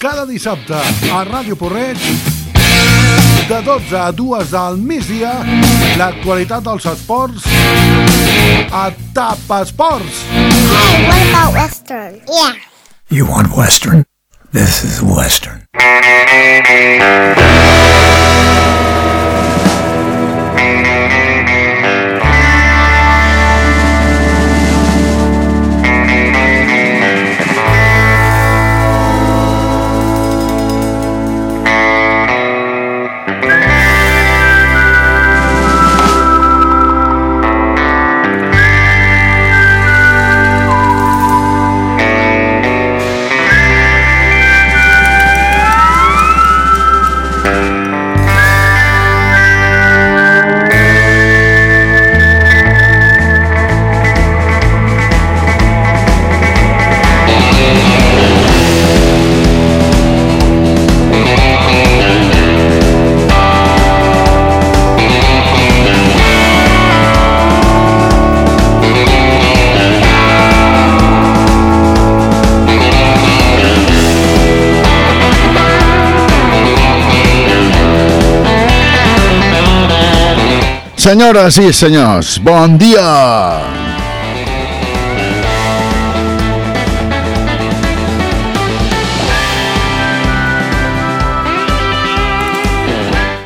cada dissabte a Ràdio Porreig de 12 a 2 del migdia l'actualitat dels esports a TAP Esports. Hey, what about Western? Yeah. You want Western? This is Western. Senyores i senyors, bon dia!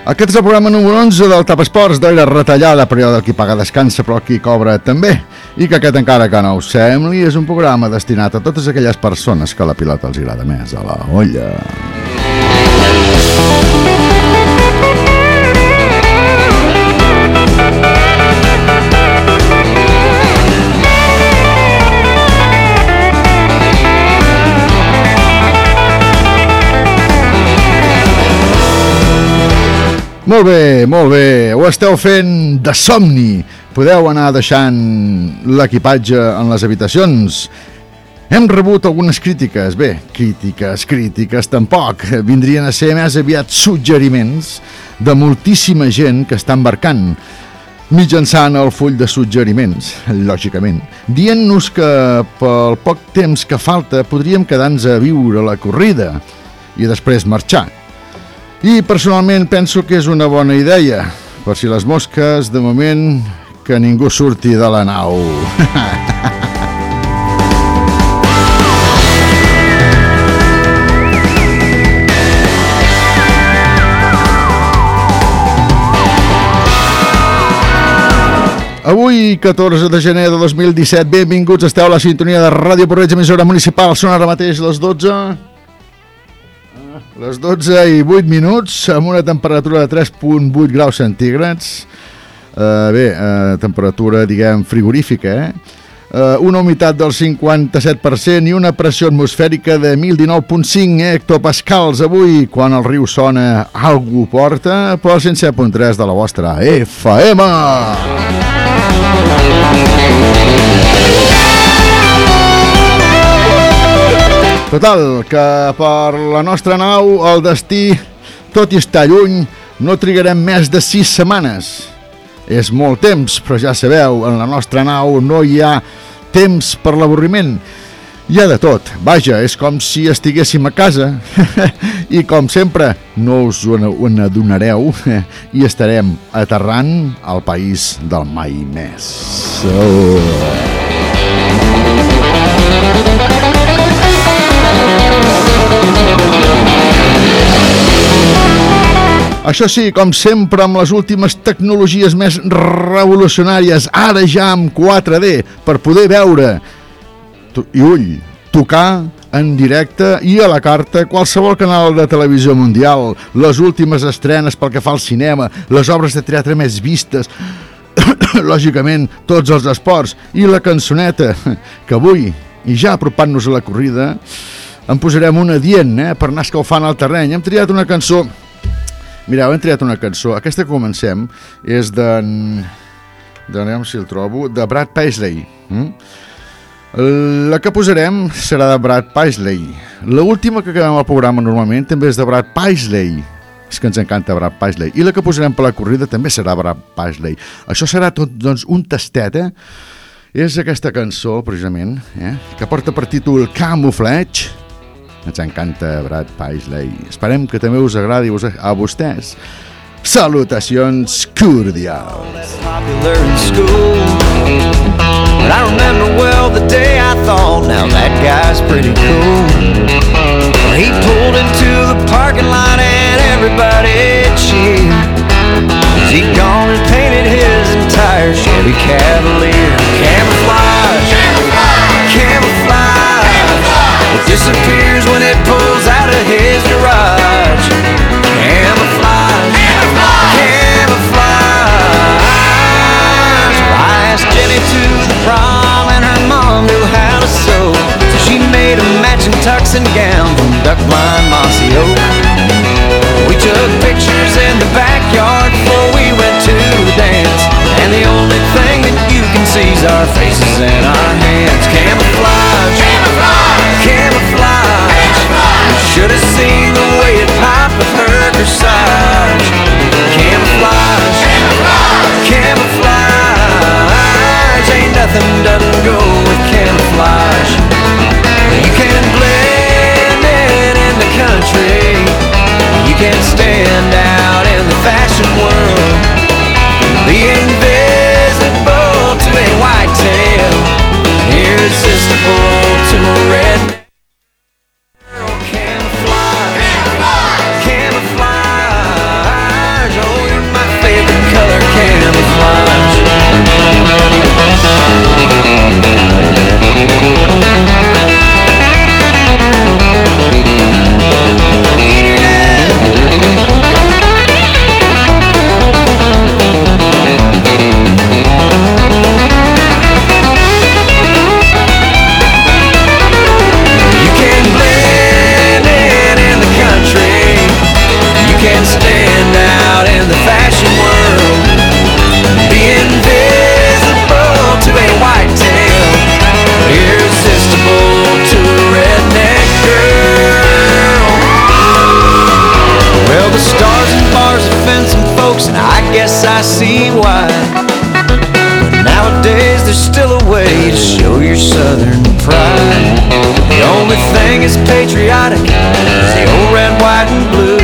Aquest és el programa número 11 del Tap Esports de la retallada, període qui paga descansa però qui cobra també. I que aquest encara que no ho sembli és un programa destinat a totes aquelles persones que la pilota els agrada més a la olla. Molt bé, molt bé. Ho esteu fent de somni. Podeu anar deixant l'equipatge en les habitacions. Hem rebut algunes crítiques. Bé, crítiques, crítiques tampoc. Vindrien a ser més aviat suggeriments de moltíssima gent que està embarcant mitjançant el full de suggeriments, lògicament, dient-nos que pel poc temps que falta podríem quedar-nos a viure la corrida i després marxar. I personalment penso que és una bona idea, per si les mosques, de moment, que ningú surti de la nau. Avui, 14 de gener de 2017, benvinguts, esteu a la sintonia de Ràdio Porreig, emissora municipal, són ara mateix les 12... Les 12 i 8 minuts, amb una temperatura de 3.8 graus centígrads. Uh, bé, uh, temperatura, diguem, frigorífica, eh? Uh, una humitat del 57% i una pressió atmosfèrica de 1019.5 hectopascals. Avui, quan el riu sona, algú porta, però 107.3 de la vostra FM. Total, que per la nostra nau el destí, tot i estar lluny, no trigarem més de sis setmanes. És molt temps, però ja sabeu, en la nostra nau no hi ha temps per l'avorriment. Hi ha de tot. Vaja, és com si estiguéssim a casa. I com sempre, no us ho n'adonareu i estarem aterrant al país del mai més. Oh. Això sí, com sempre, amb les últimes tecnologies més revolucionàries, ara ja amb 4D, per poder veure, i ull, tocar en directe i a la carta qualsevol canal de televisió mundial, les últimes estrenes pel que fa al cinema, les obres de teatre més vistes, lògicament tots els esports i la cançoneta, que avui, i ja apropant-nos a la corrida, en posarem una dient eh, per anar escalfant el terreny. Hem triat una cançó Mireu, hem triat una cançó. Aquesta que comencem és de... anem si el trobo, de Brad Paisley. Mm? La que posarem serà de Brad Paisley. L'última que acabem al programa normalment també és de Brad Paisley. És que ens encanta Brad Paisley. I la que posarem per la corrida també serà Brad Paisley. Això serà tot doncs, un tastet, eh? És aquesta cançó, precisament, eh? que porta per títol Camouflage, Ens encanta Brad Paisley. Esperem que també us agradi a vostès. Salutacions cordials. But I remember well the day I thought, now that guy's pretty cool. He pulled into the parking lot and everybody cheered. He'd gone and painted his entire Chevy Cavalier. Camouflage, camouflage, It disappears when it pulls out of his garage. Camouflage, camouflage. camouflage. I asked Jenny to the prom and her mom knew how to sew. So she made a matching tux and gown from duck blind mossy oak. We took pictures in the backyard before we went to the dance. And the only thing that you can see is our faces and our hands. Camouflage, camouflage. Should have seen the way it popped with her corsage. Camouflage, camouflage. Ain't nothing doesn't go with camouflage. You can blend in in the country. You can stand out in the fashion world. Be invisible to a whitetail. Irresistible to a red. See why. But nowadays there's still a way to show your southern pride. The only thing is patriotic is the old red, white, and blue.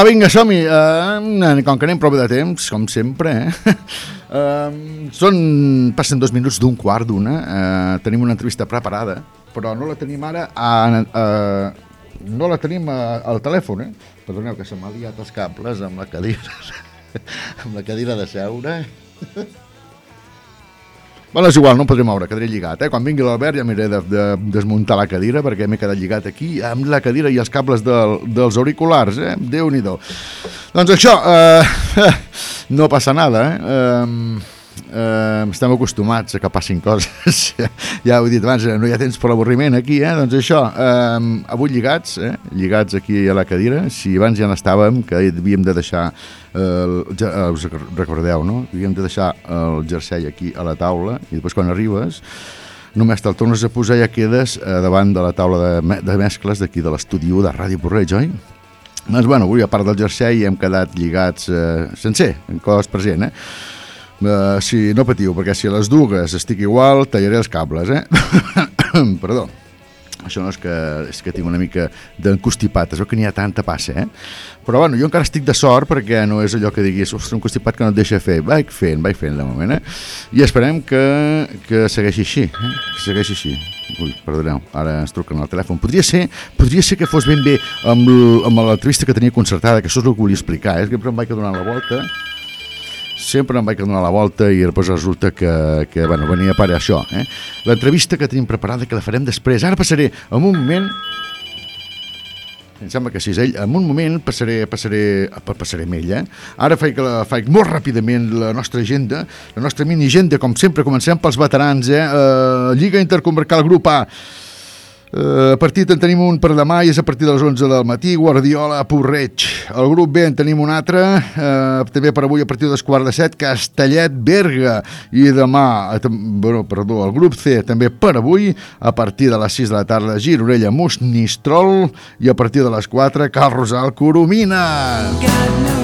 Va, vinga, som-hi. Uh, com que anem prou de temps, com sempre, eh? Uh, són... Passen dos minuts d'un quart d'una. Uh, tenim una entrevista preparada, però no la tenim ara a... a no la tenim a, al telèfon, eh? Perdoneu, que se m'ha liat els cables amb la cadira, amb la cadira de seure. Bueno, és igual, no podré moure, quedaré lligat. Eh? Quan vingui l'Albert ja miré de, de desmuntar la cadira perquè m'he quedat lligat aquí amb la cadira i els cables del, dels auriculars. Eh? Déu-n'hi-do. Doncs això, eh, no passa nada. Eh? Eh, eh, estem acostumats a que passin coses. ja ho he dit abans, eh, no hi ha temps per l'avorriment aquí. Eh? Doncs això, eh, avui lligats, eh? lligats aquí a la cadira. Si abans ja n'estàvem, que havíem de deixar ja, eh, us recordeu, no? Havíem de deixar el jersei aquí a la taula i després quan arribes només te'l tornes a posar i ja quedes eh, davant de la taula de, me de mescles d'aquí de l'estudi de Ràdio Porreig, oi? Doncs bueno, avui a part del jersei hem quedat lligats eh, sencer, en cos present, eh? Uh, sí, no patiu, perquè si a les dues estic igual, tallaré els cables, eh? Perdó. Això no és que, és que tinc una mica d'encostipat, veu que n'hi ha tanta passa, eh? Però bueno, jo encara estic de sort perquè no és allò que diguis, ostres, un constipat que no et deixa fer. Vaig fent, vaig fent de moment, eh? I esperem que, que segueixi així, eh? Que segueixi així. Ui, perdoneu, ara ens truquen al telèfon. Podria ser, podria ser que fos ben bé amb l'entrevista que tenia concertada, que això és el que volia explicar, eh? És que em vaig donar la volta sempre em vaig donar la volta i després resulta que, que bueno, venia per això. Eh? L'entrevista que tenim preparada, que la farem després. Ara passaré en un moment... Em sembla que sí, ell. En un moment passaré, passaré, pa- passaré amb ell, eh? Ara faig, la, faig molt ràpidament la nostra agenda, la nostra mini-agenda, com sempre, comencem pels veterans, eh? Uh, Lliga Intercomarcal Grup A. Uh, partit en tenim un per demà i és a partir de les 11 del matí, Guardiola, Porreig. El grup B en tenim un altre, uh, també per avui a partir de les quart de set, Castellet, Berga. I demà, eh, bueno, perdó, el grup C també per avui, a partir de les 6 de la tarda, Gironella, Monistrol i a partir de les 4, Cal Rosal, Coromina.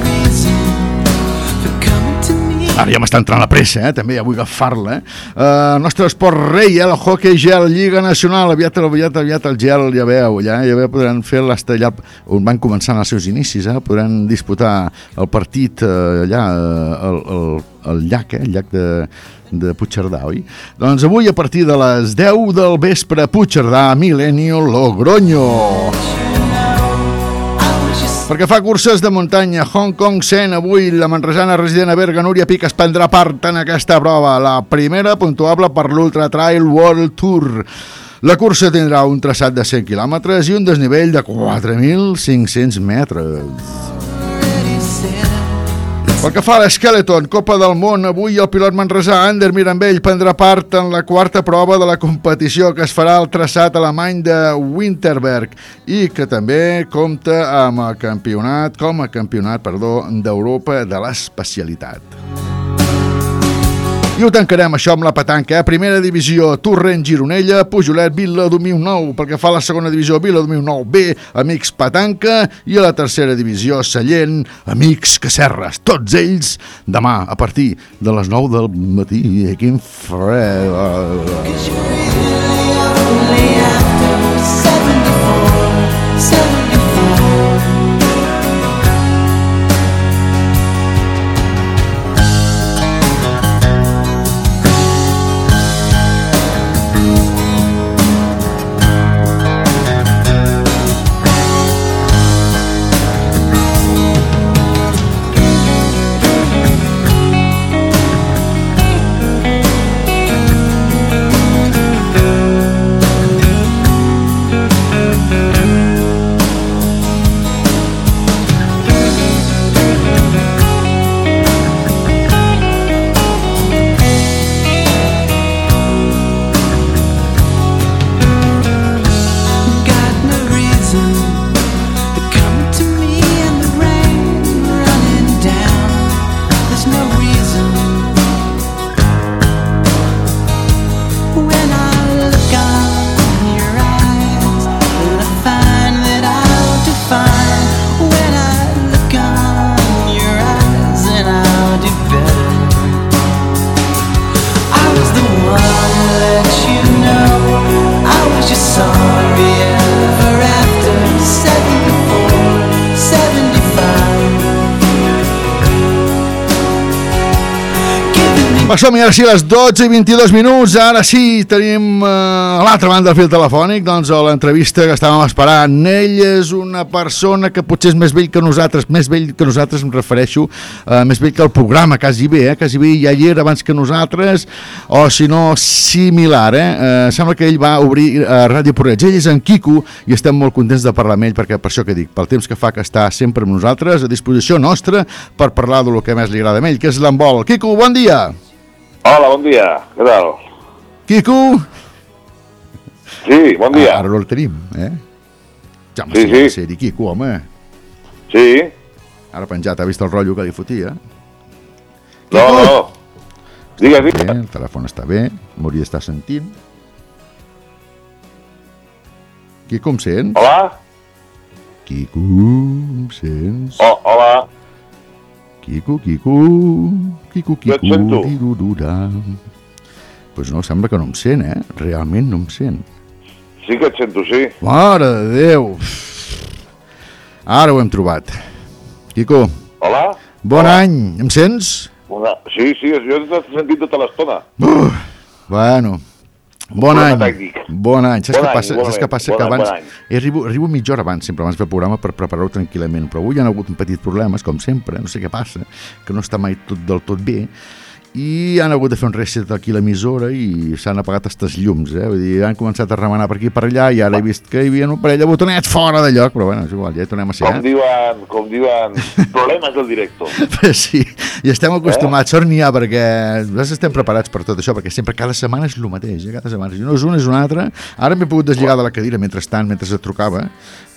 Ara ja m'està entrant la pressa, eh? també ja vull agafar-la. Eh? El nostre esport rei, eh? el hockey gel, Lliga Nacional, aviat, aviat, aviat el gel, ja veu, ja, ja veu, podran fer l'estellar, on van començar els seus inicis, eh? podran disputar el partit uh, allà, uh, el, el, el llac, eh? el llac de, de Puigcerdà, oi? Doncs avui a partir de les 10 del vespre, Puigcerdà, Milenio, Logroño. Perquè fa curses de muntanya, Hong Kong Sen, avui la manresana resident a Berga, Núria Pic, es prendrà part en aquesta prova, la primera puntuable per l'Ultra Trail World Tour. La cursa tindrà un traçat de 100 quilòmetres i un desnivell de 4.500 metres. Pel que fa a l'Skeleton, Copa del Món, avui el pilot manresà Ander Mirambell prendrà part en la quarta prova de la competició que es farà al traçat alemany de Winterberg i que també compta amb el campionat, com a campionat, d'Europa de l'especialitat. I ho tancarem això amb la petanca, eh? primera divisió Torrent Gironella, Pujolet Vila 2009, pel que fa a la segona divisió Vila 2009 B, Amics Petanca i a la tercera divisió Sallent, Amics Cacerres, tots ells demà a partir de les 9 del matí quin fred Seven Som-hi, ara sí, a les 12 i 22 minuts. Ara sí, tenim eh, a l'altra banda del fil telefònic doncs, a l'entrevista que estàvem esperant. Ell és una persona que potser és més vell que nosaltres, més vell que nosaltres em refereixo, eh, més vell que el programa, quasi bé, eh? quasi bé ja hi era abans que nosaltres, o si no, similar. Eh? Eh, sembla que ell va obrir eh, Ràdio Porreig. Ell és en Quico i estem molt contents de parlar amb ell, perquè per això que dic, pel temps que fa que està sempre amb nosaltres, a disposició nostra, per parlar del que més li agrada a ell, que és l'embol. Quico, bon dia! Hola, bon dia. Què tal? Quico! Sí, bon dia. Ah, ara no el tenim, eh? Ja, Sí, sí, sí. sí. Ser Quico, home. Sí? Ara penjat, ha vist el rotllo que li fotia? No, no. Digues, Bé, digues. el telèfon està bé, m'hauria d'estar sentint. Quico, em sents? Hola? Quico, em sents? Oh, hola. Quico, Quico, Quico, Quico, sento. dirurura. Pues no, sembla que no em sent, eh? Realment no em sent. Sí que et sento, sí. Mare de Déu! Ara ho hem trobat. Quico, Hola? bon Hola. any, em sents? Bona... Sí, sí, jo t'he sentit tota l'estona. Bueno, bon problema any. tècnic. Bon any. Saps Bon què passa? Saps què igualment. passa? Bon que any, abans... bon any. Eh, arribo, arribo mitja hora abans, sempre abans del programa, per preparar-ho tranquil·lament. Però avui hi ha hagut un petit problemes, com sempre, no sé què passa, que no està mai tot del tot bé, i han hagut de fer un reset aquí a l'emissora i s'han apagat aquestes llums, eh? Vull dir, han començat a remenar per aquí per allà i ara he vist que hi havia un parell de botonets fora de lloc, però bueno, és igual, ja hi tornem a ser, Com eh? diuen, com diuen, problemes del directo. Sí, i estem acostumats, sort n'hi ha, perquè nosaltres estem preparats per tot això, perquè sempre cada setmana és el mateix, eh? cada setmana. Si no és una, és una altra. Ara m'he pogut deslligar de la cadira mentrestant, mentre et trucava,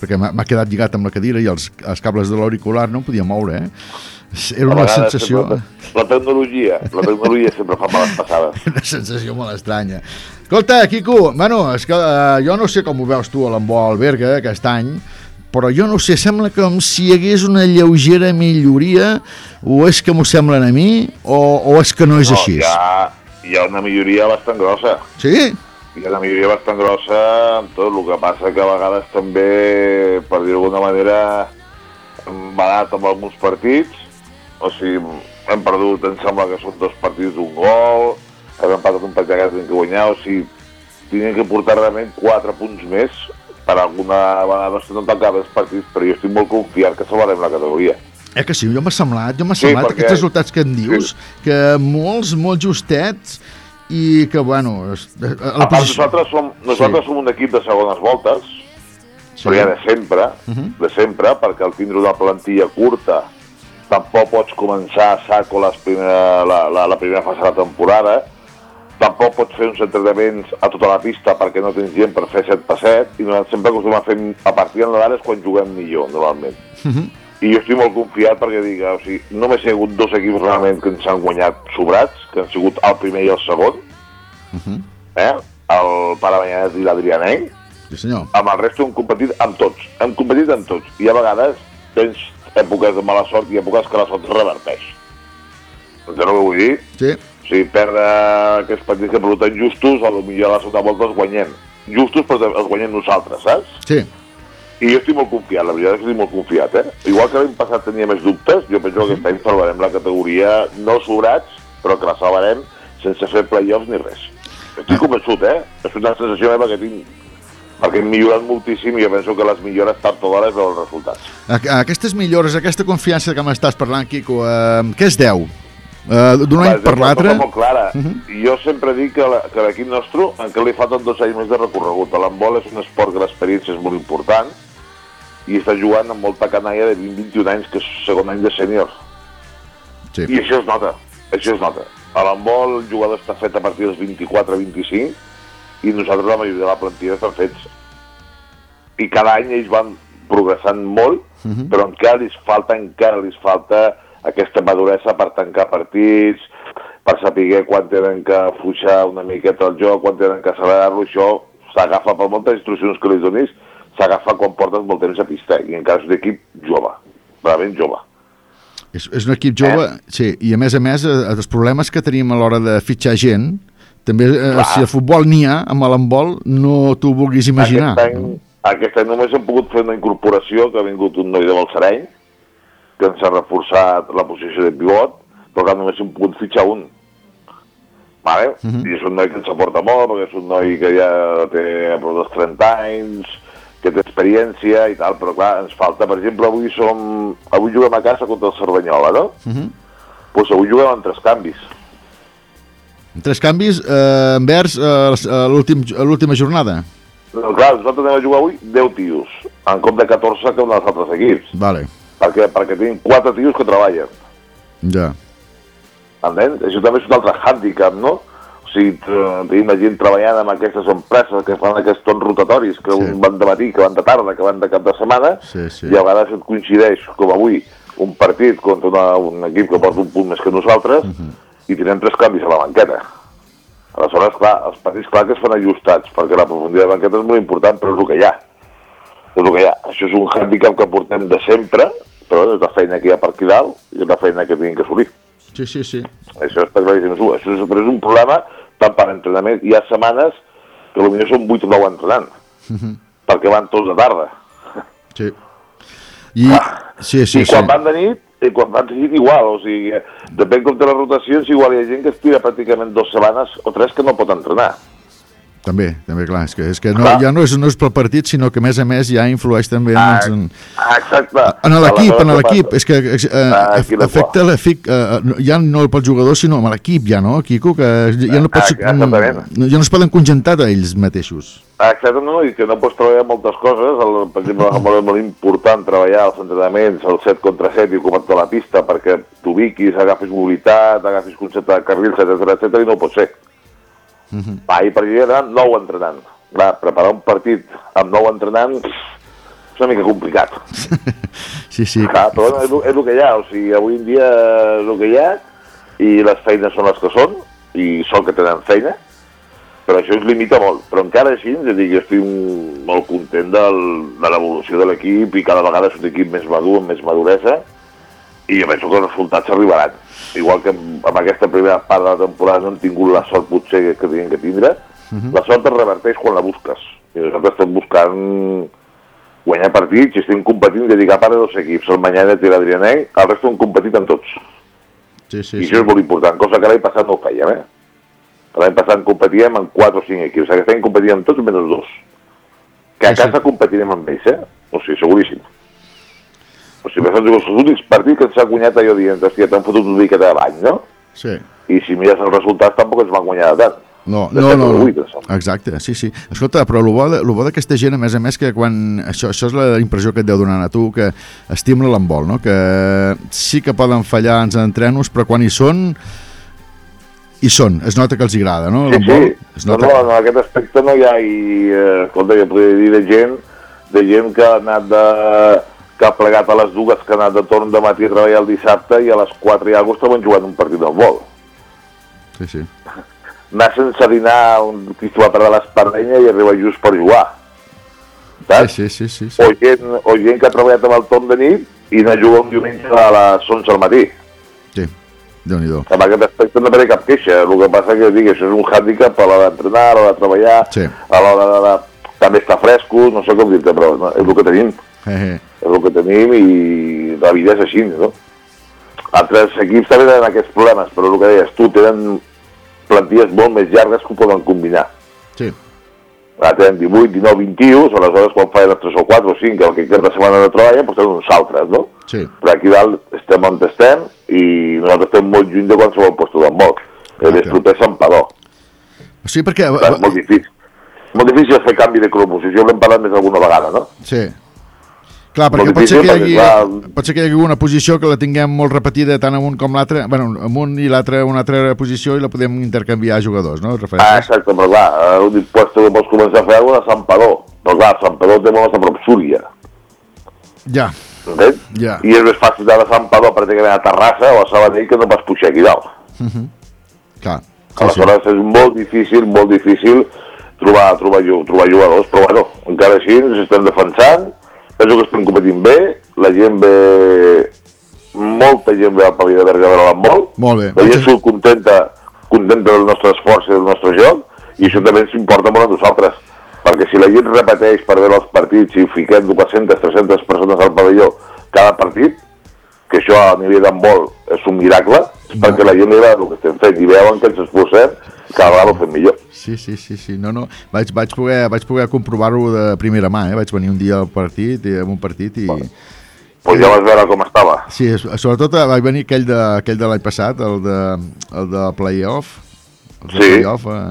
perquè m'ha quedat lligat amb la cadira i els, els cables de l'auricular no em podia moure, eh? Era una sensació, sempre- La tecnologia, la tecnologia sempre fa males passades. una sensació molt estranya. Escolta, Quico, bueno, és que uh, jo no sé com ho veus tu a l'embol Berga aquest any, però jo no sé, sembla com si hi hagués una lleugera milloria, o és que m'ho semblen a mi, o, o és que no és No, així? hi, ha, hi ha una milloria bastant grossa. Sí? Hi ha una milloria bastant grossa en tot, el que passa que a vegades també, per dir-ho d'alguna manera, hem badat amb alguns partits, o sigui, hem perdut, em sembla que són dos partits d'un gol, hem empatat un partit que hem que guanyar, o sigui, tindrem que portar realment quatre punts més per alguna vegada, no sé, no tancar els partits, però jo estic molt confiat que salvarem la categoria. Eh que sí, jo m'ha semblat, jo m'ha Sí, semblat perquè- aquests resultats que em dius, que molts, molt justets, i que, bueno, la A part, posició... nosaltres, som, nosaltres Sí. som un equip de segones voltes, Sí. però ja de sempre, Mhm. de sempre, perquè al tindre una plantilla curta tampoc pots començar a saco les primera, la, la, la primera fase de la temporada, tampoc pots fer uns entrenaments a tota la pista perquè no tens gent per fer 7 per 7, i nosaltres sempre acostumem a fer a partir de Nadal és quan juguem millor, normalment. Mhm. i jo estic molt confiat perquè dic, o sigui, només hi ha hagut dos equips realment que ens han guanyat sobrats, que han sigut el primer i el segon, eh? el Pare Banyanet i l'Adrianenc, Sí, senyor. amb el resto hem competit amb tots, hem competit amb tots, i a vegades tens èpoques de mala sort i èpoques que la sort reverteix. Entens el que vull dir? Sí. O sigui, perdre aquests partits que tant justos, a lo millor a la segona volta els guanyem. Justos, però els guanyem nosaltres, saps? Sí. I jo estic molt confiat, la veritat és que estic molt confiat, eh? Igual que l'any passat tenia més dubtes, jo penso que aquest any salvarem la categoria no sobrats, però que la salvarem sense fer play-offs ni res. Estic convençut, eh? És una sensació meva que tinc perquè hem millorat moltíssim i jo penso que les millores tard o d'hora es veuen els resultats. Aquestes millores, aquesta confiança que m'estàs parlant, Quico, eh, què es deu? Eh, D'un any és per l'altre? molt clara. Jo sempre dic que, l'equip nostre encara li falten dos anys més de recorregut. L'handbol és un esport que l'experiència és molt important i està jugant amb molta canalla de 20-21 anys, que és segon any de sènior. Sí. I això es nota, això es nota. A l'handbol el jugador està fet a partir dels 24-25 i nosaltres la majoria de la plantilla estan fets. I cada any ells van progressant molt, però encara li falta, encara li falta aquesta maduresa per tancar partits, per saber quan tenen que fuixar una miqueta el joc, quan tenen que accelerar-lo, això s'agafa per moltes instruccions que li donis, s'agafa quan portes molt temps a pista, i encara és un equip jove, realment jove. És, és un equip jove, sí, i a més a més, eh, els problemes que tenim a l'hora de fitxar gent, també, eh, Clar. si el futbol n'hi ha, amb l'handbol, no t'ho vulguis imaginar. Aquest any, aquest any només hem pogut fer una incorporació, que ha vingut un noi de Balsareny, que ens ha reforçat la posició de pivot, però que només hem pogut fitxar un. Vale? I és un noi que ens aporta molt, perquè és un noi que ja té a prop dels 30 anys, que té experiència i tal, però clar, ens falta, per exemple, avui som... Avui juguem a casa contra el Cerdanyola, no? Doncs Mhm. pues avui juguem amb tres canvis. Tres canvis eh, envers eh, eh, l'últim- l'última jornada. No, clar, nosaltres anem a jugar avui 10 tios, en compte de 14 que un dels altres equips. Vale, perquè, perquè tenim quatre tios que treballen, ja. entens? Això també és un altre hàndicap, no? O sigui, tenim la gent treballant amb aquestes empreses que fan aquests tons rotatoris, que Sí. un van de matí, que van de tarda, que van de cap de setmana, Sí, sí. i a vegades et coincideix, com avui, un partit contra una, un equip que porta un punt més que nosaltres, Mhm. I tenen tres canvis a la banqueta. Aleshores, clar, els partits clar que es fan ajustats, perquè la profunditat de banqueta és molt important, però és el que hi ha. És el que hi ha. Això és un hàndicap que portem de sempre, però és la feina que hi ha per aquí dalt i és la feina que tenim que assolir. Sí, sí, sí. Això està claríssim. Això és, però és un problema tant per entrenament. Hi ha setmanes que potser són 8 o 9 entrenant, perquè van tots de tarda. Sí. I, sí, sí, I sí. quan van de nit, i quan van igual, o sigui, depèn com té les rotacions, igual hi ha gent que es tira pràcticament dues setmanes o tres que no pot entrenar. També, també, clar. És que, és que no, Clar. ja no és, no és pel partit, sinó que a més a més ja influeix també Ah, en, ah, exacte. en l'equip, en l'equip. És que eh, Ah, eh, la afecta l'efic, eh, no- ja no pel jugador, sinó amb l'equip ja, no, Quico? Que ja no, pots, Ah, mm, ja no es poden congentar a ells mateixos. passa? Exacte, no, i que no pots treballar moltes coses. El, per exemple, és molt important treballar els entrenaments, el 7 contra 7 i ocupar tota la pista perquè t'ubiquis, agafis mobilitat, agafis concepte de carrils, etc etc i no pot ser. Va, i per allà era nou entrenant. Clar, preparar un partit amb nou entrenant és una mica complicat. Sí, sí. Clar, però bueno, és, és el que hi ha, o sigui, avui en dia és el que hi ha i les feines són les que són i són que tenen feina, però això ens limita molt. Però encara així, és a dir, jo estic molt content del, de l'evolució de l'equip i cada vegada és un equip més madur, amb més maduresa i jo penso que els resultats arribaran. Igual que amb, amb aquesta primera part de la temporada no hem tingut la sort potser que, que tenim que tindre, la sort es reverteix quan la busques. I nosaltres estem buscant guanyar partits i estem competint dedicar part de dos equips, el Manyanet i l'Adrianenc, el resto hem competit amb tots. Sí, sí, I sí. això és molt important, cosa que l'any passat no ho fèiem, eh? L'any passat competíem amb 4 o 5 equips, aquest any competíem amb tots menys dos. Que a Sí, sí. casa competirem amb ells, eh? O sigui, seguríssim. O sigui, exemple, els únics partits que ens ha guanyat allò dient, hòstia, t'han fotut una miqueta de bany, no? sí. I si mires els resultats tampoc ens van guanyar de tant. No, no, no, no. Exacte, sí, sí. Escolta, però el bo d'aquesta gent, a més a més, que quan... Això, això és la impressió que et deu donar a tu, que estimula l'handbol, no? Que sí que poden fallar els entrenos, però quan hi són, hi són. Es nota que els agrada, no? Sí, sí. Es No, nota... no, en aquest aspecte no hi ha, i, eh, escolta, jo podria dir de gent, de gent que ha anat de, que ha plegat a les dues que ha anat de torn de matí a treballar el dissabte i a les 4 i alguna estaven jugant un partit del vol. Sí, sí. Anar sense dinar, un títol a perdre l'espardenya i arriba just per jugar. Sí, Saps? sí, sí, sí, sí. O, gent, o gent que ha treballat amb el torn de nit i no juga un diumenge a les 11 al matí. sí. Déu-n'hi-do. En aquest aspecte no té cap queixa. El que passa que dic, això és un hàndicap a l'hora d'entrenar, a l'hora de treballar, Sí. a l'hora de, de... També està frescos, no sé com dir-te, però no, és el que tenim. Eh, eh. És el que tenim i la vida és així, no? Altres equips també tenen aquests problemes, però el que deies tu, tenen plantilles molt més llargues que ho poden combinar. Sí. Ara tenen 18, 19, 21, aleshores quan fan 3 o 4 o 5, el que cada setmana de treballa, doncs tenen uns altres, no? Sí. Però aquí dalt estem on estem i nosaltres estem molt lluny de qualsevol lloc del món. El més clar. proper és Sant Padó. Sí, perquè... Clar, és molt difícil. Molt difícil fer canvi de cromoposició, l'hem parlat més alguna vegada, no? Sí. Clar, perquè pot ser, que hi hagi, clar, pot ser que hi hagi una posició que la tinguem molt repetida tant en un com l'altre, bueno, en un i l'altre una altra posició i la podem intercanviar a jugadors, no? Ah, exacte, però clar, eh, l'únic puesto que pots començar a fer alguna és Sant Padó. Però clar, Sant Padó té molt a prop Súria, Ja, entens? Ja. I és més fàcil anar a Sant Padó pràcticament a Terrassa o a Sabadell que no pas pujar aquí dalt. clar. Sí, sí. Aleshores és molt difícil, molt difícil trobar, trobar, trobar jugadors, però bueno, encara així ens estem defensant, penso que estem competint bé, la gent ve, molta gent ve al Pavelló de Berga a veure l'handbol, Molt bé. la gent surt contenta, contenta del nostre esforç i del nostre joc, i això també ens importa molt a nosaltres, perquè si la gent repeteix per veure els partits i fiquem 200, 300 persones al pavelló cada partit, que això a nivell d'handbol és un miracle, perquè la gent li agrada el que estem fent i veuen que ens esforcem cada vegada ho fem millor. Sí, sí, sí, sí. No, no. Vaig, vaig poder, vaig poder comprovar-ho de primera mà, eh? Vaig venir un dia al partit, i, amb un partit i... Pues ja vas veure com estava. Sí, sobretot eh, vaig venir aquell de, aquell de l'any passat, el de, el de playoff. El de Sí. playoff, eh?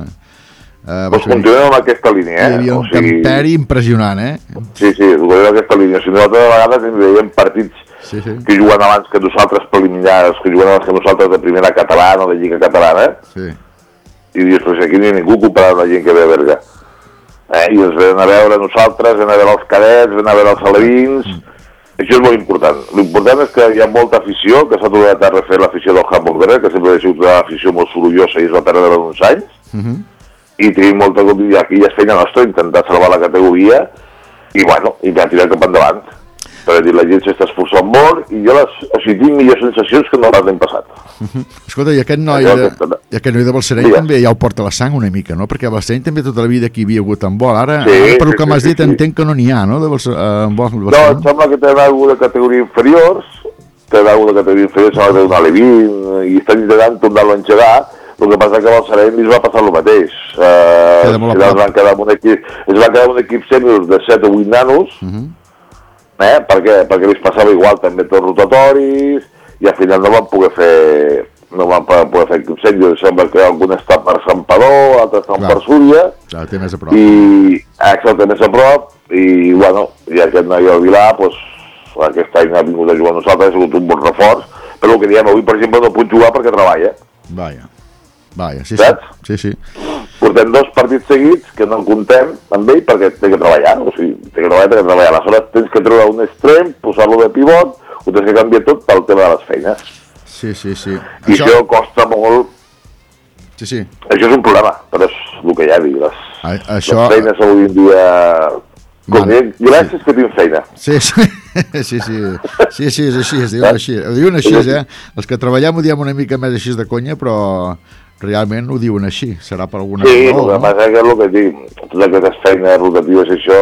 Eh, Pues continuem amb aquesta línia, Hi eh? havia O un sigui, camperi impressionant, eh? Sí, sí, continuem amb aquesta línia. Si nosaltres a vegades ens veiem partits Sí, sí. que juguen abans que nosaltres preliminars, que juguen abans que nosaltres de primera catalana o de lliga catalana, Sí. i dius, pues aquí no hi ha ningú comparat amb la gent que ve a Berga. Eh? I ens venen a veure nosaltres, venen a veure els cadets, venen a veure els alevins... Això és molt important. L'important és que hi ha molta afició, que s'ha trobat a refer l'afició del Hamburg Berga, que sempre ha sigut una afició molt sorollosa i es va perdre uns anys, Mhm. i tenim molta i aquí ja és feina nostra intentar salvar la categoria i bueno, i ja tirar cap endavant per dir, la gent s'està esforçant molt i jo les, o sigui, tinc millors sensacions que no l'any passat Escolta, i aquest noi de, i aquest noi de Balsareny Digues. també ja ho porta la sang una mica, no? Perquè a Balsareny també tota la vida aquí hi havia hagut en vol. Ara, Sí, ara per sí, que sí, m'has sí, dit, sí. entenc que no n'hi ha, no? De Balsa, eh, no, em Balsareny. sembla que tenen alguna de categoria inferiors tenen alguna categoria inferior sembla que té un Alevín i estan intentant tornar-lo a engegar el que passa que al Sarem es va passar el mateix eh, a es van quedar amb un equip es va quedar amb un equip sènior de 7 o 8 nanos Mhm. Eh? perquè, perquè li passava igual també tots rotatoris i al final no van poder fer no van poder fer equip sènior sembla que algun està per Sant Padó altres estan Clar. per Súria Ja, té més a prop. i exactament més a prop i bueno, i aquest noi al Vilà pues, aquest any ha vingut a jugar amb nosaltres ha sigut un bon reforç però el que diem, avui per exemple no pot jugar perquè treballa Vaja. Vaja, sí, sí. Saps? Sí, sí. Portem dos partits seguits que no comptem amb ell perquè té que treballar, o sigui, té que treballar, té que treballar. Aleshores tens que treure un extrem, posar-lo de pivot, ho tens que canviar tot pel tema de les feines. Sí, sí, sí. I això, això costa molt, Sí, sí. això és un problema, però és el que ja dic, les, A, això... les feines avui en dia... Com Man, gràcies que tinc feina. Sí, sí, sí, sí, sí, sí, és així, es diuen així, ho diuen així, eh? Els que treballem ho diem una mica més així de conya, però realment ho diuen així, serà per alguna Sí, el raó, que no? passa és que el que dic, totes aquestes feines rotatives i això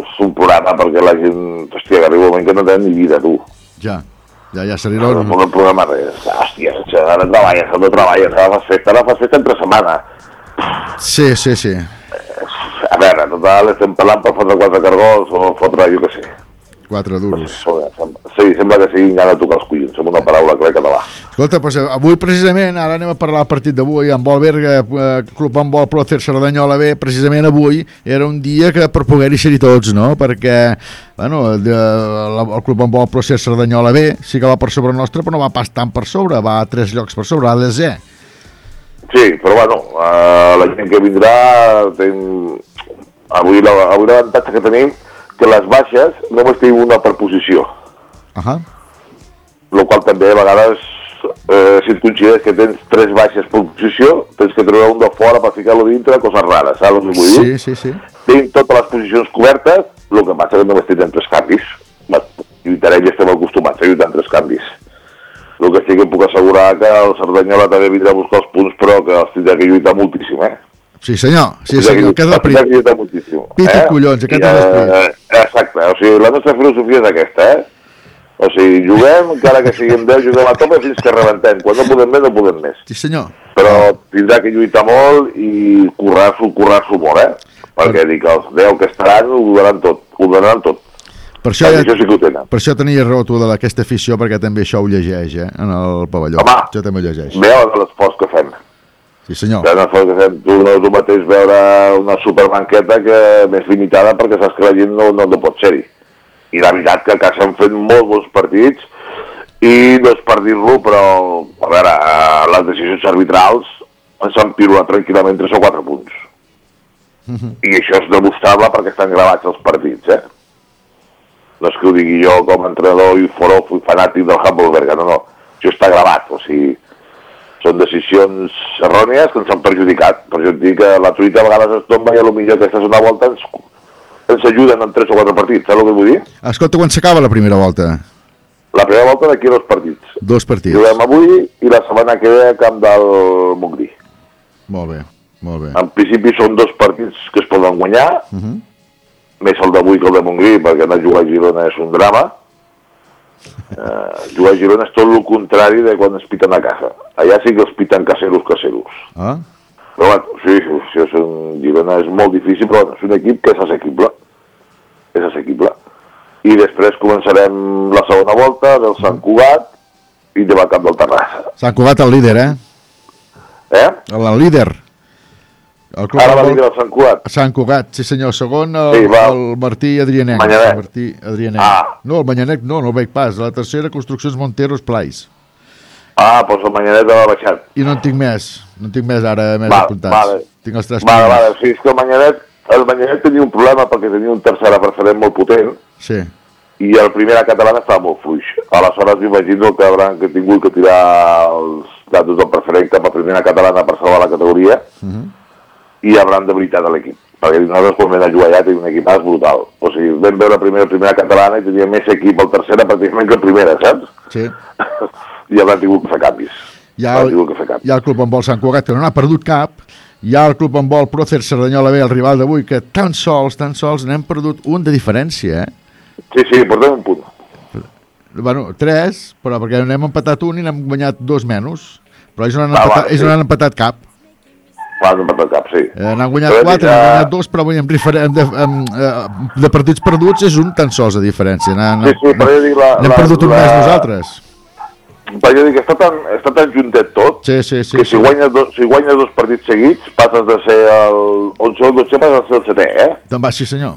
és un programa perquè la gent, hòstia, que arriba un moment que no tenen ni vida, tu. Ja, ja, ja seria... No puc programa res. Hòstia, ara treballes, ara no treballes, ara fas festa, ara fas festa entre setmana. Sí, sí, sí. A veure, en total estem parlant per fotre quatre cargols o fotre, jo què sé. Quatre duros. Sí, sembla que siguin gana de tocar els collons, amb una paraula clar català. Escolta, doncs, avui precisament, ara anem a parlar del partit d'avui, amb vol Berga, eh, Club Handbol Procer Cerdanyola B, precisament avui era un dia que per poder-hi ser-hi tots, no? Perquè, bueno, de, la, el Club Handbol Procer Cerdanyola B sí que va per sobre nostre, però no va pas tant per sobre, va a tres llocs per sobre, a desè. Sí, però bueno, eh, la gent que vindrà, tenim... avui la- l'avantatge que tenim que les baixes només tenim una per posició. Ahà. el qual també a vegades, eh, si et consideres que tens tres baixes per posició, tens que treure un de fora per ficar-lo dintre, coses rares, saps el que vull dir? Sí, sí, sí. Tinc totes les posicions cobertes, el que passa que només tindrem tres canvis. Va, Lluitarem i estem acostumats a lluitar en tres canvis. El que sí que puc assegurar que el Cerdanyola també vindrà a buscar els punts, però que els tindrà que lluitar moltíssim, eh? Sí, senyor. Sí, senyor. que Aquest és el lluitar- primer. Pit i collons, aquest és l'esperit. eh, Exacte, o sigui, la nostra filosofia és aquesta, eh? O sigui, juguem, encara que siguem 10, juguem a tope fins que rebentem. Quan no podem més, no podem més. Sí, senyor. Però tindrà que lluitar molt i currar-s'ho, currar-s'ho molt, eh? Perquè dic, els 10 que estaran ho donaran tot, ho donaran tot. Per això, ja, això sí que ho tenen. per això tenia raó tu de aquesta afició, perquè també això ho llegeix, eh, en el pavelló. Home. Això també ho llegeix. Veu l'esforç que fem. Sí, senyor. Que l'esforç que fem. Tu no el mateix veure una superbanqueta que més limitada perquè saps que la gent no, no, no pot ser-hi. I la veritat que a casa han fet molts bons partits i no és per dir-lo, però a veure, eh, les decisions arbitrals ens han pirulat tranquil·lament 3 o 4 punts. I això és demostrable perquè estan gravats els partits, eh? No és que ho digui jo com a entrenador i forof i fanàtic del Hamburger, no, no. Això està gravat, o sigui, són decisions errònies que ens han perjudicat. Per això et dic que la truita a vegades es tomba i potser aquesta és una volta ens, ens ajuden en 3 o 4 partits, saps el que vull dir? Escolta, quan s'acaba la primera volta? La primera volta d'aquí dos partits. Dos partits. Juguem avui i la setmana que ve a camp del Montgrí. Molt bé, molt bé. En principi són dos partits que es poden guanyar, Uh -huh. més el d'avui que el de Montgrí, perquè anar a jugar a Girona és un drama. Eh, jugar a Girona és tot el contrari de quan es piten a casa. Allà sí que els piten caseros, caseros. Ah? Però bueno, sí, sí, és un, Girona és molt difícil, però bueno, és un equip que és assequible. És assequible. I després començarem la segona volta del Sant Cugat i de la Camp del Terrassa. Sant Cugat el líder, eh? Eh? El, el líder. El club Ara va dir el Sant Cugat. Sant Cugat, sí senyor. Segon, el, Sí, va. el Martí Adrianenc. Manyanet. El Martí Adrianenc. Ah. No, el Manyanet no, no el veig pas. La tercera, Construccions Monteros Plais. Ah, doncs el Manyanet ha baixat. I no en tinc més. No en tinc més ara, més Val, apuntats. vale. Tinc els tres Vale, primers. vale, sí, és que el Manyanet, el Manyanet tenia un problema perquè tenia un tercera preferent molt potent Sí. i el primer a catalana estava molt fluix. Aleshores m'imagino que hauran que tingut que tirar els datos del preferent cap a primera catalana per salvar la categoria i hauran de veritat a l'equip. Perquè nosaltres quan vam allà tenim un equipàs brutal. O sigui, vam veure primera primera catalana i tenia més equip el tercera pràcticament que el primera, saps? Sí. I hauran tingut que fer canvis. Hi ha, el, que fer canvis. hi ha el club handbol Sant Cugat, que no n'ha perdut cap. Hi ha el club handbol Procer Cerdanyola B, el rival d'avui, que tan sols, tan sols n'hem perdut un de diferència, eh? Sí, sí, portem un punt. Bueno, tres, però perquè n'hem empatat un i n'hem guanyat dos menys. Però ells no han Ah, empatat, va, sí. no han empatat cap. Va, no per cap, sí. Eh, n'han guanyat Però quatre, ja- n'han guanyat dos, però avui amb de, amb, eh, de partits perduts és un tan sols de diferència. N'han Sí, sí, però jo dic la- n'hem la- perdut un la- més nosaltres. Però jo dic, està tan, està tan juntet tot Sí, sí, sí. que sí. si guanyes, dos, si guanyes dos partits seguits passes de ser el 11 o el 12 passes a ser el setè, eh? Te'n vas, sí senyor.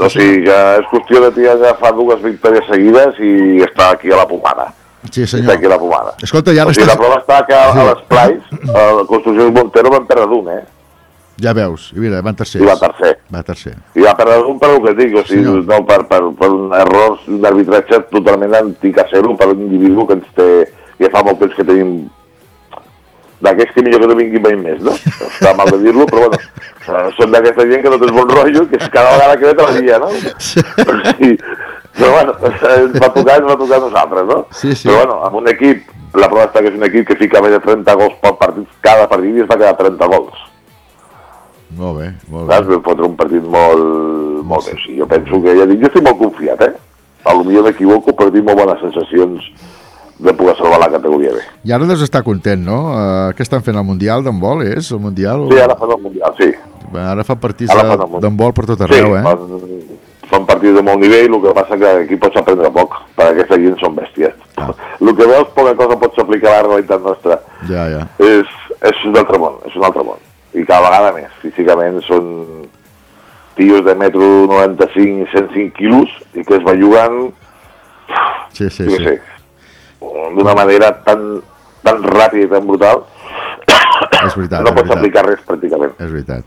O sigui que és qüestió de tirar agafar dues victòries seguides i estar aquí a la pomada. Sí senyor. aquí a la pomada. Escolta, ja o sigui, estàs... la prova està que a, a les Plais, a la construcció de Montero van perdre d'un, eh? Ja veus, i mira, van tercers. I va tercer. Va tercer. I va perdre d'un per el que et dic, o sigui, Senyor. no per, per, per un error d'arbitratge totalment anticasero per un individu que ens té, ja fa molt temps que tenim d'aquells que millor que no vinguin mai més, no? Està mal de dir-lo, però bueno, són d'aquesta gent que no tens bon rotllo, que és cada vegada que ve te la dia, no? Sí. Però bueno, ens va tocar, ens va tocar a nosaltres, no? Sí, sí. Però bueno, amb un equip, la prova està que és un equip que fica més de 30 gols per partit, cada partit i es va quedar 30 gols. Molt bé, molt Saps? bé. Vam fotre un partit molt, molt bé. Sí, jo penso que ja dic, jo estic molt confiat, eh? A lo millor m'equivoco, però tinc molt bones sensacions de poder salvar la categoria B. I ara deus estar content, no? Uh, què estan fent al Mundial d'handbol, és? El Mundial? Sí, ara fan el Mundial, sí. Ara fan partits Ara fan Mundial. d'handbol per tot Sí, arreu, eh? fan, fan partits de molt nivell, el que passa que aquí pots aprendre poc, perquè aquesta gent són bèsties. Ah. El que veus, poca cosa pots aplicar a la realitat nostra. Ja, ja. És, és un altre món, és un altre món. I cada vegada més. Físicament són tios de metro 95 i 105 quilos i que es belluguen Sí, sí, sí, sí. d'una manera tan, tan ràpida i tan brutal És veritat, no és pots veritat. aplicar res pràcticament. És veritat.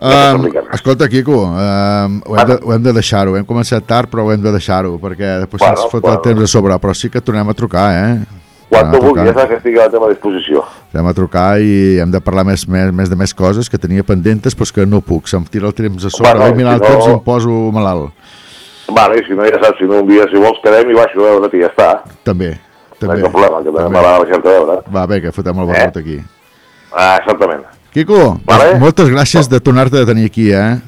Um, escolta, Quico, um, ho, hem de, ho hem de deixar-ho. Hem començat tard, però ho hem de deixar-ho, perquè després Bueno, se'ns fot bueno. el temps a sobre. Però sí que tornem a trucar, eh? Quan tu vulguis, ja saps que estic a la teva disposició. Tornem a trucar i hem de parlar més, més, més de més coses que tenia pendentes, però que no puc. Se'm tira el temps a sobre, Bueno, vaig mirar si el temps i no- em poso malalt. Vale, si no ja saps, si no un dia, si vols, quedem i baixo a veure't i ja està. També, No hi també. ha problema, que també també. m'agrada baixar-te a veure. Va, bé, que fotem el Eh? barrot aquí. Ah, exactament. Quico, Vale. moltes gràcies de tornar-te a tenir aquí, eh?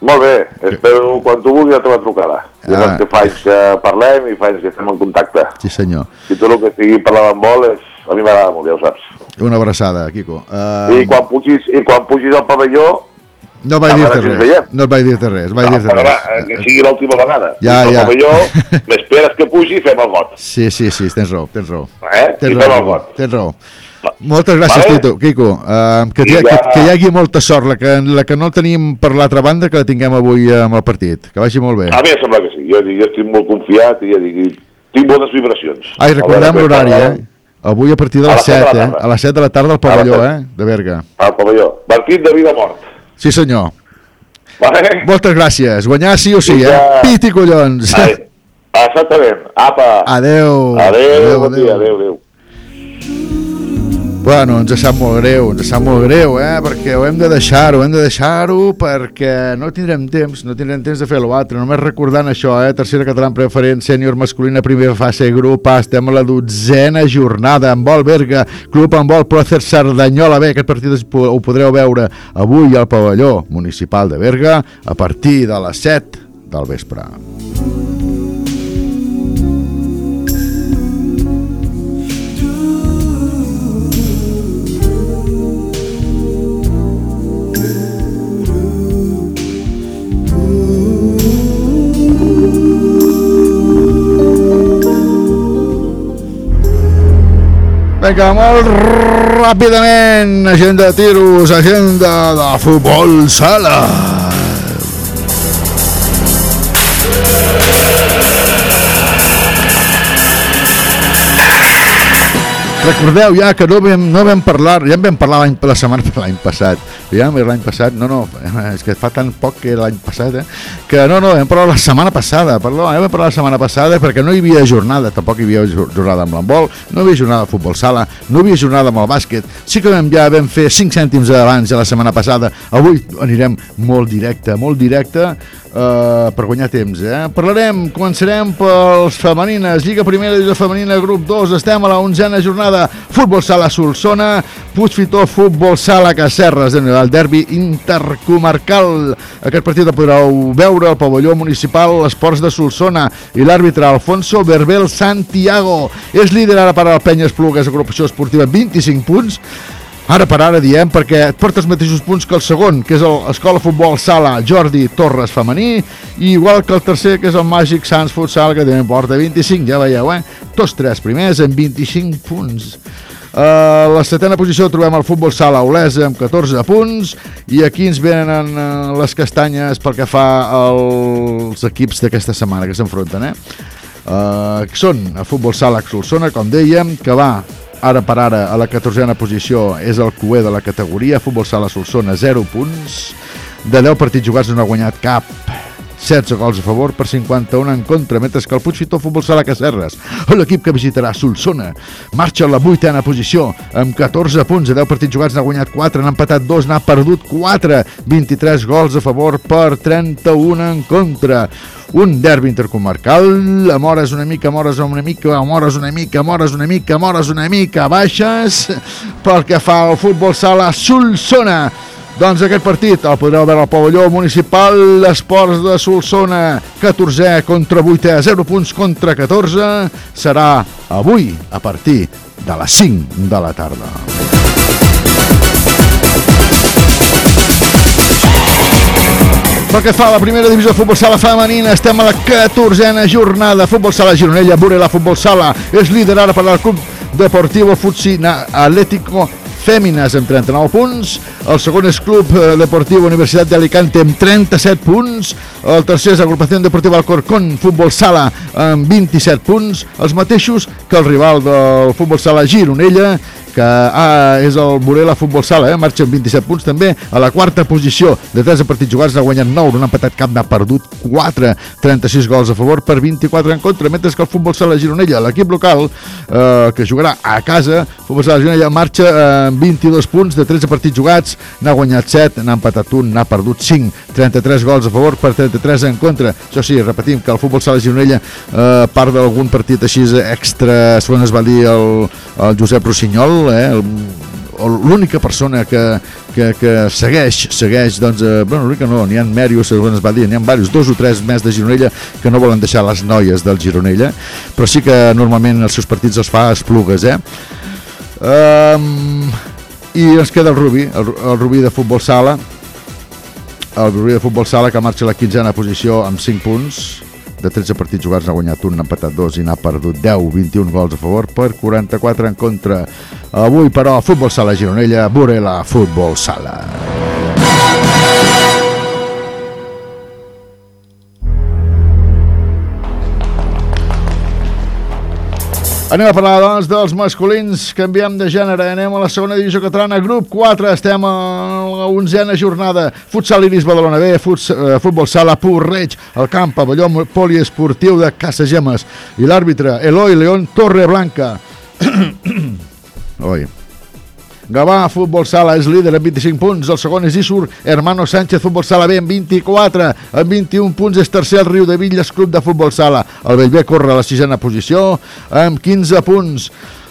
Molt bé, espero quan tu vulguis la teva trucada. Ah. saps que fa anys que parlem i fa anys que estem en contacte. Sí, senyor. Si tu el que estigui parlant amb vol, és, a mi m'agrada molt, ja ho saps. Una abraçada, Quico. Uh, I quan pugis, i quan pugis al pavelló, No vaig dir-te res. veiem. No et vaig dir-te res, vaig no, dir-te res. va, eh, que sigui l'última vegada. Ja, ja. pavelló, m'esperes que pugi i fem el got. Sí, sí, sí, tens raó, tens raó. Eh? Tens I raó, fem el got. tens raó. Moltes gràcies, Vale. Tito, Quico. Uh, que, I hi, que, ja- que hi hagi molta sort, la que, la que no tenim per l'altra banda, que la tinguem avui amb el partit. Que vagi molt bé. A mi em sembla que sí, jo, jo estic molt confiat i ja dic, tinc bones vibracions. Ai, recordem l'horari, eh? Avui a partir de A les les set de 7, la eh? A les 7 de la tarda al pavelló, eh? De Berga. Al pavelló. Partit de vida mort. Sí, senyor. Vale? Moltes gràcies. Guanyar sí o sí, eh? Vinga. Piti collons. Ai, Exactament. Apa. Adeu. Adéu, bon dia, adéu, adéu. Bueno, ens sap molt greu, ens sap molt greu, eh? Perquè ho hem de deixar-ho, hem de deixar-ho perquè no tindrem temps, no tindrem temps de fer l'altre. Només recordant això, eh? Tercera català en preferent, sènior masculina, primera fase, grup A, estem a la dotzena jornada, amb vol Berga, club amb vol Procer Cerdanyola. Bé, aquest partit ho podreu veure avui al pavelló municipal de Berga a partir de les 7 del vespre. Vinga, molt ràpidament, agenda de tiros, agenda de futbol sala. Recordeu ja que no vam, no vam parlar, ja en vam parlar la setmana l'any passat. Ja l'any passat, no, no, és que fa tan poc que l'any passat, eh? Que no, no, vam parlar la setmana passada, perdó, vam parlar la setmana passada perquè no hi havia jornada, tampoc hi havia jor- jornada amb l'handbol, no hi havia jornada de futbol sala, no hi havia jornada amb el bàsquet. Sí que vam, ja vam fer 5 cèntims abans de la setmana passada. Avui anirem molt directe, molt directe eh, per guanyar temps. Eh? Parlarem, començarem pels femenines, Lliga Primera Divisió Femenina, grup 2, estem a la onzena jornada, Futbol Sala Solsona, Puigfitó, Futbol Sala Cacerres, el derbi intercomarcal. Aquest partit el podreu veure al pavelló municipal Esports de Solsona i l'àrbitre Alfonso Berbel Santiago. És líder ara per al Penya Esplugues, agrupació esportiva, 25 punts. Ara per ara diem perquè et porta els mateixos punts que el segon, que és l'Escola Futbol Sala Jordi Torres femení, i igual que el tercer, que és el Màgic Sants Futsal, que també en porta 25, ja veieu, eh? Tots tres primers amb 25 punts. A la setena posició trobem el futbol sala Olesa amb 14 punts i aquí ens venen eh, les castanyes pel que fa als equips d'aquesta setmana que s'enfronten, eh? Uh, són el futbol sala Solsona, com dèiem, que va ara per ara a la 14a posició és el cué de la categoria, futbol sala Solsona 0 punts, de 10 partits jugats no ha guanyat cap 16 gols a favor per 51 en contra, mentre que el Puigfitó Futbol Sala Cacerres, l'equip que visitarà Solsona, marxa a la vuitena posició amb 14 punts, a 10 partits jugats n'ha guanyat 4, n'ha empatat 2, n'ha perdut 4, 23 gols a favor per 31 en contra. Un derbi intercomarcal, amb hores una mica, amb hores una mica, amb hores una mica, amb hores una mica, amb hores una mica baixes, pel que fa al futbol sala Solsona. Doncs aquest partit el podreu veure al pavelló municipal Esports de Solsona. 14è contra 8è 0 punts contra 14 serà avui a partir de les 5 de la tarda. Pel que fa a la primera divisió de futbol sala femenina, estem a la 14a jornada. Futbol sala Gironella, Burela Futbol Sala és líder ara per al Club Deportivo Futsina Atlético Fèmines amb 39 punts, el segon és Club eh, Deportivo Universitat d'Alicante amb 37 punts, el tercer és Agrupació Deportiva Alcorcón Futbol Sala amb 27 punts, els mateixos que el rival del Futbol Sala Gironella, que ah, és el Morela Futbol Sala, eh? marxa amb 27 punts també a la quarta posició de 13 partits jugats ha guanyat 9, no ha empatat cap, n'ha perdut 4, 36 gols a favor per 24 en contra, mentre que el Futbol Sala Gironella, l'equip local eh, que jugarà a casa, Futbol Sala Gironella marxa amb 22 punts de 13 partits jugats, n'ha guanyat 7, n'ha empatat 1, n'ha perdut 5, 33 gols a favor per 33 en contra. Això sí, repetim que el Futbol Sala Gironella eh, part d'algun partit així extra, segons es va dir el, el Josep Rossinyol, eh, el, l'única persona que, que, que segueix, segueix, doncs, eh, bueno, l'única no, n'hi ha mèrios, segons es va dir, n'hi ha diversos, dos o tres més de Gironella que no volen deixar les noies del Gironella, però sí que normalment els seus partits els fa esplugues, eh? Um, I ens queda el Rubi, el, el Rubi de futbol sala, el Rubí de Futbol Sala que marxa a la quinzena posició amb 5 punts de 13 partits jugats n'ha guanyat un, n'ha empatat dos i n'ha perdut 10, 21 gols a favor per 44 en contra. Avui, però, Futbol Sala Gironella, Borela, Futbol Sala. Anem a parlar, doncs, dels masculins. Canviem de gènere. Anem a la segona divisió catalana. Grup 4. Estem a la onzena jornada. Futsal Iris Badalona B. Eh, futbol sala Porreig. El camp pavelló poliesportiu de Casagemes. I l'àrbitre Eloi León Torreblanca. Oi. Gavà, Futbol Sala, és líder amb 25 punts. El segon és Isur, Hermano Sánchez, Futbol Sala B, amb 24. Amb 21 punts és tercer el Riu de Villes, Club de Futbol Sala. El Bellver corre a la sisena posició, amb 15 punts.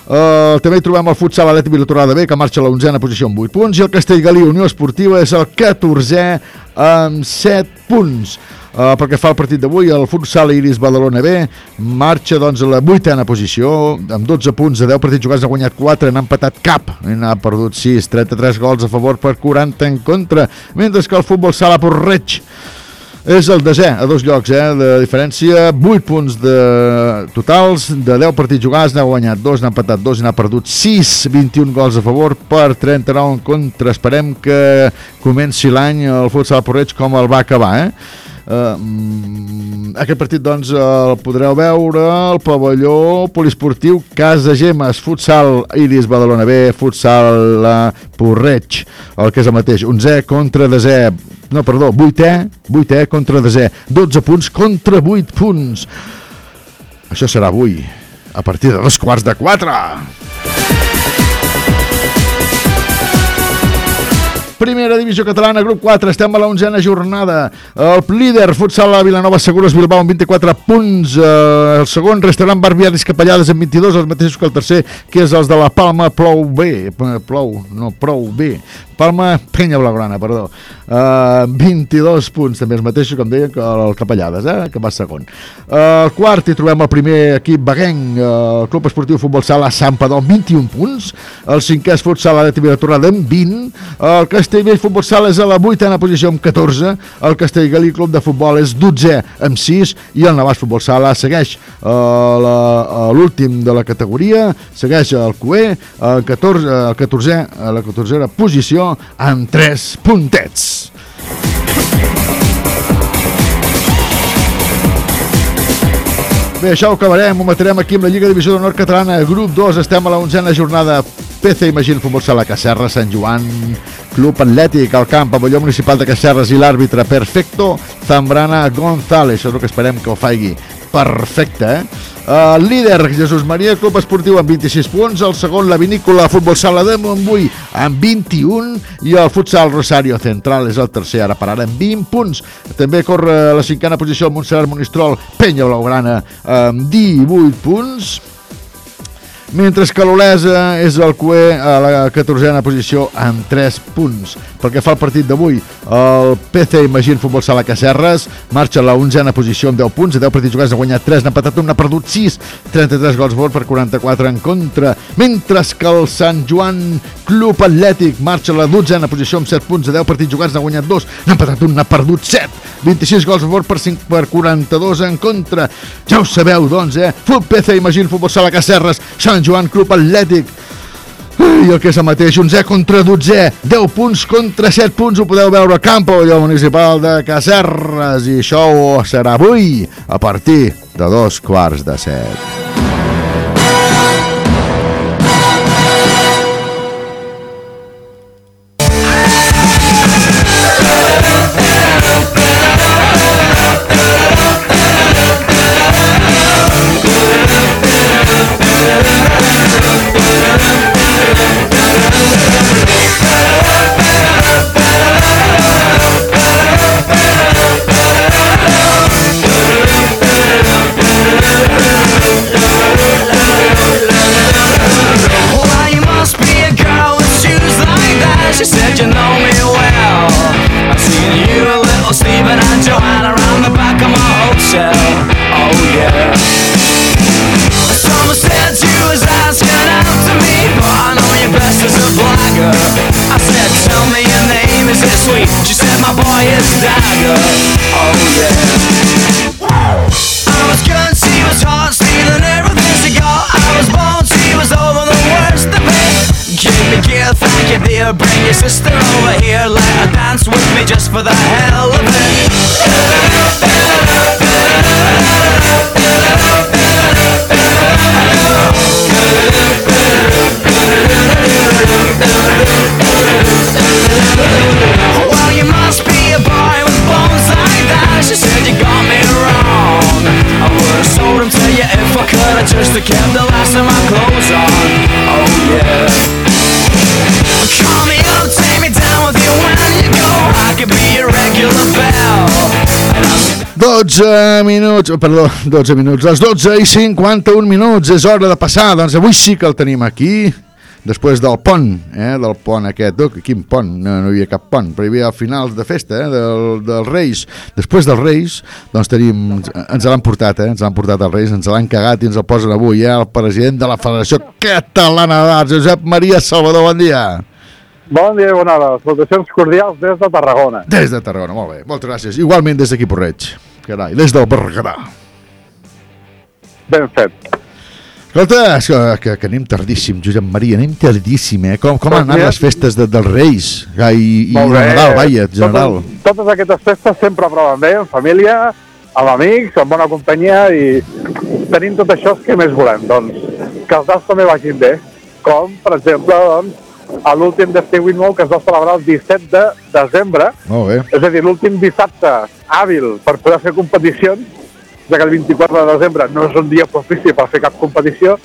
Uh, també hi trobem el futsal Atleti Vilatorrada B, que marxa a la onzena posició amb 8 punts, i el Castellgalí Unió Esportiva és el 14è amb 7 punts. Uh, pel que fa al partit d'avui, el futsal Iris Badalona B marxa doncs, a la vuitena posició, amb 12 punts de 10 partits jugats, ha guanyat 4, n'ha empatat cap, n'ha perdut 6, 33 gols a favor per 40 en contra, mentre que el futbol sala Porreig és el desè, a dos llocs, eh, de diferència, 8 punts de totals, de 10 partits jugats, n'ha guanyat 2, n'ha empatat 2 i n'ha perdut 6, 21 gols a favor per 39 en contra. Esperem que comenci l'any el futsal Porreig com el va acabar, eh? Uh, aquest partit doncs el podreu veure al pavelló poliesportiu Casa Gemes, futsal Iris Badalona B, futsal uh, Porreig, el que és el mateix 11 contra 10 no, perdó, 8è, 8è contra 10è 12 punts contra 8 punts. Això serà avui a partir de dos quarts de 4 Primera divisió catalana, grup 4, estem a la onzena jornada. El líder, futsal a Vilanova Segures Bilbao amb 24 punts. Eh, el segon, restaurant Barbiaris Capellades amb 22, els mateixos que el tercer, que és els de la Palma Plou B. Plou, no, Prou B. Palma Penya Blaugrana, perdó. Uh, 22 punts, també els mateixos, com deia, que el Capellades, eh, que va segon. Uh, quart hi trobem el primer equip Beguenc, uh, el Club Esportiu Futbol Sala Sant Padó, 21 punts. El cinquè és Futsal de Tibera Torrada amb 20. El Castellvell Futbol Sala és a la vuitena posició amb 14. El Castellgalí Club de Futbol és 12 amb 6. I el Navàs Futbol Sala segueix uh, l'últim de la categoria, segueix el Cué, el 14, el 14, a la 14a posició amb 3 puntets. Bé, això ho acabarem, ho matarem aquí amb la Lliga Divisió d'Honor Catalana, grup 2, estem a la onzena jornada. PC Imagín Futbol Sala Cacerra, Sant Joan, Club Atlètic, al camp, pavelló municipal de Cacerres i l'àrbitre Perfecto, Zambrana González, és el que esperem que ho faigui perfecte, eh? Uh, líder, Jesús Maria, Club Esportiu amb 26 punts, el segon, la Vinícola Futbol Sala de Montbui amb 21 i el Futsal Rosario Central és el tercer, ara per ara amb 20 punts. També corre la cinquena posició el Montserrat Monistrol, Penya Blaugrana amb 18 punts mentre que l'Olesa és el QE a la 14a posició amb 3 punts. Pel que fa al partit d'avui, el PC Imagín Futbol Sala Cacerres marxa a la 11a posició amb 10 punts, a 10 partits jugats ha guanyat 3, n'ha empatat 1, n'ha perdut 6, 33 gols favor per 44 en contra, mentre que el Sant Joan Club Atlètic marxa a la 12a posició amb 7 punts, a 10 partits jugats ha guanyat 2, n'ha empatat 1, n'ha perdut 7, 26 gols a favor per, 5, per 42 en contra. Ja ho sabeu, doncs, eh? Fut PC Imagín Futbol Sala Cacerres, Sant Joan Club Atlètic, i el que és el mateix, 11 contra 12, 10 punts contra 7 punts, ho podeu veure al camp allò municipal de Cacerres, i això serà avui, a partir de dos quarts de set. Dagger. Oh yeah. I was was hot, stealing everything she got. I was born, she was over the worst. Give me thank you dear. Bring your sister over here, let her dance with me just for the hell of it. To kept the last of my clothes on. Oh yeah. Call me up, take me down with you when you go. I could be your regular bell. And I'm 12 minuts, oh, perdó, 12 minuts, les 12 i 51 minuts, és hora de passar, doncs avui sí que el tenim aquí, després del pont, eh, del pont aquest, oh, quin pont, no, no hi havia cap pont, però hi havia finals de festa, eh, del, dels Reis, després dels Reis, doncs tenim, ens l'han portat, eh, ens l'han portat els Reis, ens l'han cagat i ens el posen avui, eh, el president de la Federació Catalana d'Arts, Josep Maria Salvador, bon dia. Bon dia i bona hora. Salutacions cordials des de Tarragona. Des de Tarragona, molt bé, moltes gràcies. Igualment des d'aquí Porreig, carai, des del Berguedà. Ben fet. Escolta, que, que, anem tardíssim, Josep Maria, anem tardíssim, eh? Com, com han Doncs anat les festes de, dels Reis i, i de. Nadal, vaja, en general. Totes, totes aquestes festes sempre aproven bé, en família, amb amics, amb bona companyia i tenim tot això que més volem. Doncs que els daus també vagin bé, com, per exemple, doncs, a l'últim d'Estiu Winmou que es va celebrar el 17 de desembre, Molt bé. és a dir, l'últim dissabte hàbil per poder fer competicions, ja que el 24 de desembre no és un dia propici per fer cap competició,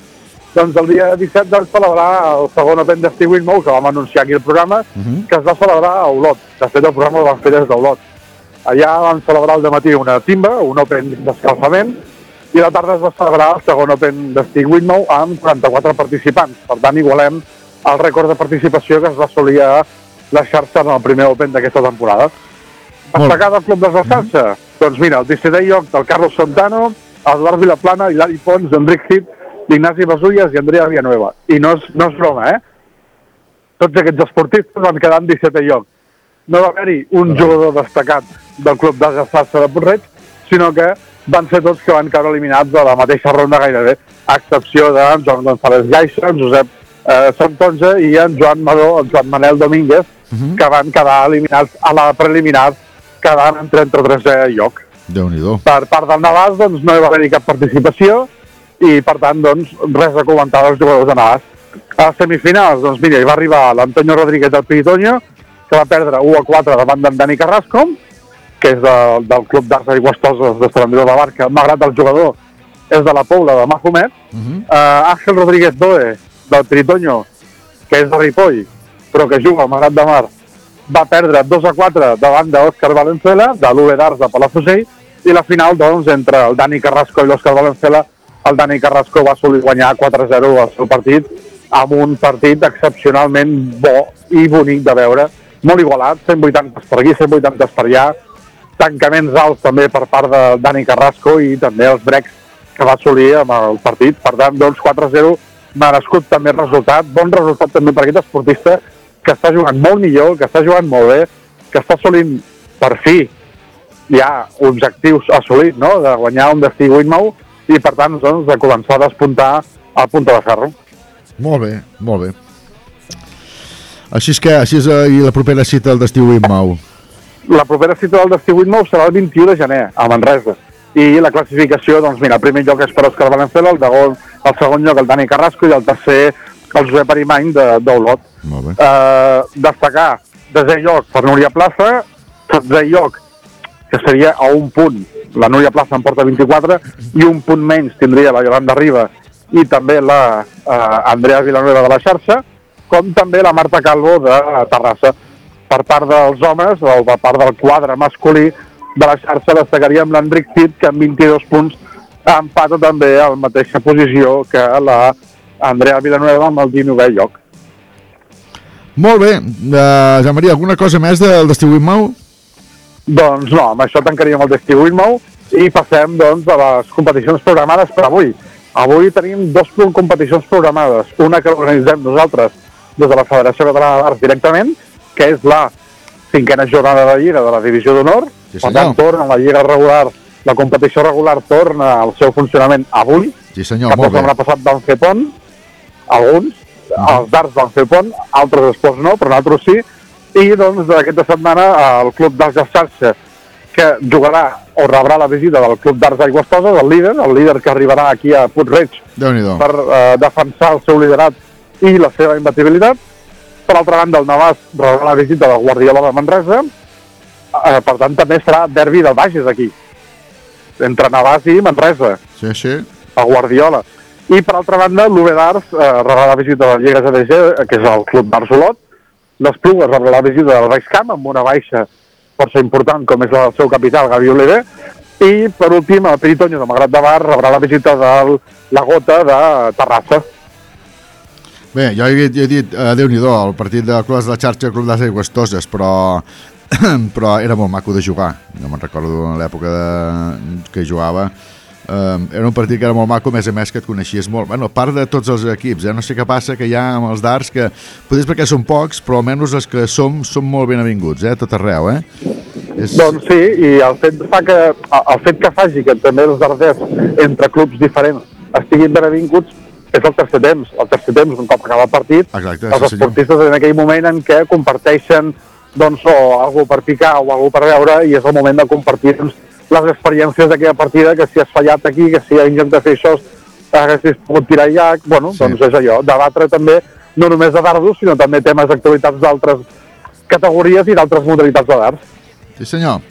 doncs el dia 17 vam celebrar el segon Open d'Estiu Winmou, que vam anunciar aquí al programa, que es va celebrar a Olot. De fet, el programa el vam fer des d'Olot. Allà vam celebrar al matí una timba, un Open d'escalfament, i a la tarda es va celebrar el segon Open d'Estiu Winmou amb 44 participants. Per tant, igualem el rècord de participació que es va assolir a la xarxa en el primer Open d'aquesta temporada. Destacar del Club de la Xarxa? Doncs mira, el 17è lloc del Carlos Santano, Eduard Vilaplana, Hilari Pons, Enric Cid, Ignasi Basulles i Andrea Villanueva. I no és, no és broma, eh? Tots aquests esportistes van quedar en 17è lloc. No va haver-hi un jugador destacat del Club de de Porreig, sinó que van ser tots que van caure eliminats a la mateixa ronda gairebé, a excepció de Joan González Gaixa, en Josep eh, Santonja i en Joan Madó, en Joan Manel Domínguez, que van quedar eliminats a la preliminar, quedant en 33è lloc. Déu-n'hi-do. Per part del Navàs, doncs, no hi va haver cap participació i, per tant, doncs, res a comentar dels jugadors de Navàs. A les semifinals, doncs, mira, hi va arribar l'Antonio Rodríguez del Piritoño, que va perdre 1 a 4 davant d'en Dani Carrasco, que és de, del Club d'Arts Aigüestoses de Sant Andreu de la Barca, malgrat el jugador és de la Pobla de Mahomet. Uh -huh. uh, Ángel Rodríguez Doe, del Piritoño, que és de Ripoll, però que juga al Malgrat de Mar, va perdre 2 a 4 davant d'Òscar Valenzuela, de l'UV d'Arts de Palafrugell, i la final, doncs, entre el Dani Carrasco i l'Òscar Valenzuela, el Dani Carrasco va assolir guanyar 4-0 al seu partit, amb un partit excepcionalment bo i bonic de veure, molt igualat, 180 per aquí, 180 per allà, tancaments alts també per part de Dani Carrasco i també els breaks que va assolir amb el partit. Per tant, doncs 4-0, merescut també el resultat, bon resultat també per aquest esportista que està jugant molt millor, que està jugant molt bé, que està assolint per fi ja objectius assolits, no?, de guanyar un destí Winmou i per tant, doncs, de començar a despuntar al punta de ferro. Molt bé, molt bé. Així és que, així és eh, i la propera cita del d'estiu Imau. La propera cita del destí Winmou serà el 21 de gener, a Manresa. I la classificació, doncs mira, el primer lloc és per Òscar Valenzuela, el, segon, el segon lloc el Dani Carrasco i el tercer el Josep Arimany de- d'Olot. Bé. Eh, destacar desè lloc per Núria Plaça, setzè lloc, que seria a un punt, la Núria Plaça en porta 24, i un punt menys tindria la Yolanda Riba i també la eh, Andrea Villanueva de la xarxa, com també la Marta Calvo de Terrassa. Per part dels homes, o per part del quadre masculí de la xarxa, destacaríem l'Enric Cid, que amb 22 punts empata també a la mateixa posició que la Andrea Villanueva amb el 19è lloc. Molt bé. Uh, Jean Maria, alguna cosa més del d'estiu Imau? Doncs no, amb això tancaríem el d'estiu Winmou i passem doncs, a les competicions programades per avui. Avui tenim dos competicions programades. Una que organitzem nosaltres des de la Federació Catalana d'Arts directament, que és la cinquena jornada de Lliga de la Divisió d'Honor, Sí, per senyor. tant torna la Lliga regular, la competició regular torna al seu funcionament avui, Sí, senyor, cap molt bé. passat van fer pont, alguns, els darts van fer pont, altres esports no, però nosaltres sí, i doncs aquesta setmana el Club d'Arts de Xarxa, que jugarà o rebrà la visita del Club d'Arts Aigües Toses, el líder, el líder que arribarà aquí a Puig-reig Déu-n'hi-do. per eh, defensar el seu liderat i la seva imbatibilitat. Per altra banda, el Navàs rebrà la visita del Guardiola de Manresa, eh, per tant també serà derbi del Bages aquí, entre Navàs i Manresa Sí, sí. a Guardiola. I per altra banda, l'UB d'Arts eh, rebrà la visita de la Lliga GDG, eh, que és el club d'Arts Olot. L'Esplugues rebrà la visita del Baix Camp, amb una baixa força important, com és del seu capital, Gavi Oliver. I, per últim, el Peritonio de Magrat de Bar rebrà la visita de la Gota de Terrassa. Bé, jo he, he dit, uh, Déu-n'hi-do, el partit de clubs de la xarxa Club de Aigües Toses, però, però era molt maco de jugar. No me'n recordo en l'època de... que jugava. Um, era un partit que era molt maco, a més a més que et coneixies molt. Bueno, a part de tots els equips, eh? no sé què passa que hi ha amb els darts, que potser perquè són pocs, però almenys els que som, som molt ben avinguts, eh? tot arreu. Eh? És... Doncs sí, i el fet, fa que, el fet que faci que també els darders entre clubs diferents estiguin ben avinguts és el tercer temps. El tercer temps, un cop acaba el partit, Exacte, els sí, senyor. esportistes en aquell moment en què comparteixen doncs, o algú per picar o algú per veure i és el moment de compartir doncs, les experiències d'aquella partida, que si has fallat aquí, que si de fer això haguessis pogut tirar llac, bueno, Sí. doncs és allò, debatre també no només de dardos, sinó també temes d'actualitats d'altres categories i d'altres modalitats de dards. Sí, senyor.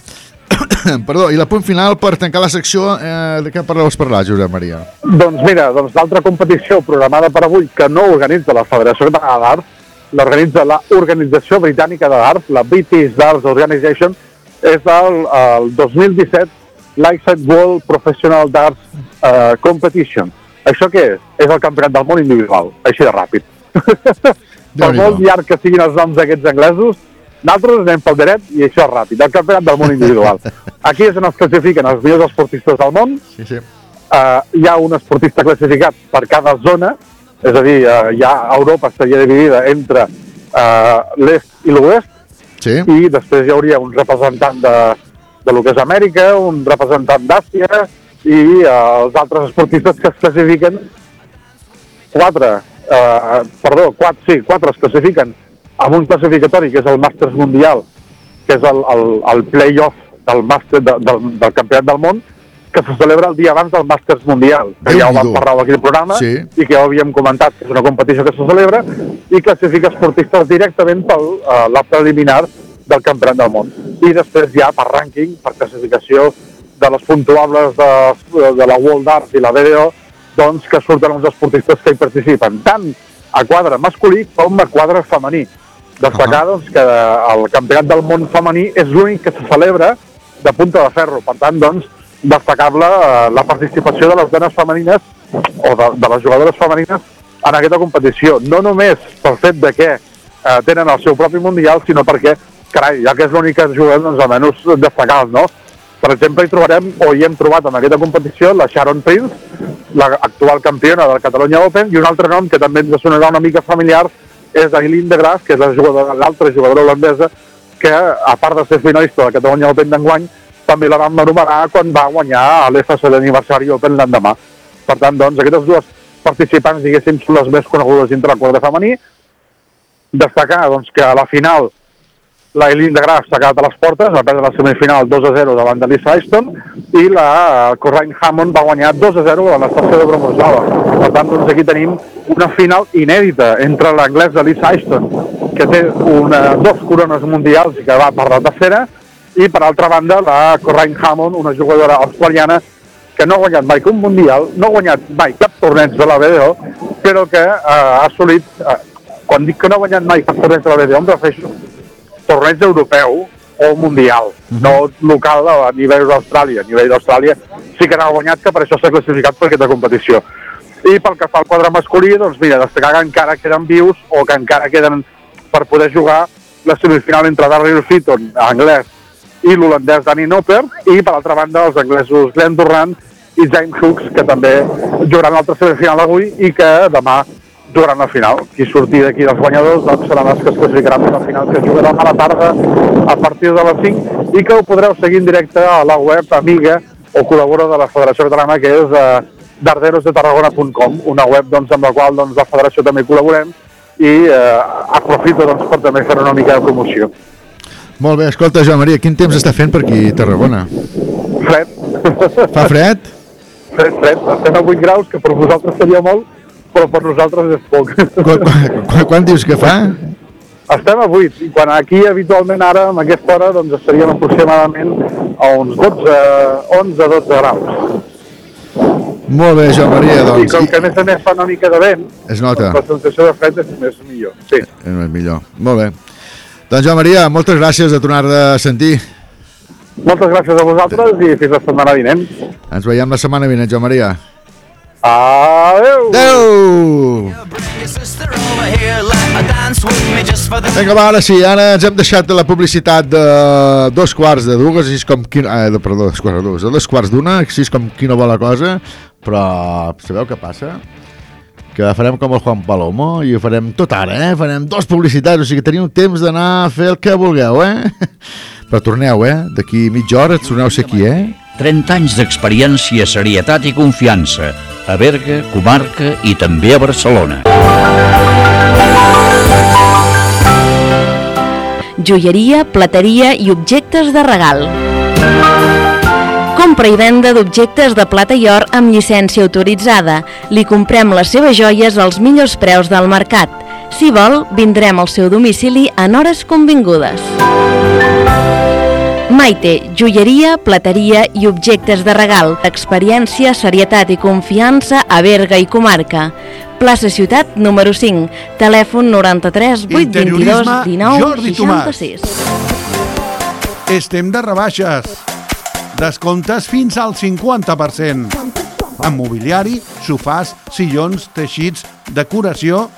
Perdó, i la punt final per tancar la secció, eh, de què parleu parlar, Josep Maria? Doncs mira, doncs l'altra competició programada per avui que no organitza la Federació Catalana de d'Arts, l'organitza la Organització Britànica de d'Arts, la British Darts Organization, és el, el 2017 Lakeside World Professional Darts uh, Competition. Això què és? És el campionat del món individual, així de ràpid. per molt llarg que siguin els noms d'aquests anglesos, nosaltres anem pel dret i això és ràpid, el campionat del món individual. Aquí és on es classifiquen els millors esportistes del món, Sí, sí. eh, hi ha un esportista classificat per cada zona, és a dir, eh, ja Europa estaria dividida entre eh, l'est i l'oest, Sí, i després hi hauria un representant de, de lo que és Amèrica, un representant d'Àsia, i eh, els altres esportistes que es classifiquen, quatre, eh, perdó, quatre, sí, quatre es classifiquen amb un classificatori que és el Màsters Mundial, que és el, el, el play-off del, màster, de, del, del Campionat del Món, que se celebra el dia abans del Màsters Mundial, que ja ho vam parlar aquí al programa, Sí. i que ja ho havíem comentat, que és una competició que se celebra, i classifica esportistes directament per uh, la preliminar del Campionat del Món. I després ja per rànquing, per classificació de les puntuables de, de la World Arts i la BDO, doncs que surten els esportistes que hi participen, tant a quadre masculí com a quadre femení. Destacar doncs, que el Campionat del Món femení és l'únic que se celebra de punta de ferro. Per tant, doncs, destacable eh, la participació de les dones femenines o de, de les jugadores femenines en aquesta competició. No només pel fet de que eh, tenen el seu propi mundial, sinó perquè, carai, ja que és l'únic que juguem, doncs almenys destacar no? Per exemple, hi trobarem, o hi hem trobat en aquesta competició, la Sharon Prince, l'actual campiona del Catalunya Open, i un altre nom que també ens sonarà una mica familiar és Aileen de Graaf, que és la jugadora- l'altra jugadora holandesa, que a part de ser finalista del Catalunya Open d'enguany, també la vam anomenar quan va guanyar l'FC d'aniversari Open l'endemà. Per tant, doncs, aquestes dues participants, diguéssim, són les més conegudes dintre el quadre femení. Destacar, doncs, que a la final la Eileen de Graaf s'ha quedat a les portes, va perdre la semifinal 2 a 0 davant de Lisa Ashton i la Corrine Hammond va guanyar 2 a 0 a l'estació de Bromoslava. Per tant, doncs aquí tenim una final inèdita entre l'anglesa Lisa Ashton, que té una, dos corones mundials i que va per la tercera, i per altra banda la Corrine Hammond, una jugadora australiana que no ha guanyat mai un mundial, no ha guanyat mai cap torneig de la BDO, però que eh, ha assolit, eh, quan dic que no ha guanyat mai cap torneig de la BDO, em refereixo torneig europeu o mundial, no local a nivell d'Austràlia. A nivell d'Austràlia sí que n'ha guanyat, que per això s'ha classificat per aquesta competició. I pel que fa al quadre masculí, doncs mira, destacar que encara queden vius o que encara queden per poder jugar la semifinal entre Daryl Fitton, anglès, i l'holandès Danny Nopper, i per altra banda els anglesos Glenn Durrant i James Hooks, que també jugaran l'altra semifinal avui i que demà jugaran la final. Qui surti d'aquí dels guanyadors doncs seran els que es classificaran per la final que es jugarà a la tarda a partir de les 5 i que ho podreu seguir en directe a la web amiga o col·laborador de la Federació Catalana que és eh, darderosdetarragona.com, una web doncs, amb la qual doncs, la Federació també col·laborem i eh, aprofito doncs, per també fer una mica de promoció. Molt bé, escolta, Joan Maria, quin temps està fent per aquí a Tarragona? Fred. Fa fred? Fred, fred. Estem a 8 graus, que per vosaltres seria molt, però per nosaltres és poc. Quan, quan, quan dius que fa? Estem a 8, i quan aquí habitualment ara, amb aquesta hora, doncs estaríem aproximadament a uns 12, 11, 12 graus. Molt bé, Joan Maria, I doncs... com que a més a més fa una mica de vent, Es nota, la sensació de fred és més millor. Sí. és millor. Molt bé. Doncs Joan Maria, moltes gràcies de tornar de sentir. Moltes gràcies a vosaltres i fins la setmana vinent. Ens veiem la setmana vinent, Joan Maria. For the Vinga, va, ara sí, ara ens hem deixat de la publicitat de dos quarts de dues, així com... Qui... Eh, de, perdó, dos quarts de dues, de dos quarts d'una, així com qui no vol la cosa, però sabeu què passa? Que farem com el Juan Palomo i ho farem tot ara, eh? Farem dos publicitats, o sigui que teniu temps d'anar a fer el que vulgueu, eh? Però torneu, eh? D'aquí mitja hora torneu a ser aquí, eh? 30 anys d'experiència, serietat i confiança a Berga, comarca i també a Barcelona. joieria, plateria i objectes de regal. Compra i venda d'objectes de plata i or amb llicència autoritzada. Li comprem les seves joies als millors preus del mercat. Si vol, vindrem al seu domicili en hores convingudes. Maite, joieria, plateria i objectes de regal. Experiència, serietat i confiança a Berga i comarca. Plaça Ciutat, número 5. Telèfon 93 822 Interiorisme 19 Jordi Tomàs. 66. Estem de rebaixes. Descomptes fins al 50%. En mobiliari, sofàs, sillons, teixits, decoració...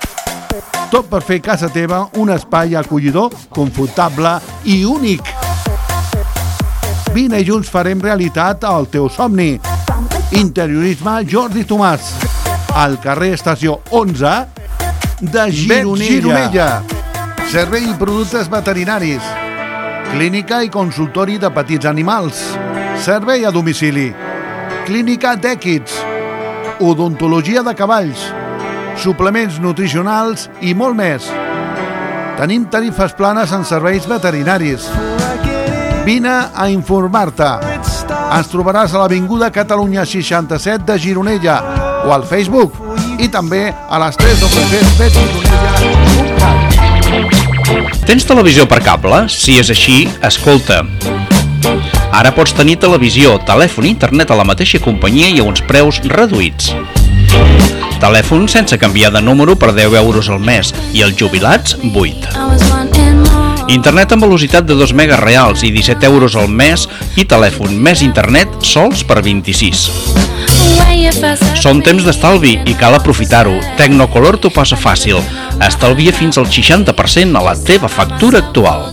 Tot per fer casa teva un espai acollidor, confortable i únic. Vine i junts farem realitat el teu somni. Interiorisme Jordi Tomàs. Al carrer Estació 11 de Gironella. Gironella. Servei i productes veterinaris. Clínica i consultori de petits animals. Servei a domicili. Clínica d'èquids. Odontologia de cavalls. Suplements nutricionals i molt més. Tenim tarifes planes en serveis veterinaris. Vine a informar-te. Ens trobaràs a l'Avinguda Catalunya 67 de Gironella o al Facebook i també a les 3 www.gironella.cat. Tens televisió per cable? Si és així, escolta. Ara pots tenir televisió, telèfon i internet a la mateixa companyia i a uns preus reduïts. Telèfon sense canviar de número per 10 euros al mes i els jubilats 8. Internet amb velocitat de 2 megas reals i 17 euros al mes i telèfon més internet sols per 26. Són temps d'estalvi i cal aprofitar-ho. Tecnocolor t'ho passa fàcil. Estalvia fins al 60% a la teva factura actual.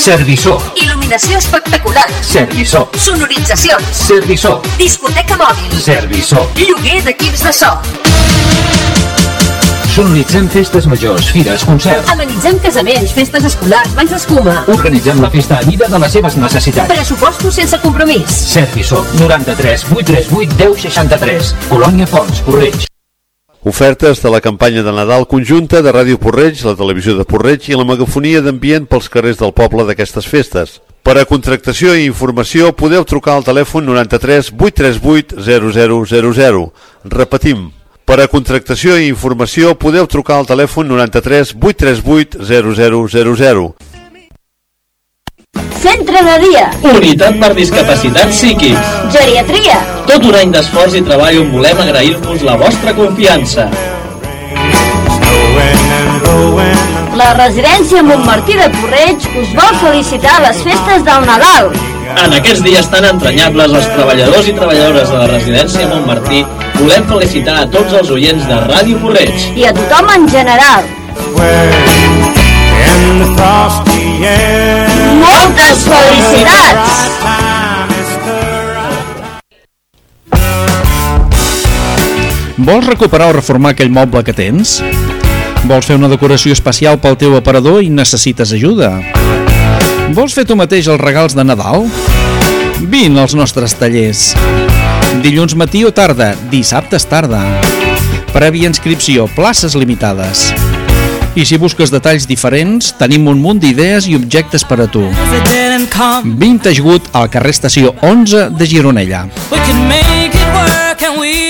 Serviçó. Il·luminació espectacular. Serviçó. Sonoritzacions. Serviçó. Discoteca mòbil. Serviçó. Lloguer d'equips de so. Sonoritzem festes majors, fires, concerts. Amenitzem casaments, festes escolars, banys d'escuma. Organitzem la festa a mida de les seves necessitats. Pressupostos sense compromís. Serviçó. 93 838 1063. Colònia Fons, Correig. Ofertes de la campanya de Nadal conjunta de Ràdio Porreig, la televisió de Porreig i la megafonia d'ambient pels carrers del poble d'aquestes festes. Per a contractació i informació podeu trucar al telèfon 93 838 0000. Repetim, per a contractació i informació podeu trucar al telèfon 93 838 0000. Centre de dia. Unitat per discapacitats psíquics. Geriatria. Tot un any d'esforç i treball on volem agrair-vos la vostra confiança. La residència Montmartí de Porreig us vol felicitar les festes del Nadal. En aquests dies tan entranyables, els treballadors i treballadores de la residència Montmartí volem felicitar a tots els oients de Ràdio Porreig. I a tothom en general. Moltes felicitats! Vols recuperar o reformar aquell moble que tens? Vols fer una decoració especial pel teu aparador i necessites ajuda? Vols fer tu mateix els regals de Nadal? Vine als nostres tallers. Dilluns matí o tarda, dissabtes tarda. Prèvia inscripció, places limitades. I si busques detalls diferents, tenim un munt d'idees i objectes per a tu. Vintage Good al carrer Estació 11 de Gironella. We can make it work and we.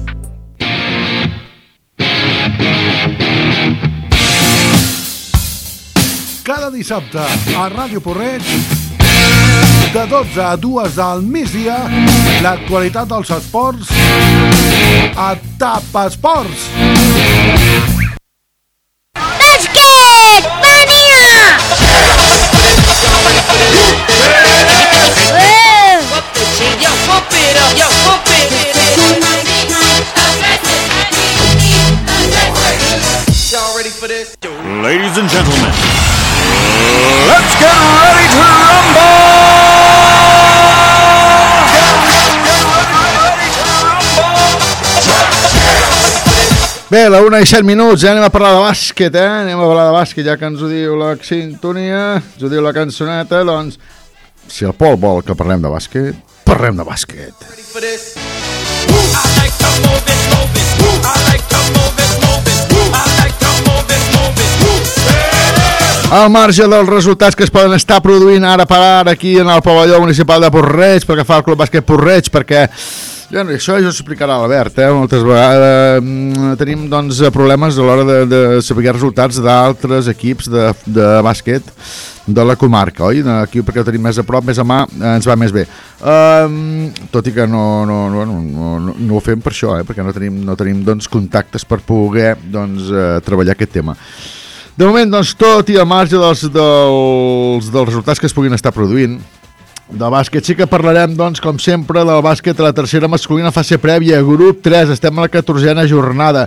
Cada dissabte a Ràdio Porreig de 12 a 2 del migdia l'actualitat dels esports a TAP Esports. Bàsquet! Mania! Ladies and gentlemen, let's get ready to rumble! Bé, la 1 i 7 minuts, ja anem a parlar de bàsquet, eh? Anem a parlar de bàsquet, ja que ens ho diu la sintonia, ens ho diu la cançoneta, doncs... Si el Pol vol que parlem de bàsquet, parlem de bàsquet. Al marge dels resultats que es poden estar produint ara per ara aquí en el pavelló municipal de Porreig, perquè fa el Club Bàsquet Porreig, perquè ja, això ja ho explicarà l'Albert, eh? moltes vegades eh, tenim doncs, problemes a l'hora de, de saber resultats d'altres equips de, de bàsquet de la comarca, oi? Aquí perquè ho tenim més a prop, més a mà, eh, ens va més bé. Um, tot i que no, no, no, no, no, no ho fem per això, eh? perquè no tenim, no tenim doncs, contactes per poder doncs, eh, treballar aquest tema. De moment, doncs, tot i al marge dels, dels, dels resultats que es puguin estar produint, de bàsquet sí que parlarem, doncs, com sempre, del bàsquet a la tercera masculina fase prèvia, grup 3, estem a la 14a jornada.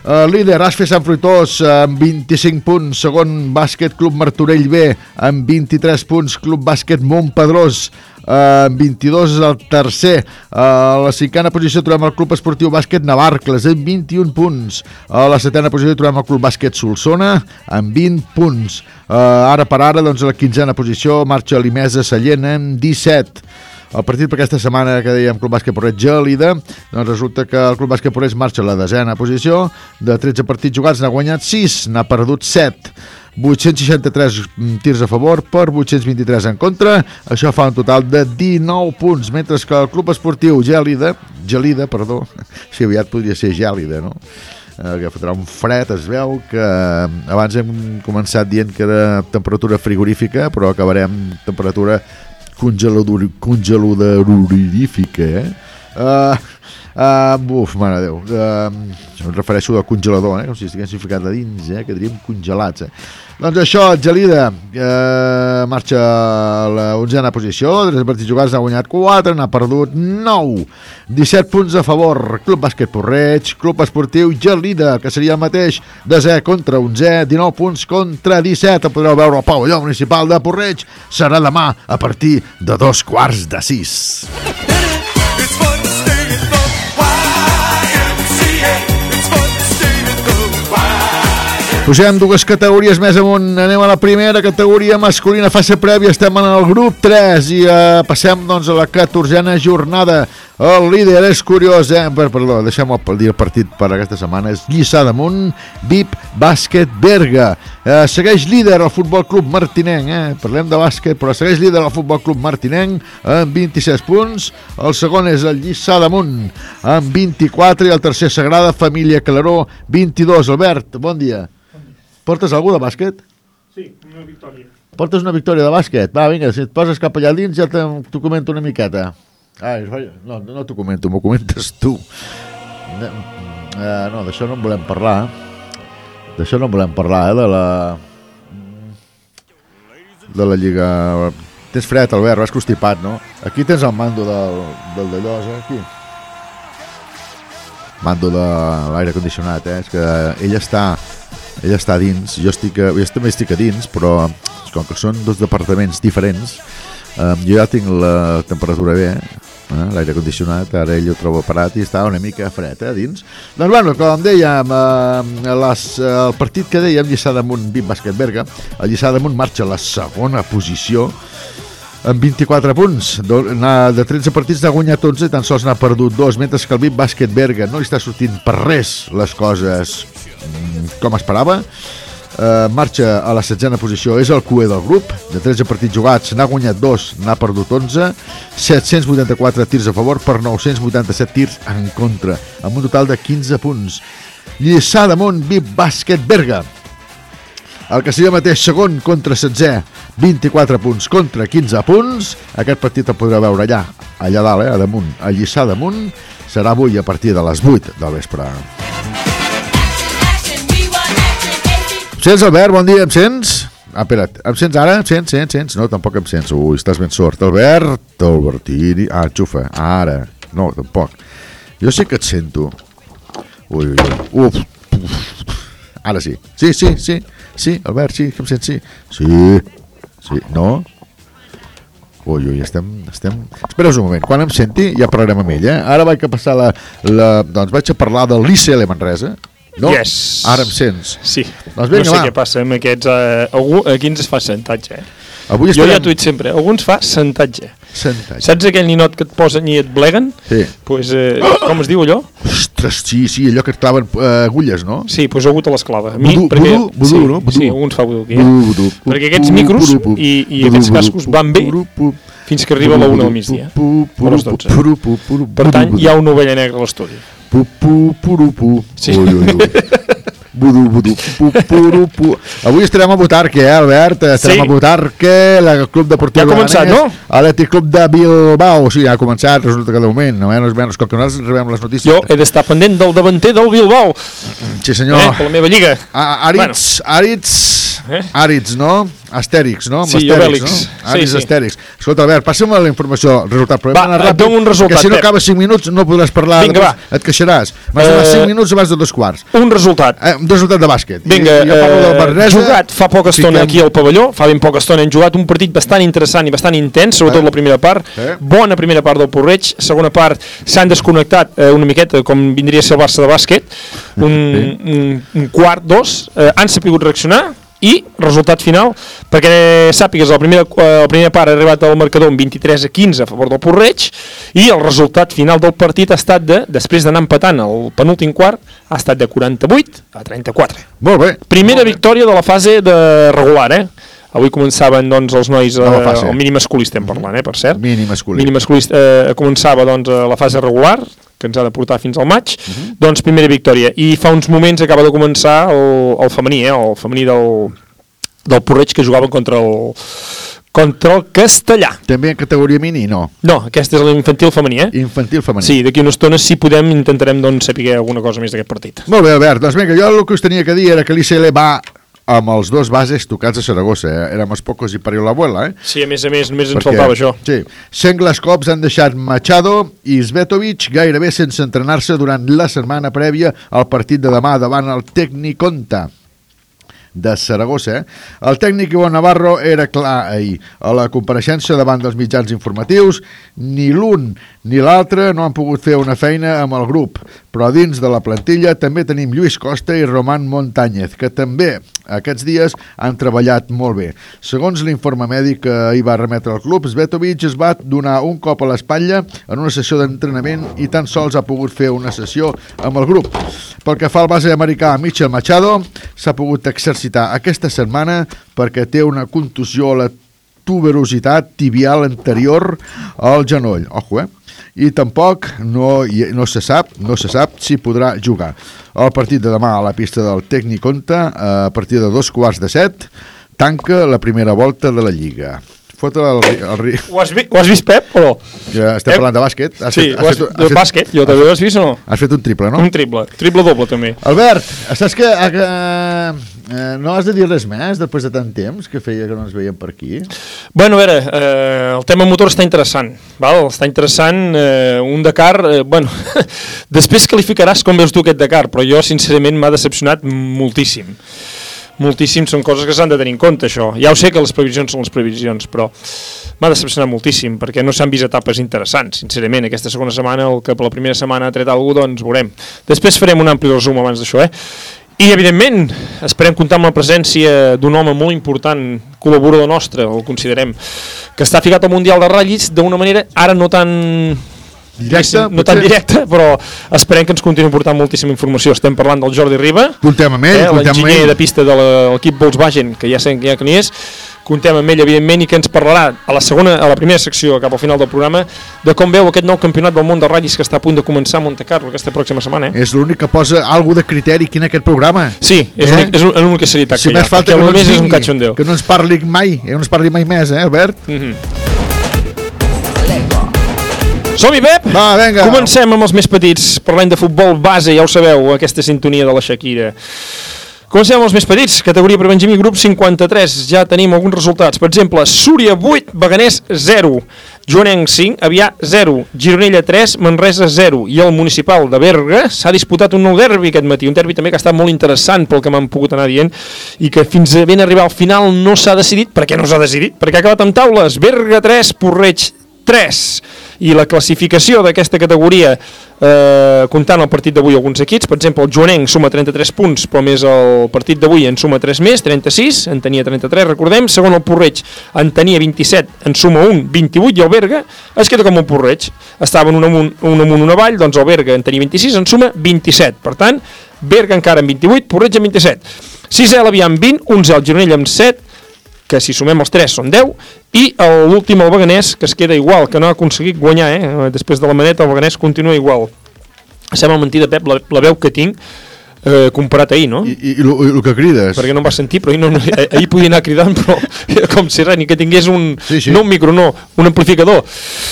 Uh, líder, Asfe Sant Fruitós amb 25 punts, segon bàsquet Club Martorell B amb 23 punts, Club Bàsquet Montpedrós uh, amb 22 és el tercer. A la cinquena posició trobem el Club Esportiu Bàsquet Navarcles amb 21 punts. A la setena posició trobem el Club Bàsquet Solsona amb 20 punts. Ara per ara doncs a la quinzena posició marxa l'Imesa Sallent amb 17 el partit per aquesta setmana que dèiem Club Bàsquet Porreig Gèlida, doncs resulta que el Club Bàsquet Porreig marxa a la desena posició, de 13 partits jugats n'ha guanyat 6, n'ha perdut 7. 863 tirs a favor per 823 en contra, això fa un total de 19 punts, mentre que el Club Esportiu Gèlida, Gelida, perdó, si aviat podria ser Gèlida, no? eh, que fotrà un fred, es veu que eh, abans hem començat dient que era temperatura frigorífica, però acabarem temperatura congelador, congelodorífica, eh? Uh, uh, uf, mare de Déu. Uh, em refereixo al congelador, eh? com si estiguessin ficat a dins, eh? que diríem congelats. Eh? Doncs això, Gelida eh, marxa a la onzena posició, tres partits jugats n'ha guanyat 4, n'ha perdut 9. 17 punts a favor, Club Bàsquet Porreig, Club Esportiu Gelida, que seria el mateix, desè contra 11, 19 punts contra 17. El podreu veure al pavelló municipal de Porreig. Serà demà a partir de dos quarts de sis. Pugem dues categories més amunt. Anem a la primera categoria masculina, fase prèvia. Estem en el grup 3 i eh, passem doncs, a la 14a jornada. El líder és curiós, eh? Per, perdó, deixem el, el partit per aquesta setmana. És Lliçà damunt, VIP, bàsquet, Berga. Eh, segueix líder el Futbol Club Martinenc, eh? Parlem de bàsquet, però segueix líder el Futbol Club Martinenc amb 26 punts. El segon és el Lliçà damunt amb 24 i el tercer Sagrada Família Claró 22. Albert, bon dia. Portes algú de bàsquet? Sí, una victòria. Portes una victòria de bàsquet? Va, vinga, si et poses cap allà dins ja t'ho comento una miqueta. Ai, no, no t'ho comento, m'ho comentes tu. No, uh, no d'això no en volem parlar. D'això no en volem parlar, eh, de la... De la Lliga... Tens fred, Albert, vas constipat, no? Aquí tens el mando del, del de Llosa, aquí. Mando de l'aire condicionat, eh? És que ell està, ell està a dins, jo, estic a, jo també estic a dins, però com que són dos departaments diferents, eh, jo ja tinc la temperatura bé, eh? l'aire condicionat, ara ell ho trobo parat i està una mica fred eh, a dins. Doncs bueno, com dèiem, eh, les, el partit que dèiem, Lliçà damunt, Vip Bàsquet Berga, el Lliçà damunt marxa a la segona posició, amb 24 punts. De 13 partits n'ha guanyat 11 i tan sols n'ha perdut dos, mentre que el VIP Bàsquet Berga no li està sortint per res les coses com esperava. Uh, marxa a la setzena posició, és el cué del grup, de 13 partits jugats n'ha guanyat 2, n'ha perdut 11, 784 tirs a favor per 987 tirs en contra, amb un total de 15 punts. Lliçà damunt, VIP Bàsquet Berga, el seria mateix segon contra setzè, 24 punts contra 15 punts. Aquest partit el podrà veure allà, allà dalt, eh, a damunt, a Lliçà damunt. Serà avui a partir de les 8 del vespre. Sents, Albert? Bon dia, em sents? Ah, espera't, em sents ara? Em sents, sents, sents? No, tampoc em sents. Ui, estàs ben sort. Albert, Albertini... Ah, xufa, ara. No, tampoc. Jo sí que et sento. Ui, ui, ui. Uf, uf. Ara sí. Sí, sí, sí. Sí, Albert, sí, que em sents, sí. Sí, sí, no? Ui, ui, estem, estem... Espera'us un moment, quan em senti ja parlarem amb ell, eh? Ara vaig a passar la... la... Doncs vaig a parlar del l'ICL Manresa. No? Yes. Ara em sents. Sí. Doncs vinga, no sé va. què passa amb aquests... Eh, algú, aquí ens es fa sentatge, eh? Avui jo estarem- ja t'ho dit sempre, algú ens fa sentatge. Sentatge. Saps aquell ninot que et posen i et bleguen? Sí. Pues, eh, com es diu allò? Ostres, sí, sí, allò que et claven eh, agulles, no? Sí, doncs algú te l'esclava. A mi, Vudú, perquè, vudú, sí, no? Vudú. Sí, algú ens fa vudú aquí. Eh? Vudú, vudú. Perquè aquests micros vudú, i, i vudú, aquests cascos van bé fins que arriba a la una del migdia. O a les 12. Per tant, hi ha una ovella negra a l'estudi. Pu, pu, puru, pu. Sí. Ui, ui, ui. Vudú, vudú, pu, puru, pu. Avui estarem a Botarque, eh, Albert? Estarem Sí. a Botarque, el Club Deportiu Ja ha començat, Leganés, no? Atlètic Club de Bilbao, sí, ja ha començat, resulta que de moment, no, menys, menys, com que nosaltres rebem les notícies. Jo he d'estar pendent del davanter del Bilbao. Sí, senyor. Eh, per la meva lliga. A, Àrids, Àrids, Àrids, no? Astèrix, no? Amb Sí, Astèrix, Obèlix. no? Sí, Àrids sí. Astèrix. Escolta, Albert, passa'm la informació, el resultat. Però Va, et ràpid, dono un resultat, Que si no acaba 5 minuts no podràs parlar. Vinga, després Et queixaràs. M'has de donar Eh, 5 minuts abans de dos quarts. Un resultat. Eh, un resultat de bàsquet. Vinga, I, jo parlo del eh, Manresa. jugat fa poca estona Fiquem- aquí al pavelló, fa ben poca estona hem jugat un partit bastant interessant i bastant intens, sobretot Eh. la primera part, Eh. bona primera part del Porreig, segona part s'han desconnectat eh, una miqueta com vindria a ser el Barça de bàsquet, un, un, un quart, dos, eh, han sapigut reaccionar i resultat final, perquè sàpigues, la primera, eh, la primera part ha arribat al marcador amb 23 a 15 a favor del Porreig i el resultat final del partit ha estat de, després d'anar empatant el penúltim quart, ha estat de 48 a 34. Molt bé. Primera victòria de la fase de regular, eh? Avui començaven doncs, els nois, eh, el mini masculí estem parlant, eh, per cert. Mini masculí. Mini masculí eh, començava doncs, eh, la fase regular, que ens ha de portar fins al maig, Mhm. doncs primera victòria. I fa uns moments acaba de començar el, el femení, eh, el femení del, del Porreig que jugaven contra el, contra el Castellà. També en categoria mini, no? No, aquesta és l'infantil femení, eh? Infantil femení. Sí, d'aquí una estona, si podem, intentarem doncs, saber alguna cosa més d'aquest partit. Molt bé, Albert. Doncs vinga, jo el que us tenia que dir era que l'ICL va amb els dos bases tocats a Saragossa. Eh? Éramos pocos i parió l'abuela, eh? Sí, a més a més, només ens Perquè- faltava això. Sí. Sengles cops han deixat Machado i Svetovic gairebé sense entrenar-se durant la setmana prèvia al partit de demà davant el Tecniconta. de Saragossa. Eh? El tècnic Ivan Navarro era clar ahir. A la compareixença davant dels mitjans informatius, ni l'un ni l'altre no han pogut fer una feina amb el grup, però dins de la plantilla també tenim Lluís Costa i Roman Montañez, que també aquests dies han treballat molt bé. Segons l'informe mèdic que hi va remetre al club, Svetovic es va donar un cop a l'espatlla en una sessió d'entrenament i tan sols ha pogut fer una sessió amb el grup. Pel que fa al base americà Michel Machado, s'ha pogut exercitar aquesta setmana perquè té una contusió a la tuberositat tibial anterior al genoll. Ojo, eh? I tampoc no, no se sap no se sap si podrà jugar. El partit de demà a la pista del Tècnic Conta, a partir de dos quarts de set, tanca la primera volta de la Lliga. Fotre el, el, ri- Ho has, vi ho has vist, Pep, o no? Ja estem parlant de bàsquet. Has Sí, ho has, de bàsquet, jo també ho has vist o no? Has fet un triple, no? Un triple, triple doble també. Albert, saps que eh, eh, no has de dir res més després de tant temps que feia que no ens veiem per aquí? Bueno, a veure, eh, el tema motor està interessant, val? està interessant, eh, un Dakar, eh, bueno, després qualificaràs com veus tu aquest Dakar, però jo sincerament m'ha decepcionat moltíssim. Moltíssim, són coses que s'han de tenir en compte, això. Ja ho sé que les previsions són les previsions, però m'ha decepcionat moltíssim, perquè no s'han vist etapes interessants, sincerament. Aquesta segona setmana, el que per la primera setmana ha tret alguna doncs veurem. Després farem un ampli resum abans d'això, eh? I, evidentment, esperem comptar amb la presència d'un home molt important, col·laborador nostre, el considerem, que està ficat al Mundial de Ratllis d'una manera ara no tan Directa, no tan potser? directa, però esperem que ens continuï portant moltíssima informació. Estem parlant del Jordi Riba, Contem amb ell, eh, l'enginyer ell. de pista de l'equip Volkswagen, que ja sabem que ja que n'hi és, contem amb ell, evidentment, i que ens parlarà a la segona, a la primera secció, cap al final del programa, de com veu aquest nou campionat del món de ratllis que està a punt de començar a Monte Carlo aquesta pròxima setmana. Eh? És l'únic que posa alguna de criteri aquí en aquest programa. Sí, és Eh? l'únic- és l'únic que seria Si més falta que no més és un que no ens parli mai, que no ens parli mai més, eh, Albert? Mm -hmm. Som-hi, Pep! Va, vinga. Comencem amb els més petits. Parlem de futbol base, ja ho sabeu, aquesta sintonia de la Shakira. Comencem amb els més petits, categoria per Benjamí, grup 53. Ja tenim alguns resultats. Per exemple, Súria 8, Beganès 0, Joanenc 5, Avià 0, Gironella 3, Manresa 0 i el municipal de Berga s'ha disputat un nou derbi aquest matí, un derbi també que ha estat molt interessant pel que m'han pogut anar dient i que fins ben arribar al final no s'ha decidit. Per què no s'ha decidit? Perquè ha acabat amb taules. Berga 3, Porreig 3 i la classificació d'aquesta categoria eh, comptant el partit d'avui alguns equips, per exemple el Joanenc suma 33 punts però més el partit d'avui en suma 3 més, 36, en tenia 33 recordem, segon el Porreig en tenia 27, en suma 1, 28 i el Berga es queda com un Porreig. Estaven un amunt, un amunt, un avall, doncs el Berga en tenia 26, en suma 27, per tant Berga encara en 28, Porreig en 27 6è l'Avià amb 20, 11 el Gironell amb 7 que si sumem els 3 són 10, i l'últim, el Beganès, que es queda igual, que no ha aconseguit guanyar, eh? després de la maneta el Beganès continua igual. Sembla mentida, Pep, la, la veu que tinc eh, comparat ahir, no? I, i, i el que crides? Perquè no em va sentir, però ahir, no, no, eh, ahir podia anar cridant, però com si res, ni que tingués un, Sí, sí. no un micro, no, un amplificador.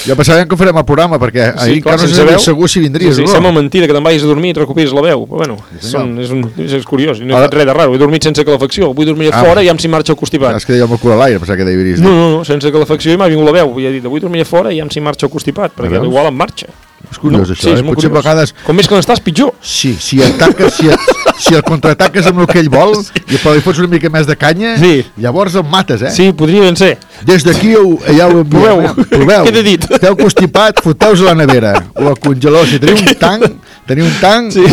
Ja pensàvem que farem el programa, perquè ahir encara no sabia segur si vindries sí, sí, no. sembla mentida que te'n vagis a dormir i et recuperis la veu, però bueno, Sí, són, és, un, és curiós, i no he Ara- fet res de raro, he dormit sense calefacció, vull dormir a Ah. fora i ja em s'hi marxa el constipat. És que deia amb el cul a l'aire, pensava que deiries. No, no, no, sense calefacció i m'ha vingut la veu. I he dit, avui dormiré fora i ja em s'hi marxa el constipat, perquè veus? igual em marxa. És curiós, No, això, sí, és eh? Potser curiós. vegades... Com més que n'estàs, pitjor. Sí, si ataques, si, et, si el contraataques amb el que ell vol i però li fots una mica més de canya, Sí. llavors el mates, eh? Sí, podria ben ser. Des d'aquí ho, ja ho enviem. Proveu. eh? Proveu. Què t'he dit? Esteu constipat, foteu-vos a la nevera o al congelador. Si teniu un tanc, teniu un tanc, sí.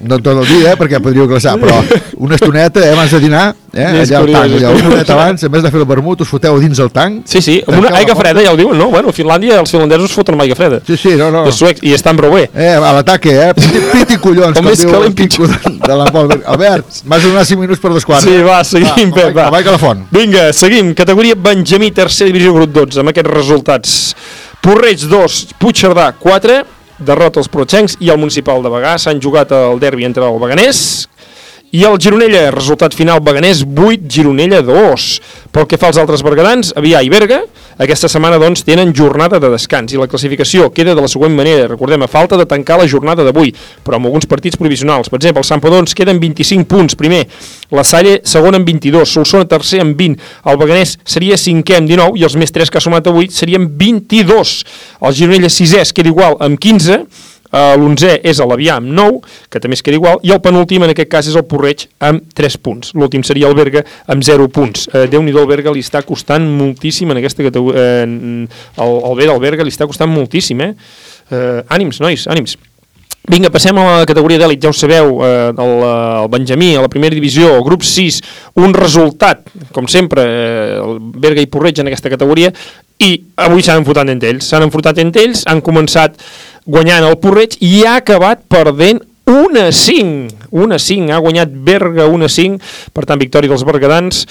No tot el dia, eh, perquè podríeu glaçar, però una estoneta eh, abans de dinar, eh, allà al tanc, allà una curiós. estoneta abans, en vez de fer el vermut, us foteu dins el tanc. Sí, sí, amb una aigua freda, ja ho diuen, no? Bueno, a Finlàndia els finlandesos foten amb aigua freda. Sí, sí, no, no. Els suecs, i estan prou bé. Eh, a l'ataque, eh? Piti, piti collons, Com com, diu calent, el Quico de, de la Pol. Albert, m'has de donar 5 minuts per dos quarts. Sí, va, seguim, Pep, va. Va, va, la font. Vinga, seguim. Categoria Benjamí, tercera divisió, grup 12, amb aquests resultats. Porreig 2, Puigcerdà 4, derrota als protxencs i el municipal de Bagà. S'han jugat el derbi entre el Beganès i el Gironella, resultat final Beganès 8, Gironella 2. Pel que fa als altres bergadans, Avià i Berga, aquesta setmana doncs tenen jornada de descans. I la classificació queda de la següent manera, recordem, a falta de tancar la jornada d'avui, però amb alguns partits provisionals. Per exemple, el Sant Podons queda amb 25 punts, primer, la Salle segon amb 22, Solsona tercer amb 20, el Beganès seria cinquè amb 19 i els més 3 que ha sumat avui serien 22. El Gironella sisè es queda igual amb 15, eh, l'11è és l'Avià amb 9, que també es queda igual, i el penúltim en aquest cas és el Porreig amb 3 punts. L'últim seria el Berga amb 0 punts. Eh, Déu-n'hi-do, el Berga li està costant moltíssim en aquesta categoria. Eh, el, el B del Berga li està costant moltíssim, eh? eh ànims, nois, ànims. Vinga, passem a la categoria d'èlit, ja ho sabeu, eh, el, el Benjamí, a la primera divisió, el grup 6, un resultat, com sempre, eh, el Berga i Porreig en aquesta categoria, i avui s'han enfrontat entre ells. S'han enfrontat entre ells, han començat guanyant el Porreig i ha acabat perdent 1 a 5. 1 a 5, ha guanyat Berga 1 a 5, per tant, victòria dels bergadans,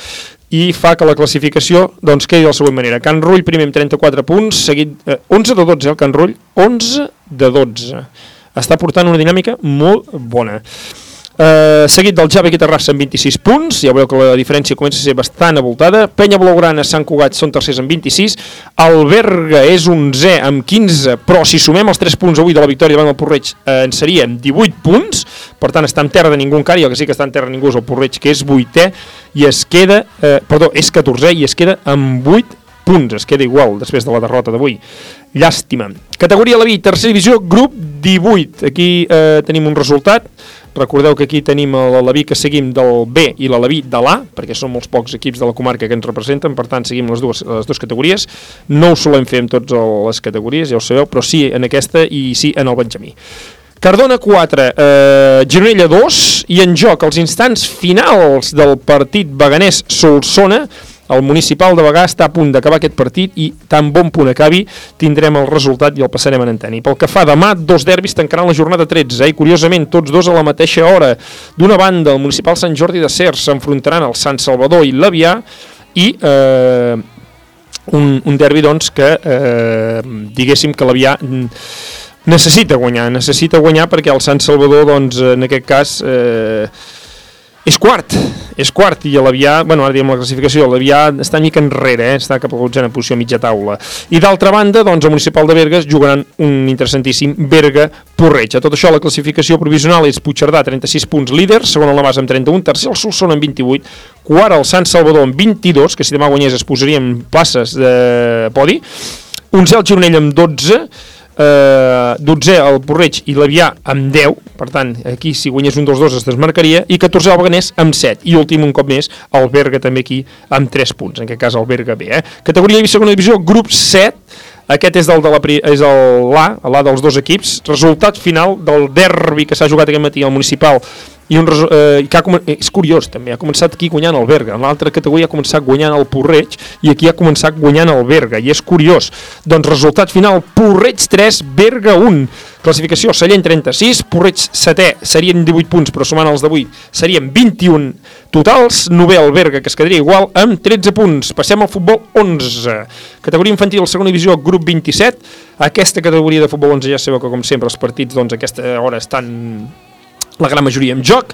i fa que la classificació doncs, quedi de la següent manera. Can Rull primer amb 34 punts, seguit eh, 11 de 12, eh, el Can Rull, 11 de 12 està portant una dinàmica molt bona. Uh, seguit del Java i Terrassa amb 26 punts, ja veureu que la diferència comença a ser bastant avoltada, Penya Blaugrana, Sant Cugat són tercers amb 26, Alberga és 11 amb 15, però si sumem els 3 punts avui de la victòria davant del Porreig eh, en seríem 18 punts, per tant està en terra de ningú encara, i el que sí que està en terra de ningú és el Porreig, que és 8è, i es queda, eh, perdó, és 14è i es queda amb 8 punts, es queda igual després de la derrota d'avui. Llàstima. Categoria Leví, tercera divisió, grup 18. Aquí eh, tenim un resultat. Recordeu que aquí tenim l'Aleví que seguim del B i l'Aleví de l'A, perquè són molts pocs equips de la comarca que ens representen, per tant seguim les dues, les dues categories. No ho solem fer en totes les categories, ja ho sabeu, però sí en aquesta i sí en el Benjamí. Cardona 4, eh, Gironella 2 i en joc els instants finals del partit Beganès-Solsona el municipal de Bagà està a punt d'acabar aquest partit i tan bon punt acabi tindrem el resultat i el passarem en antena. I pel que fa demà, dos derbis tancaran la jornada 13 eh? i curiosament tots dos a la mateixa hora. D'una banda, el municipal Sant Jordi de Cers s'enfrontaran al Sant Salvador i l'Avià i eh, un, un derbi doncs que eh, diguéssim que l'Avià necessita guanyar, necessita guanyar perquè el Sant Salvador doncs en aquest cas eh, és quart, és quart i l'Avià, bueno, ara diem la classificació, l'Avià està mica enrere, eh? està cap a la posició mitja taula. I d'altra banda, doncs, el Municipal de Berga jugaran un interessantíssim Berga-Porreig. A tot això, la classificació provisional és Puigcerdà, 36 punts líder, segon el Navàs amb 31, tercer el Solsona amb 28, quart el Sant Salvador amb 22, que si demà guanyés es posarien places de podi, un el Gironell amb 12, eh, 12 el Porreig i l'Avià amb 10, per tant, aquí si guanyés un dels dos es desmarcaria, i 14 el Beganès amb 7, i últim un cop més el Berga també aquí amb 3 punts, en aquest cas el Berga B. Eh? Categoria de segona divisió, grup 7, aquest és el de la, és l'A, l'A dels dos equips, resultat final del derbi que s'ha jugat aquest matí al municipal i un, eh, que ha, és curiós també, ha començat aquí guanyant el Berga, en l'altra categoria ha començat guanyant el Porreig i aquí ha començat guanyant el Berga. I és curiós, doncs resultat final Porreig 3, Berga 1 classificació Sallent 36, Porreig 7è serien 18 punts però sumant els d'avui. Serien 21 totals, nové el Berga que es quedaria igual amb 13 punts. Passem al futbol 11 categoria infantil segona divisió grup 27 aquesta categoria de futbol 11 ja sabeu que com sempre els partits doncs aquesta hora estan la gran majoria en joc.